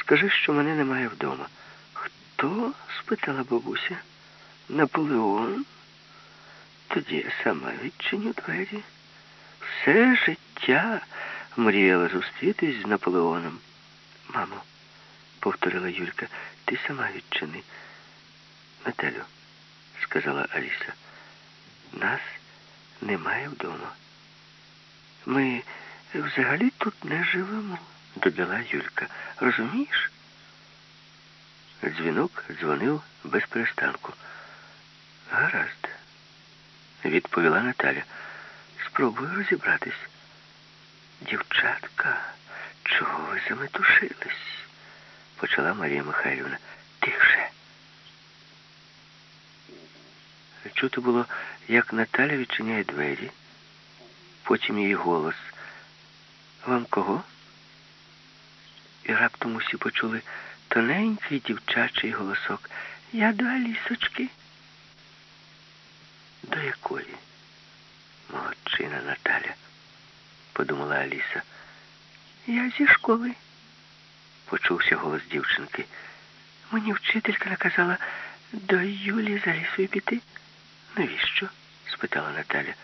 скажи, що мене немає вдома. Хто? спитала бабуся. Наполеон? Тоді я сама відчиню двері. Все життя мріяла зустрітись з Наполеоном. Мамо, повторила Юлька, ти сама відчини. Наталю, сказала Аліса, нас немає вдома. Ми взагалі тут не живемо, додала Юлька. Розумієш? Дзвінок дзвонив без перестанку. Гаразд, відповіла Наталя. Спробую розібратись. Дівчатка, чого ви заметушились? Почала Марія Михайлівна. Тихше. Чути було, як Наталя відчиняє двері, потім її голос. Вам кого? І раптом усі почули тоненький дівчачий голосок. Я до Алісочки. До якої? Молодчина Наталя, подумала Аліса. Я зі школи. Почувся голос дівчинки. Мені вчителька наказала до Юлі за лісою піти. Навіщо? спитала Наталя.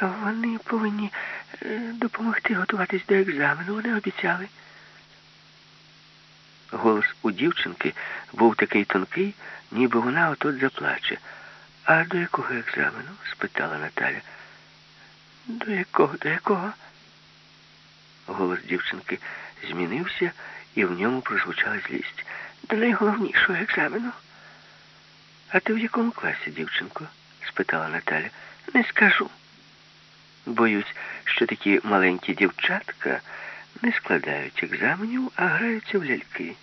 Вони повинні е, допомогти готуватись до екзамену. Вони обіцяли. Голос у дівчинки був такий тонкий, ніби вона отот заплаче. А до якого екзамену? спитала Наталя. До якого, до якого? Голос дівчинки змінився, і в ньому прозвучала злість. До найголовнішого екзамену. А ти в якому класі, дівчинко? спитала Наталя. Не скажу. Боюсь, що такі маленькі дівчатка не складають екзаменів, а граються в ляльки.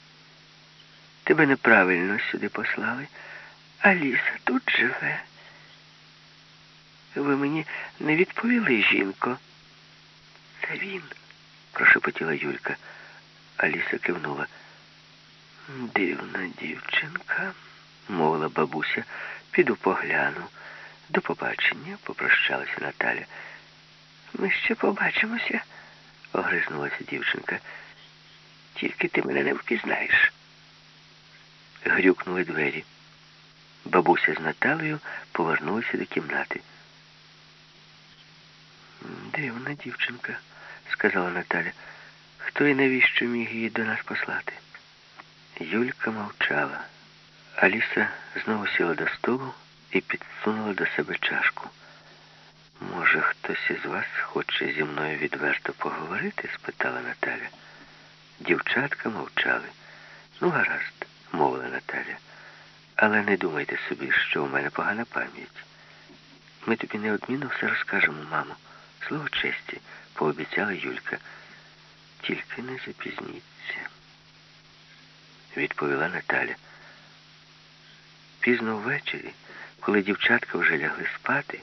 Тебе неправильно сюди послали. Аліса тут живе. Ви мені не відповіли, жінко. Це він, прошепотіла Юлька. Аліса кивнула. Дивна дівчинка, мовила бабуся, піду погляну. До побачення, попрощалася Наталя. Ми ще побачимося, огризнулася дівчинка. Тільки ти мене не впізнаєш. Грюкнули двері. Бабуся з Наталею повернулися до кімнати. Дивна дівчинка, сказала Наталя. Хто і навіщо міг її до нас послати? Юлька мовчала. Аліса знову сіла до столу і підсунула до себе чашку. Може, хтось із вас хоче зі мною відверто поговорити? спитала Наталя. Дівчатка мовчали. Ну, гаразд, мовила Наталя. Але не думайте собі, що у мене погана пам'ять. Ми тобі неодмінно все розкажемо, мамо. Слово честі, пообіцяла Юлька. Тільки не запізніться, відповіла Наталя. Пізно ввечері, коли дівчатка вже лягли спати,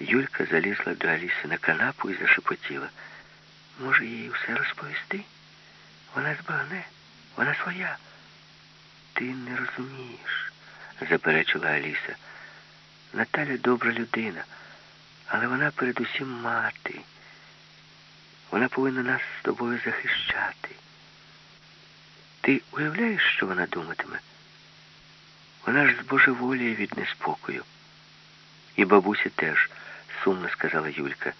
Юлька залізла до Аліси на канапу і зашепотіла. Може, їй все розповісти? Вона збагне, вона своя. Ти не розумієш, заперечила Аліса. Наталя добра людина, але вона передусім мати. Вона повинна нас з тобою захищати. Ти уявляєш, що вона думатиме? Вона ж збожеволіє від неспокою. І бабуся теж, сумно сказала Юлька.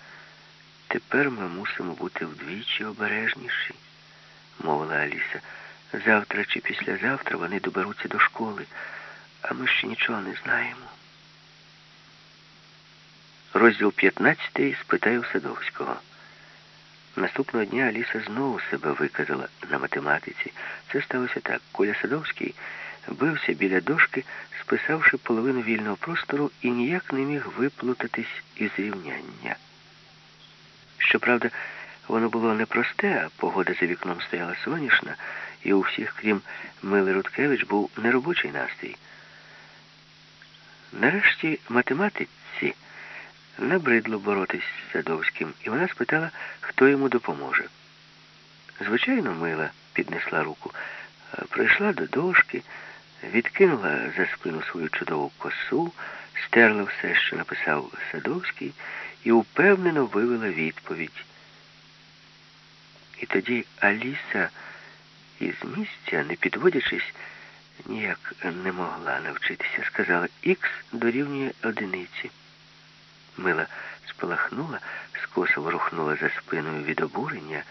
Тепер ми мусимо бути вдвічі обережніші, мовила Аліса. Завтра чи післязавтра вони доберуться до школи, а ми ще нічого не знаємо. Розділ 15 спитаю Садовського. Наступного дня Аліса знову себе виказала на математиці. Це сталося так. Коля Садовський бився біля дошки, списавши половину вільного простору і ніяк не міг виплутатись із рівняння. Щоправда, воно було непросте, а погода за вікном стояла сонячна, і у всіх, крім Мили Рудкевич, був неробочий настрій. Нарешті математиці набридло боротись з Садовським, і вона спитала, хто йому допоможе. Звичайно, Мила піднесла руку, прийшла до дошки, відкинула за спину свою чудову косу, стерла все, що написав Садовський, і упевнено вивела відповідь. І тоді Аліса із місця, не підводячись, ніяк не могла навчитися, сказала Х дорівнює одиниці. Мила спалахнула, скоса ворухнула за спиною від обурення.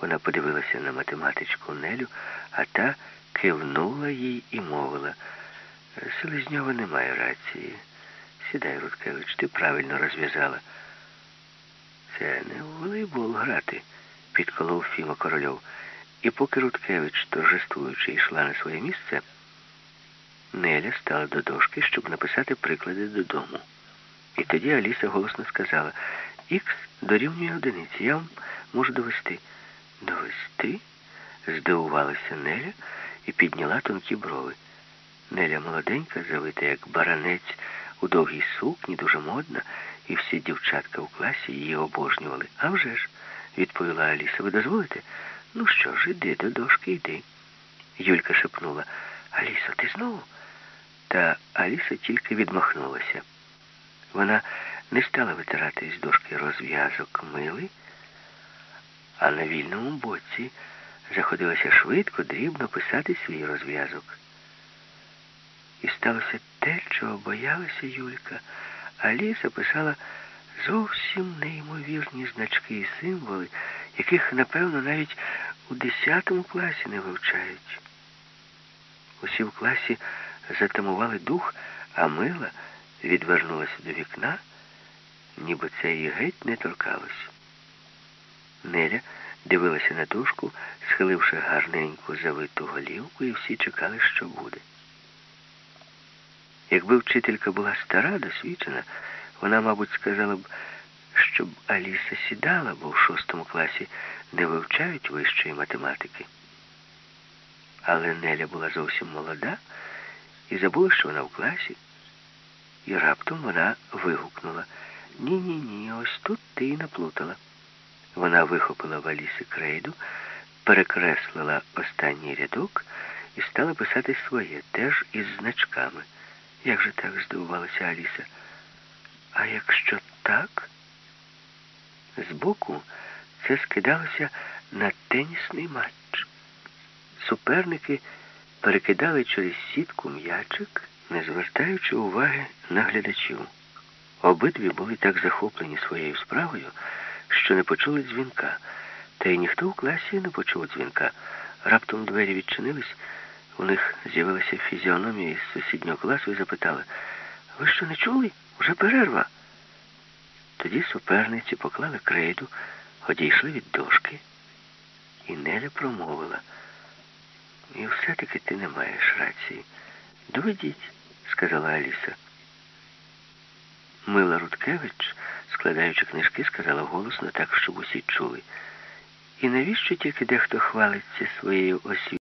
Вона подивилася на математичку Нелю, а та кивнула їй і мовила. Селезньова немає рації. Сідай, Рудкевич, ти правильно розв'язала. Це не у волейбол грати, підколов Фіма Корольов. І поки Рудкевич, торжествуючи, йшла на своє місце, Неля стала до дошки, щоб написати приклади додому. І тоді Аліса голосно сказала, Х дорівнює одиниці, я вам можу довести. Довести? здивувалася Неля і підняла тонкі брови. Неля молоденька, завита, як баранець, у довгій сукні, дуже модна, і всі дівчатка у класі її обожнювали. «А вже ж», – відповіла Аліса, ви дозволите? Ну що ж, іди до дошки, йди. Юлька шепнула. Алісо, ти знову? Та Аліса тільки відмахнулася. Вона не стала витирати з дошки розв'язок мили, а на вільному боці заходилася швидко, дрібно писати свій розв'язок. І сталося те, чого боялася Юлька. Аліса писала зовсім неймовірні значки і символи, яких, напевно, навіть у 10 класі не вивчають. Усі в класі затамували дух, а мила відвернулася до вікна, ніби це її геть не торкалось. Неля дивилася на дошку, схиливши гарненьку завиту голівку, і всі чекали, що буде. Якби вчителька була стара, досвідчена, вона, мабуть, сказала б, щоб Аліса сідала, бо в шостому класі не вивчають вищої математики. Але Неля була зовсім молода і забула, що вона в класі. І раптом вона вигукнула Ні-ні-ні, ось тут ти і наплутала. Вона вихопила в Аліси крейду, перекреслила останній рядок і стала писати своє, теж із значками. Як же так здивувалася Аліса? А якщо так? Збоку це скидалося на тенісний матч. Суперники перекидали через сітку м'ячик, не звертаючи уваги на глядачів. Обидві були так захоплені своєю справою, що не почули дзвінка. Та й ніхто у класі не почув дзвінка. Раптом двері відчинились, у них з'явилася фізіономія із сусіднього класу і запитали, ви що не чули? Уже перерва. Тоді суперниці поклали крейду, одійшли від дошки, і Неля промовила. І все-таки ти не маєш рації. Доведіть, сказала Аліса. Мила Рудкевич, складаючи книжки, сказала голосно так, щоб усі чули. І навіщо тільки дехто хвалиться своєю освітою?